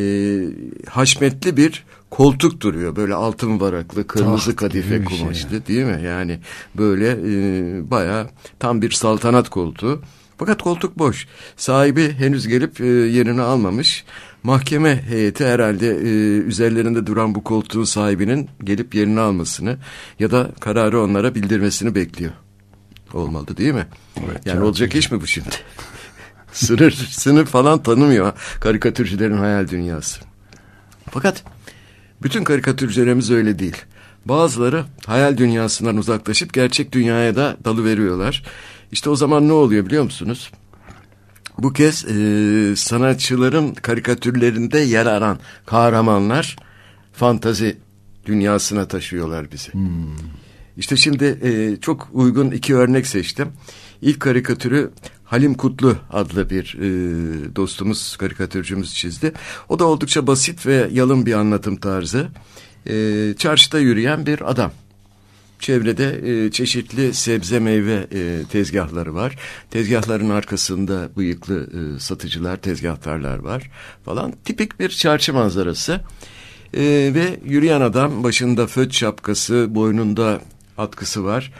haşmetli bir koltuk duruyor. Böyle altın varaklı, kırmızı Taht kadife kumaşlı şey. değil mi? Yani böyle e, bayağı tam bir saltanat koltuğu. Fakat koltuk boş. Sahibi henüz gelip e, yerini almamış. Mahkeme heyeti herhalde e, üzerlerinde duran bu koltuğun sahibinin gelip yerini almasını ya da kararı onlara bildirmesini bekliyor. Olmalı değil mi? Evet, yani olacak iş mi bu şimdi? sınır, sınır falan tanımıyor karikatürcülerin hayal dünyası. Fakat bütün karikatürcülerimiz öyle değil. Bazıları hayal dünyasından uzaklaşıp gerçek dünyaya da dalı veriyorlar. İşte o zaman ne oluyor biliyor musunuz? Bu kez e, sanatçıların karikatürlerinde yer alan kahramanlar fantazi dünyasına taşıyorlar bizi. Hmm. İşte şimdi e, çok uygun iki örnek seçtim. İlk karikatürü Halim Kutlu adlı bir e, dostumuz, karikatürcümüz çizdi. O da oldukça basit ve yalın bir anlatım tarzı. E, çarşıda yürüyen bir adam. Çevrede e, çeşitli sebze meyve e, tezgahları var. Tezgahların arkasında bıyıklı e, satıcılar, tezgahtarlar var falan. Tipik bir çarşı manzarası. E, ve yürüyen adam başında föt şapkası, boynunda atkısı var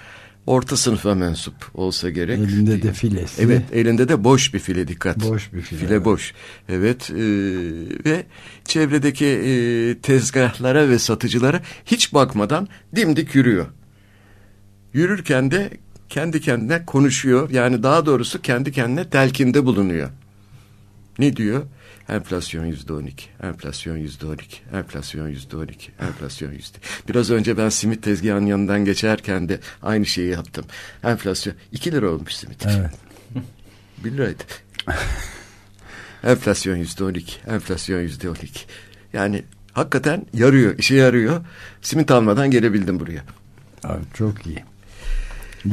orta sınıfa mensup olsa gerek. Elinde de filesi. Evet elinde de boş bir file dikkat. Boş bir file. File boş. Evet e, ve çevredeki e, tezgahlara ve satıcılara hiç bakmadan dimdik yürüyor. Yürürken de kendi kendine konuşuyor. Yani daha doğrusu kendi kendine telkinde bulunuyor. Ne diyor? Enflasyon yüzde on iki, enflasyon yüzde on iki, enflasyon yüzde on iki, enflasyon yüzde. Biraz önce ben simit tezgahının yanından geçerken de aynı şeyi yaptım. Enflasyon iki lira olmuş simit. Evet. Bir liraydı. enflasyon yüzde on iki, enflasyon yüzde on iki. Yani hakikaten yarıyor, işe yarıyor. Simit almadan gelebildim buraya. Abi çok iyi.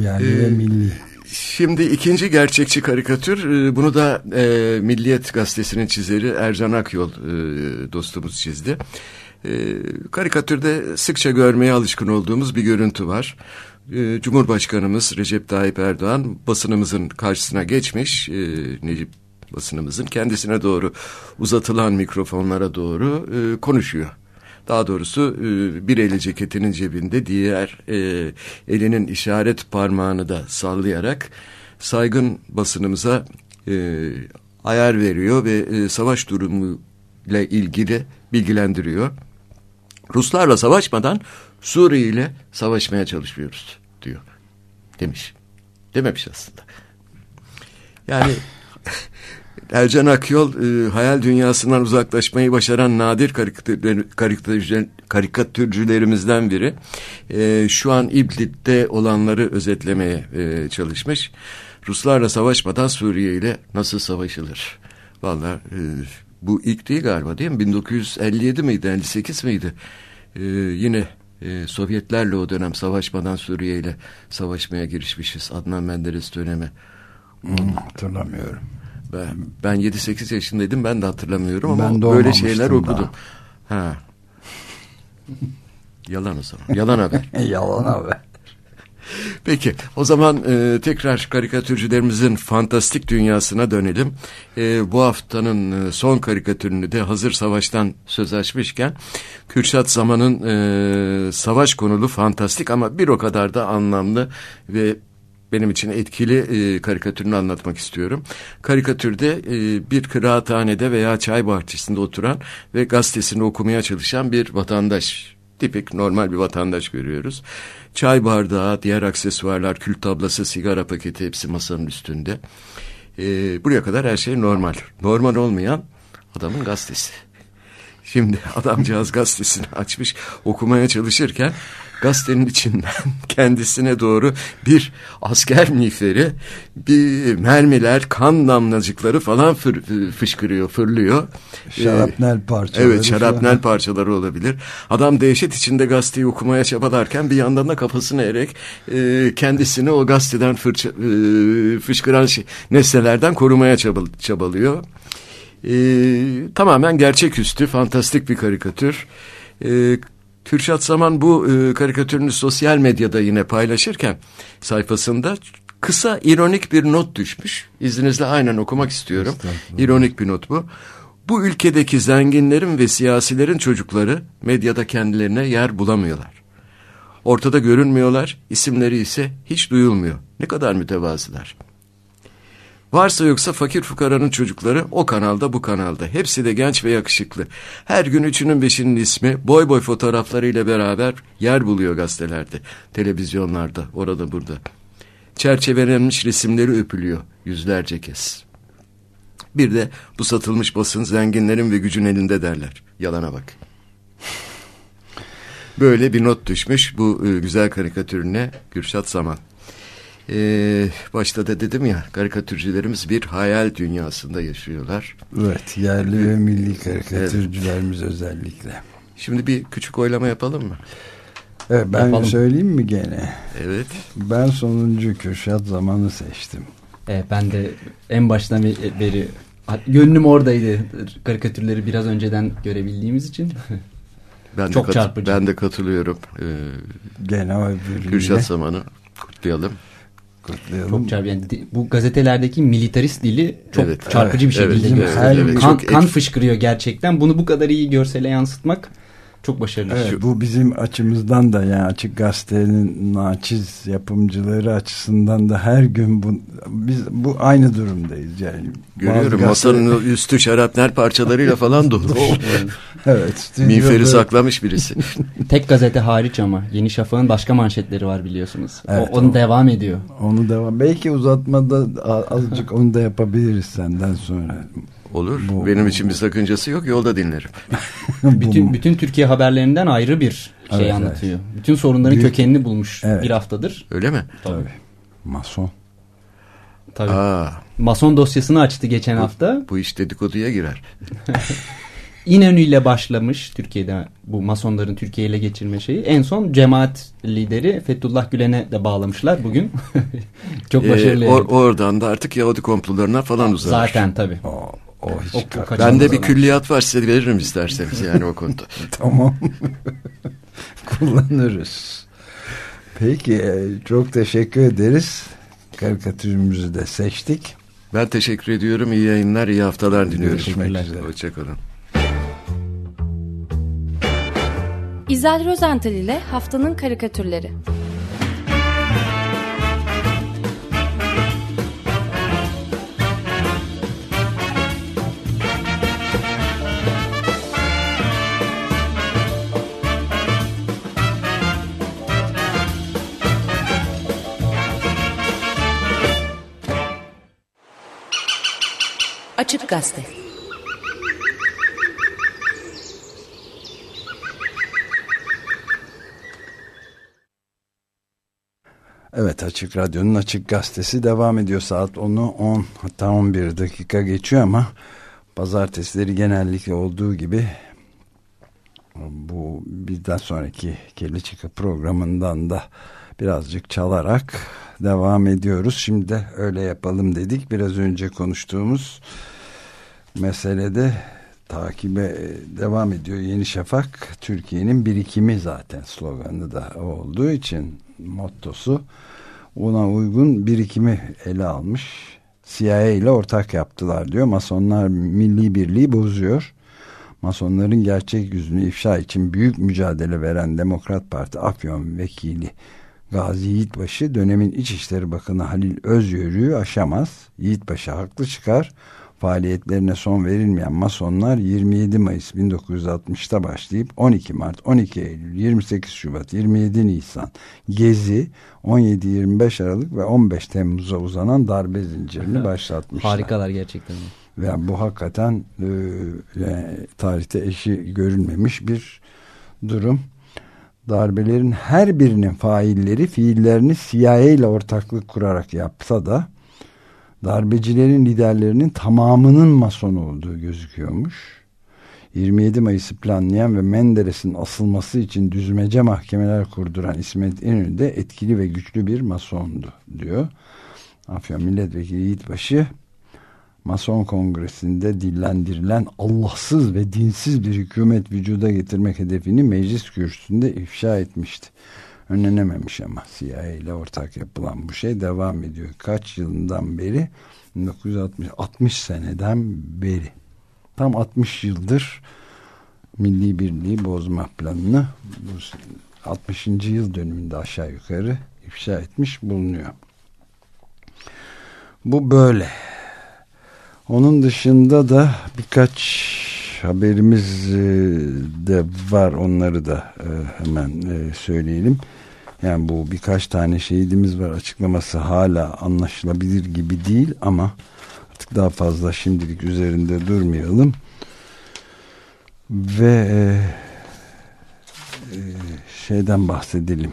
Yani ee, ve milli. Şimdi ikinci gerçekçi karikatür e, bunu da e, Milliyet Gazetesi'nin çizeri Ercan Akyol e, dostumuz çizdi. E, karikatürde sıkça görmeye alışkın olduğumuz bir görüntü var. E, Cumhurbaşkanımız Recep Tayyip Erdoğan basınımızın karşısına geçmiş. E, Necip basınımızın kendisine doğru uzatılan mikrofonlara doğru e, konuşuyor. Daha doğrusu e, bir eli ceketinin cebinde diğer e, elinin işaret parmağını da sallayarak saygın basınımıza e, ayar veriyor ve savaş durumu ile ilgili bilgilendiriyor. Ruslarla savaşmadan Suriye ile savaşmaya çalışıyoruz diyor. Demiş. Dememiş aslında. Yani Ercan Akyol e, hayal dünyasından uzaklaşmayı başaran nadir karikatürler, karikatürcüler, karikatürcülerimizden biri. E, şu an İblit'te olanları özetlemeye e, çalışmış. Ruslarla savaşmadan Suriye ile nasıl savaşılır? Vallahi e, bu ilk değil galiba değil mi? 1957 miydi, 58 miydi? E, yine e, Sovyetlerle o dönem savaşmadan Suriye ile savaşmaya girişmişiz. Adnan Menderes dönemi. Hmm, hatırlamıyorum. Ben, ben 7-8 yaşındaydım ben de hatırlamıyorum Ben ama böyle şeyler okudum. Ha. Yalan o zaman. Yalan haber. Yalan haber. Peki o zaman e, tekrar karikatürcülerimizin fantastik dünyasına dönelim. E, bu haftanın e, son karikatürünü de hazır savaştan söz açmışken Kürşat Zaman'ın e, savaş konulu fantastik ama bir o kadar da anlamlı ve benim için etkili e, karikatürünü anlatmak istiyorum. Karikatürde e, bir kıraathanede veya çay bahçesinde oturan ve gazetesini okumaya çalışan bir vatandaş tipik normal bir vatandaş görüyoruz. Çay bardağı, diğer aksesuarlar, kül tablası, sigara paketi hepsi masanın üstünde. Ee, buraya kadar her şey normal. Normal olmayan adamın gazetesi. Şimdi adamcağız gazetesini açmış okumaya çalışırken gazetenin içinden kendisine doğru bir asker miğferi, bir mermiler, kan damlacıkları falan fır, fışkırıyor, fırlıyor. Şarapnel parçaları. Evet şarapnel falan. parçaları olabilir. Adam dehşet içinde gazeteyi okumaya çabalarken bir yandan da kafasını erek e, kendisini o gazeteden fırça, e, fışkıran şey, nesnelerden korumaya çabal, çabalıyor. E, tamamen gerçeküstü, fantastik bir karikatür. E, Kürşat Zaman bu e, karikatürünü sosyal medyada yine paylaşırken sayfasında kısa ironik bir not düşmüş. İzninizle aynen okumak istiyorum. İronik bir not bu. Bu ülkedeki zenginlerin ve siyasilerin çocukları medyada kendilerine yer bulamıyorlar. Ortada görünmüyorlar, isimleri ise hiç duyulmuyor. Ne kadar mütevazılar. Varsa yoksa fakir fukaranın çocukları o kanalda bu kanalda. Hepsi de genç ve yakışıklı. Her gün üçünün beşinin ismi boy boy fotoğraflarıyla beraber yer buluyor gazetelerde, televizyonlarda, orada burada. Çerçevelenmiş resimleri öpülüyor yüzlerce kez. Bir de bu satılmış basın zenginlerin ve gücün elinde derler. Yalana bak. Böyle bir not düşmüş bu e, güzel karikatürüne Gürşat Zaman. Ee, başta da dedim ya karikatürcülerimiz bir hayal dünyasında yaşıyorlar. Evet yerli ve milli karikatürcülerimiz evet. özellikle. Şimdi bir küçük oylama yapalım mı? Evet, ben yapalım. söyleyeyim mi gene? Evet. Ben sonuncu Kürşat Zaman'ı seçtim. Evet, ben de en baştan beri gönlüm oradaydı karikatürleri biraz önceden görebildiğimiz için. Ben Çok de çarpıcı. Ben de katılıyorum. Ee, gene. Kürşat Zaman'ı kutlayalım. Kutlayalım. Çok çarpıcı. Yani bu gazetelerdeki militarist dili çok evet, çarpıcı evet, bir şekilde evet, gösteriyor. Evet, kan, kan fışkırıyor gerçekten. Bunu bu kadar iyi görsele yansıtmak çok başarılı. Evet, bu bizim açımızdan da yani açık gazetenin naçiz yapımcıları açısından da her gün bu biz bu aynı durumdayız yani. Görüyorum gazete... masanın üstü şarapnel parçalarıyla falan dolu. evet. Miğferi saklamış birisi. Tek gazete hariç ama Yeni Şafak'ın başka manşetleri var biliyorsunuz. Evet, o, onu o, devam ediyor. Onu devam. Belki uzatmada azıcık onu da yapabiliriz senden sonra. Olur. Bu, Benim için bir sakıncası yok. Yolda dinlerim. bütün bütün Türkiye haberlerinden ayrı bir şey evet, anlatıyor. Evet. Bütün sorunların Büyük, kökenini bulmuş evet. bir haftadır. Öyle mi? Tabii. Tabii. Mason. Tabii. Aa. Mason dosyasını açtı geçen bu, hafta. Bu iş dedikoduya girer. İnönü ile başlamış Türkiye'de bu masonların Türkiye ile geçirme şeyi. En son cemaat lideri Fethullah Gülen'e de bağlamışlar bugün. Çok başarılı. Ee, or, oradan da artık Yahudi komplolarına falan uzar. Zaten tabii. O, o hiç o, Bende bir külliyat var size veririm isterseniz yani o konuda. tamam. Kullanırız. Peki e, çok teşekkür ederiz. Karikatürümüzü de seçtik. Ben teşekkür ediyorum. İyi yayınlar, iyi haftalar diliyorum. Hoşçakalın. İzel Rozental ile Haftanın Karikatürleri Açık Gazete. Evet Açık Radyo'nun Açık Gazetesi devam ediyor. Saat 10'u 10 hatta 11 dakika geçiyor ama pazartesileri genellikle olduğu gibi bu bizden sonraki Kirli Çıkı programından da birazcık çalarak devam ediyoruz. Şimdi de öyle yapalım dedik. Biraz önce konuştuğumuz meselede takibe devam ediyor Yeni Şafak. Türkiye'nin birikimi zaten sloganı da olduğu için mottosu ona uygun birikimi ele almış. CIA ile ortak yaptılar diyor. Masonlar milli birliği bozuyor. Masonların gerçek yüzünü ifşa için büyük mücadele veren Demokrat Parti Afyon Vekili Gazi Yiğitbaşı dönemin İçişleri Bakanı Halil Özyörü'yü aşamaz. Yiğitbaşı haklı çıkar faaliyetlerine son verilmeyen masonlar 27 Mayıs 1960'ta başlayıp 12 Mart, 12 Eylül, 28 Şubat, 27 Nisan, Gezi, 17-25 Aralık ve 15 Temmuz'a uzanan darbe zincirini başlatmışlar. Harikalar gerçekten. Ve bu hakikaten e, yani, tarihte eşi görülmemiş bir durum. Darbelerin her birinin failleri fiillerini CIA ile ortaklık kurarak yapsa da darbecilerin liderlerinin tamamının mason olduğu gözüküyormuş. 27 Mayıs'ı planlayan ve Menderes'in asılması için düzmece mahkemeler kurduran İsmet İnönü de etkili ve güçlü bir masondu diyor. Afyon Milletvekili Yiğitbaşı Mason Kongresi'nde dillendirilen Allahsız ve dinsiz bir hükümet vücuda getirmek hedefini meclis kürsüsünde ifşa etmişti önlenememiş ama CIA ile ortak yapılan bu şey devam ediyor. Kaç yılından beri 1960 60 seneden beri tam 60 yıldır milli birliği bozma planını bu 60. yıl dönümünde aşağı yukarı ifşa etmiş bulunuyor. Bu böyle. Onun dışında da birkaç haberimiz de var onları da hemen söyleyelim. Yani bu birkaç tane şehidimiz var açıklaması hala anlaşılabilir gibi değil ama artık daha fazla şimdilik üzerinde durmayalım. Ve e, e, şeyden bahsedelim.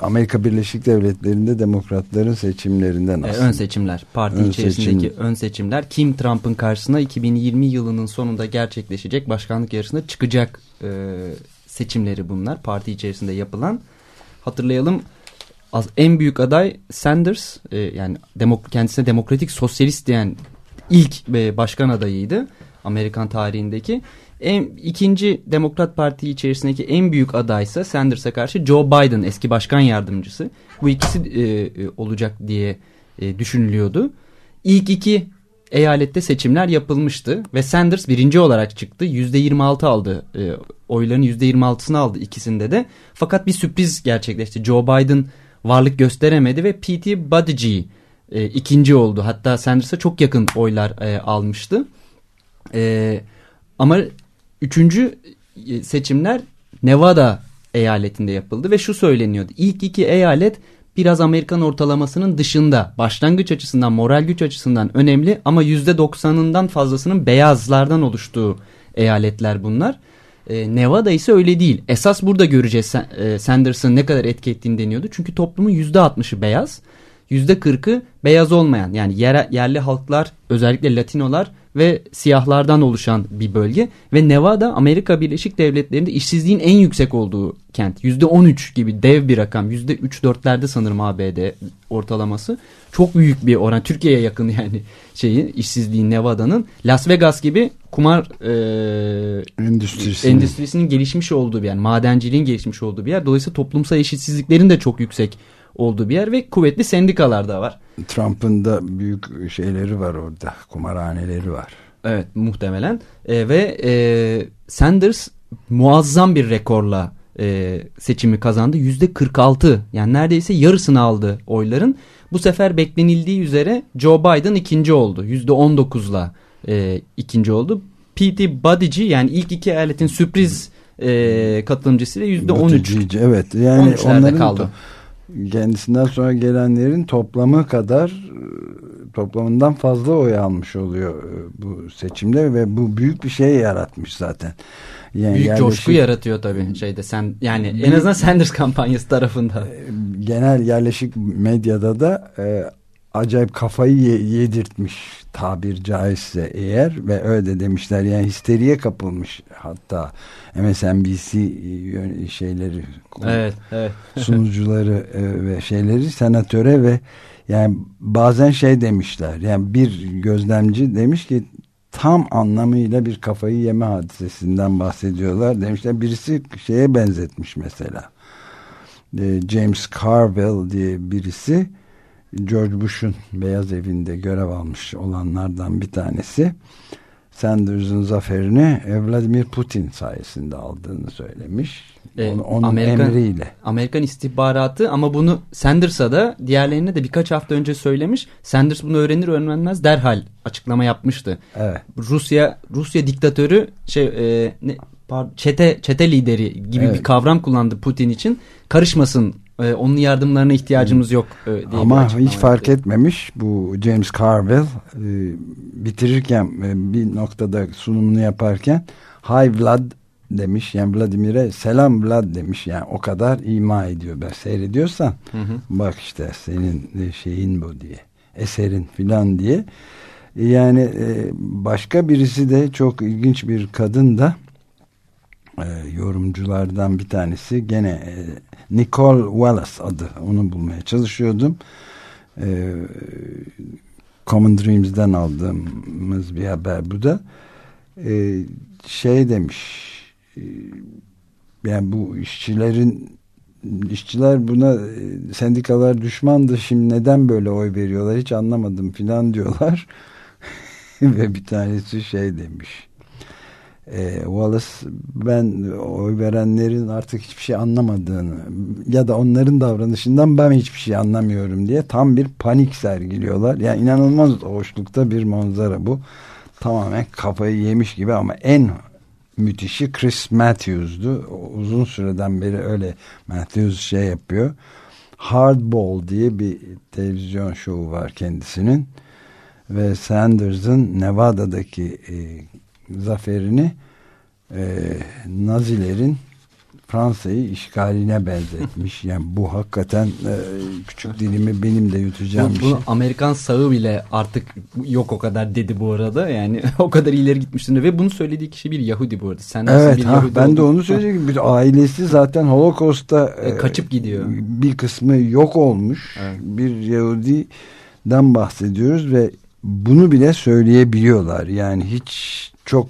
Amerika Birleşik Devletleri'nde demokratların seçimlerinden aslında. ön seçimler. Parti ön içerisindeki seçim. ön seçimler. Kim Trump'ın karşısına 2020 yılının sonunda gerçekleşecek başkanlık yarışında çıkacak e, seçimleri bunlar. Parti içerisinde yapılan. Hatırlayalım en büyük aday Sanders e, yani demok kendisine demokratik sosyalist diyen ilk e, başkan adayıydı. Amerikan tarihindeki en, ikinci Demokrat Parti içerisindeki en büyük adaysa Sanders'a karşı Joe Biden eski başkan yardımcısı. Bu ikisi e, e, olacak diye e, düşünülüyordu. İlk iki eyalette seçimler yapılmıştı ve Sanders birinci olarak çıktı. %26 aldı. E, oyların %26'sını aldı ikisinde de. Fakat bir sürpriz gerçekleşti. Joe Biden varlık gösteremedi ve P.T. Buttigieg e, ikinci oldu. Hatta Sanders'a çok yakın oylar e, almıştı. E, ama Üçüncü e, seçimler Nevada eyaletinde yapıldı ve şu söyleniyordu. İlk iki eyalet biraz Amerikan ortalamasının dışında başlangıç açısından moral güç açısından önemli ama yüzde doksanından fazlasının beyazlardan oluştuğu eyaletler bunlar. Ee, Nevada ise öyle değil. Esas burada göreceğiz e, Sanders'ın ne kadar etki ettiğini deniyordu. Çünkü toplumun yüzde altmışı beyaz, yüzde kırkı beyaz olmayan yani yer, yerli halklar özellikle Latinolar ve siyahlardan oluşan bir bölge ve Nevada Amerika Birleşik Devletleri'nde işsizliğin en yüksek olduğu kent. %13 gibi dev bir rakam. %3-4'lerde sanırım ABD ortalaması. Çok büyük bir oran. Türkiye'ye yakın yani şeyi işsizliğin Nevada'nın. Las Vegas gibi kumar e, endüstrisinin. endüstrisinin gelişmiş olduğu bir yer. Madenciliğin gelişmiş olduğu bir yer. Dolayısıyla toplumsal eşitsizliklerin de çok yüksek olduğu bir yer ve kuvvetli sendikalar da var. Trump'ın da büyük şeyleri var orada. Kumarhaneleri var. Evet muhtemelen. E, ve e, Sanders muazzam bir rekorla e, seçimi kazandı. Yüzde 46 yani neredeyse yarısını aldı oyların. Bu sefer beklenildiği üzere Joe Biden ikinci oldu. Yüzde 19'la e, ikinci oldu. P.T. Buttigieg yani ilk iki eyaletin sürpriz e, katılımcısıyla yüzde 13. Evet yani onların kaldı kendisinden sonra gelenlerin toplamı kadar toplamından fazla oy almış oluyor e, bu seçimde ve bu büyük bir şey yaratmış zaten. Yani büyük yerleşik, coşku yaratıyor tabii şeyde sen yani en azından Sanders kampanyası tarafında. E, genel yerleşik medyada da e, acayip kafayı yedirtmiş tabir caizse eğer ve öyle demişler. Yani histeriye kapılmış hatta MSNBC şeyleri evet, evet. sunucuları ve şeyleri senatöre ve yani bazen şey demişler. Yani bir gözlemci demiş ki tam anlamıyla bir kafayı yeme hadisesinden bahsediyorlar demişler. Birisi şeye benzetmiş mesela. E, James Carville diye birisi George Bush'un Beyaz Evi'nde görev almış olanlardan bir tanesi Sanders'ın zaferini Vladimir Putin sayesinde aldığını söylemiş. Ee, onun, onun Amerikan, emriyle. Amerikan istihbaratı ama bunu Sanders'a da diğerlerine de birkaç hafta önce söylemiş. Sanders bunu öğrenir öğrenmez derhal açıklama yapmıştı. Evet. Rusya Rusya diktatörü şey e, ne, pardon, çete çete lideri gibi evet. bir kavram kullandı Putin için. Karışmasın e, onun yardımlarına ihtiyacımız yok e, diye Ama hiç fark etmemiş bu James Carville e, bitirirken e, bir noktada sunumunu yaparken Hi Vlad demiş. Yani Vladimir'e selam Vlad demiş. Yani o kadar ima ediyor ben seyrediyorsan hı hı. bak işte senin şeyin bu diye eserin filan diye. Yani e, başka birisi de çok ilginç bir kadın da e, yorumculardan bir tanesi gene e, Nicole Wallace adı onu bulmaya çalışıyordum. E, Common Dreams'den aldığımız bir haber bu da. E, şey demiş e, yani bu işçilerin işçiler buna e, sendikalar düşmandı şimdi neden böyle oy veriyorlar hiç anlamadım filan diyorlar. Ve bir tanesi şey demiş e, Wallace ben oy verenlerin artık hiçbir şey anlamadığını ya da onların davranışından ben hiçbir şey anlamıyorum diye tam bir panik sergiliyorlar. Yani inanılmaz hoşlukta bir manzara bu. Tamamen kafayı yemiş gibi ama en müthişi Chris Matthews'du. Uzun süreden beri öyle Matthews şey yapıyor. Hardball diye bir televizyon şovu var kendisinin. Ve Sanders'ın Nevada'daki e, zaferini e, Nazilerin Fransa'yı işgaline benzetmiş. Yani bu hakikaten e, küçük dilimi benim de yutacağım bu, bir şey. Amerikan sağı bile artık yok o kadar dedi bu arada. Yani o kadar ileri gitmiştir. Ve bunu söylediği kişi bir Yahudi bu arada. Sen evet bir ha, Yahudi ben oldun? de onu söyleyecektim. Bir ailesi zaten Holocaust'ta e, kaçıp gidiyor. Bir kısmı yok olmuş. Evet. Bir Yahudi'den bahsediyoruz ve bunu bile söyleyebiliyorlar. Yani hiç çok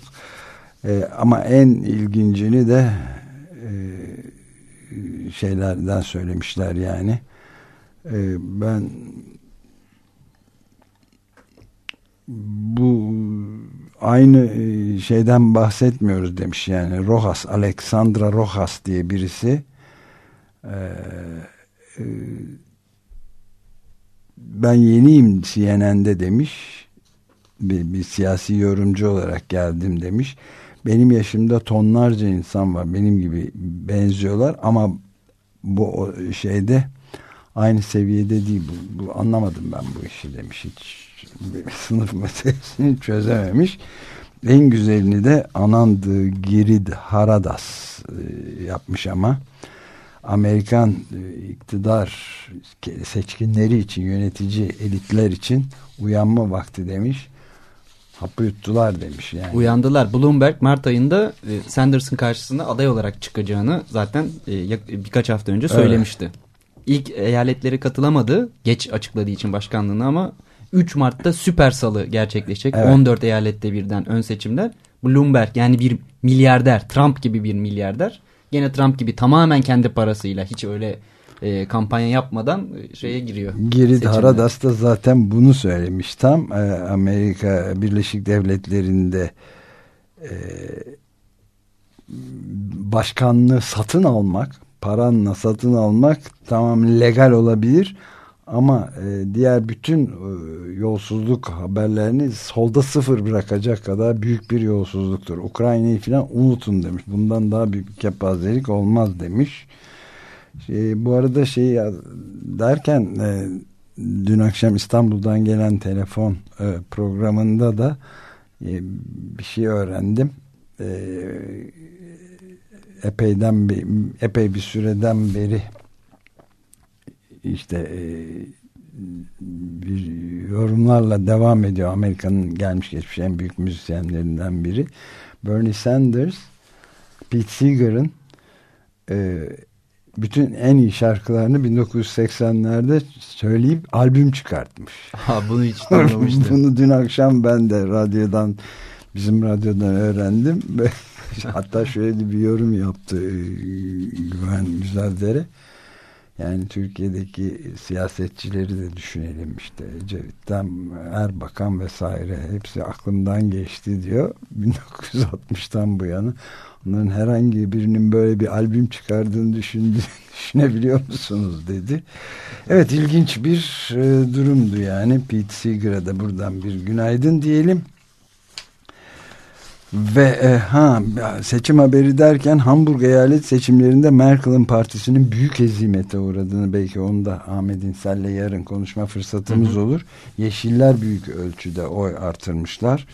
e, ama en ilgincini de e, şeylerden söylemişler yani. E, ben bu aynı e, şeyden bahsetmiyoruz demiş yani. Rojas, Alexandra Rojas diye birisi. E, e, ben yeniyim CNN'de demiş bir, bir siyasi yorumcu olarak geldim demiş. Benim yaşımda tonlarca insan var. Benim gibi benziyorlar ama bu şeyde aynı seviyede değil. Bu, bu anlamadım ben bu işi demiş. Hiç sınıf meselesini çözememiş. En güzelini de Anand Girid Haradas e, yapmış ama Amerikan e, iktidar seçkinleri için, yönetici elitler için uyanma vakti demiş hapı yuttular demiş yani. Uyandılar. Bloomberg Mart ayında e, Sanders'ın karşısında aday olarak çıkacağını zaten e, birkaç hafta önce söylemişti. Evet. İlk eyaletleri katılamadı geç açıkladığı için başkanlığını ama 3 Mart'ta süper salı gerçekleşecek. Evet. 14 eyalette birden ön seçimler. Bloomberg yani bir milyarder Trump gibi bir milyarder. Gene Trump gibi tamamen kendi parasıyla hiç öyle e, kampanya yapmadan e, şeye giriyor. Girit Haradas da zaten bunu söylemiş tam e, Amerika Birleşik Devletleri'nde e, başkanlığı satın almak paranla satın almak tamam legal olabilir ama e, diğer bütün e, yolsuzluk haberlerini solda sıfır bırakacak kadar büyük bir yolsuzluktur. Ukrayna'yı falan unutun demiş. Bundan daha büyük bir kepazelik olmaz demiş. Şey, bu arada şey derken e, dün akşam İstanbul'dan gelen telefon e, programında da e, bir şey öğrendim. E, epeyden bir, epey bir süreden beri işte e, bir yorumlarla devam ediyor. Amerika'nın gelmiş geçmiş en büyük müzisyenlerinden biri. Bernie Sanders, Pete Seeger'ın e, bütün en iyi şarkılarını 1980'lerde söyleyip albüm çıkartmış. Ha, bunu hiç duymamıştım. bunu dün akşam ben de radyodan bizim radyodan öğrendim ve hatta şöyle bir yorum yaptı e, Güven Güzeldere. Yani Türkiye'deki siyasetçileri de düşünelim işte Cevit'ten Erbakan vesaire hepsi aklımdan geçti diyor 1960'tan bu yana onların herhangi birinin böyle bir albüm çıkardığını düşündü, düşünebiliyor musunuz dedi. Evet ilginç bir e, durumdu yani Pete Seeger'a da buradan bir günaydın diyelim. Ve e, ha seçim haberi derken Hamburg eyalet seçimlerinde Merkel'in partisinin büyük hezimete uğradığını belki onu da Ahmet İnsel'le yarın konuşma fırsatımız hı hı. olur. Yeşiller büyük ölçüde oy artırmışlar.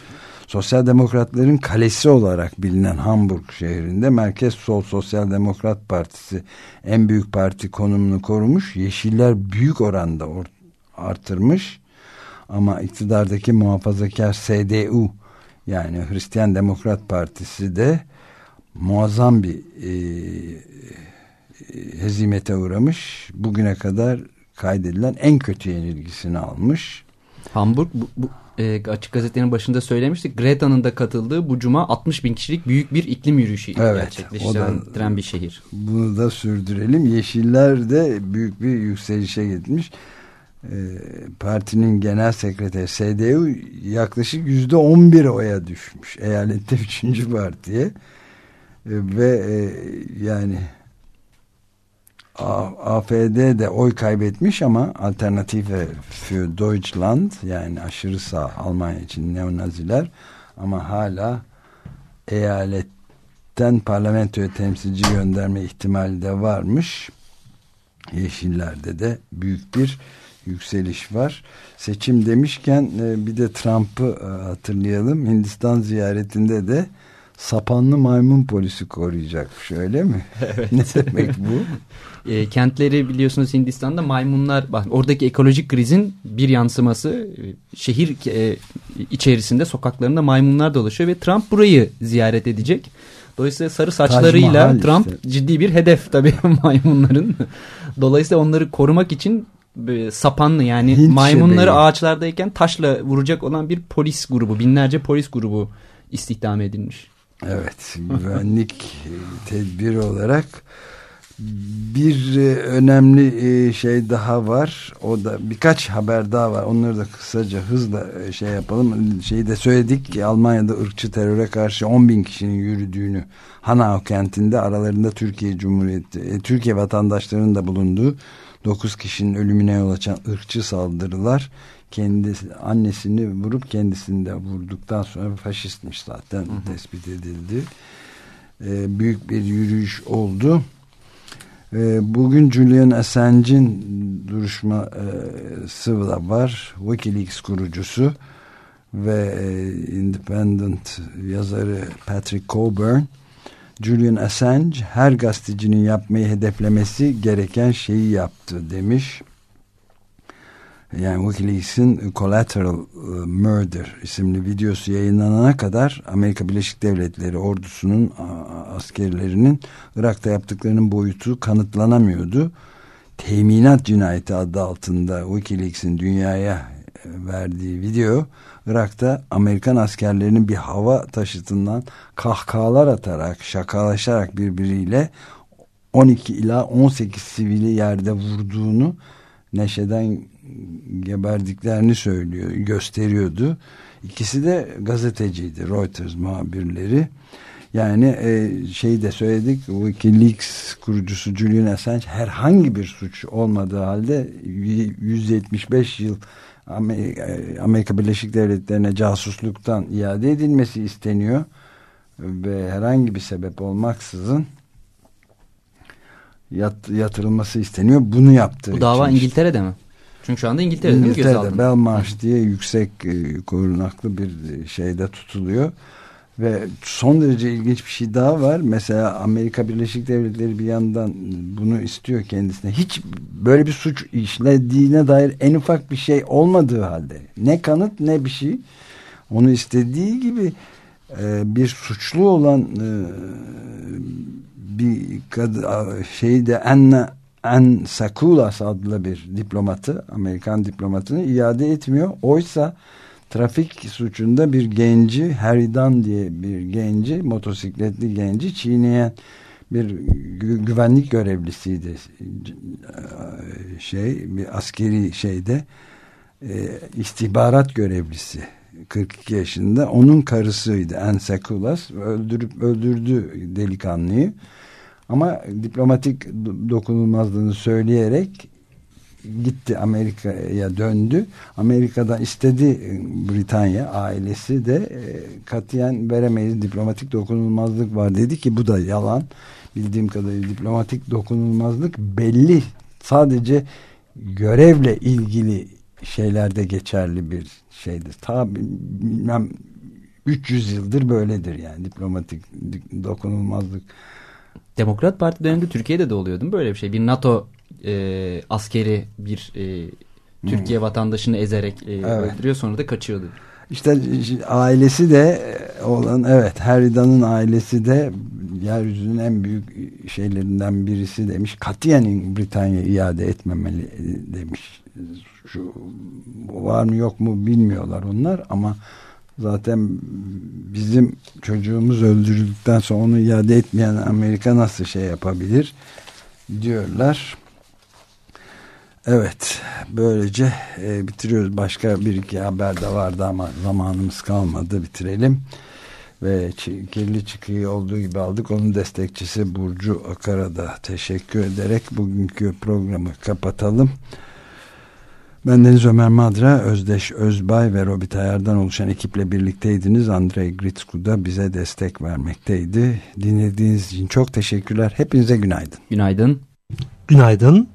Sosyal Demokratların kalesi olarak bilinen Hamburg şehrinde Merkez Sol Sosyal Demokrat Partisi en büyük parti konumunu korumuş. Yeşiller büyük oranda artırmış. Ama iktidardaki muhafazakar CDU yani Hristiyan Demokrat Partisi de muazzam bir e, e, hezimete uğramış. Bugüne kadar kaydedilen en kötü yenilgisini almış. Hamburg bu, bu e, açık gazetenin başında söylemiştik. Greta'nın da katıldığı bu cuma 60 bin kişilik büyük bir iklim yürüyüşü evet, gerçekleştiren bir şehir. Bunu da sürdürelim. Yeşiller de büyük bir yükselişe gitmiş. E, partinin genel sekreteri SDU yaklaşık yüzde on bir oya düşmüş. Eyalette üçüncü partiye. E, ve e, yani AFD de oy kaybetmiş ama Alternative für Deutschland yani aşırı sağ Almanya için neonaziler ama hala eyaletten parlamentoya temsilci gönderme ihtimali de varmış. Yeşillerde de büyük bir yükseliş var. Seçim demişken e, bir de Trump'ı e, hatırlayalım. Hindistan ziyaretinde de sapanlı maymun polisi koruyacakmış öyle mi? Evet. ne demek bu? E, kentleri biliyorsunuz Hindistan'da maymunlar oradaki ekolojik krizin bir yansıması e, şehir e, içerisinde sokaklarında maymunlar dolaşıyor ve Trump burayı ziyaret edecek. Dolayısıyla sarı saçlarıyla Trump işte. ciddi bir hedef tabii maymunların. Dolayısıyla onları korumak için sapanlı yani Hint maymunları şebeği. ağaçlardayken taşla vuracak olan bir polis grubu binlerce polis grubu istihdam edilmiş. Evet güvenlik tedbiri olarak bir e, önemli e, şey daha var. O da birkaç haber daha var. Onları da kısaca hızla e, şey yapalım. Şeyi de söyledik ki Almanya'da ırkçı teröre karşı 10 bin kişinin yürüdüğünü Hanau kentinde aralarında Türkiye Cumhuriyeti, Türkiye vatandaşlarının da bulunduğu 9 kişinin ölümüne yol açan ırkçı saldırılar kendisi annesini vurup kendisini de vurduktan sonra faşistmiş zaten hı hı. tespit edildi. Ee, büyük bir yürüyüş oldu. Ee, bugün Julian Assange'in duruşması da var. Wikileaks kurucusu ve e, Independent yazarı Patrick Coburn Julian Assange her gazetecinin yapmayı hedeflemesi gereken şeyi yaptı demiş. Yani Wikileaks'in Collateral e, Murder isimli videosu yayınlanana kadar Amerika Birleşik Devletleri ordusunun askerlerinin Irak'ta yaptıklarının boyutu kanıtlanamıyordu. Teminat cinayeti adı altında Wikileaks'in dünyaya e, verdiği video Irak'ta Amerikan askerlerinin bir hava taşıtından kahkahalar atarak şakalaşarak birbiriyle 12 ila 18 sivili yerde vurduğunu neşeden geberdiklerini söylüyor, gösteriyordu. İkisi de gazeteciydi, Reuters muhabirleri. Yani e, şeyi de söyledik, Wikileaks kurucusu Julian Assange herhangi bir suç olmadığı halde 175 yıl Amerika, Amerika Birleşik Devletleri'ne casusluktan iade edilmesi isteniyor ve herhangi bir sebep olmaksızın yat, yatırılması isteniyor. Bunu yaptı. Bu dava için İngiltere'de mi? Çünkü şu anda İngiltere'de, İngiltere'de gözaltında. Belmarsh diye yüksek e, korunaklı bir şeyde tutuluyor. Ve son derece ilginç bir şey daha var. Mesela Amerika Birleşik Devletleri bir yandan bunu istiyor kendisine. Hiç böyle bir suç işlediğine dair en ufak bir şey olmadığı halde. Ne kanıt ne bir şey. Onu istediği gibi e, bir suçlu olan e, bir kadın şeyde Anna en Sakulas adlı bir diplomatı, Amerikan diplomatını iade etmiyor. Oysa trafik suçunda bir genci, Harry diye bir genci, motosikletli genci çiğneyen bir gü güvenlik görevlisiydi. Şey, bir askeri şeyde e, istihbarat görevlisi 42 yaşında onun karısıydı Ensakulas öldürüp öldürdü delikanlıyı ama diplomatik dokunulmazlığını söyleyerek gitti Amerika'ya döndü. Amerika'dan istedi e, Britanya ailesi de e, katiyen veremeyiz diplomatik dokunulmazlık var dedi ki bu da yalan. Bildiğim kadarıyla diplomatik dokunulmazlık belli sadece görevle ilgili şeylerde geçerli bir şeydir. Ta bilmem 300 yıldır böyledir yani diplomatik dokunulmazlık Demokrat Parti döneminde Türkiye'de de oluyordu böyle bir şey? Bir NATO e, askeri bir e, Türkiye hmm. vatandaşını ezerek e, evet. öldürüyor sonra da kaçıyordu. İşte ailesi de olan evet Heridan'ın ailesi de yeryüzünün en büyük şeylerinden birisi demiş. Katiyen Britanya iade etmemeli demiş. Şu var mı yok mu bilmiyorlar onlar ama Zaten bizim çocuğumuz öldürüldükten sonra onu iade etmeyen Amerika nasıl şey yapabilir diyorlar. Evet böylece e, bitiriyoruz. Başka bir iki haber de vardı ama zamanımız kalmadı bitirelim. Ve kirli çıkıyı olduğu gibi aldık. Onun destekçisi Burcu Akar'a da teşekkür ederek bugünkü programı kapatalım. Ben Deniz Ömer Madra, Özdeş Özbay ve Robit Ayar'dan oluşan ekiple birlikteydiniz. Andrei Gritsku da bize destek vermekteydi. Dinlediğiniz için çok teşekkürler. Hepinize günaydın. Günaydın. Günaydın.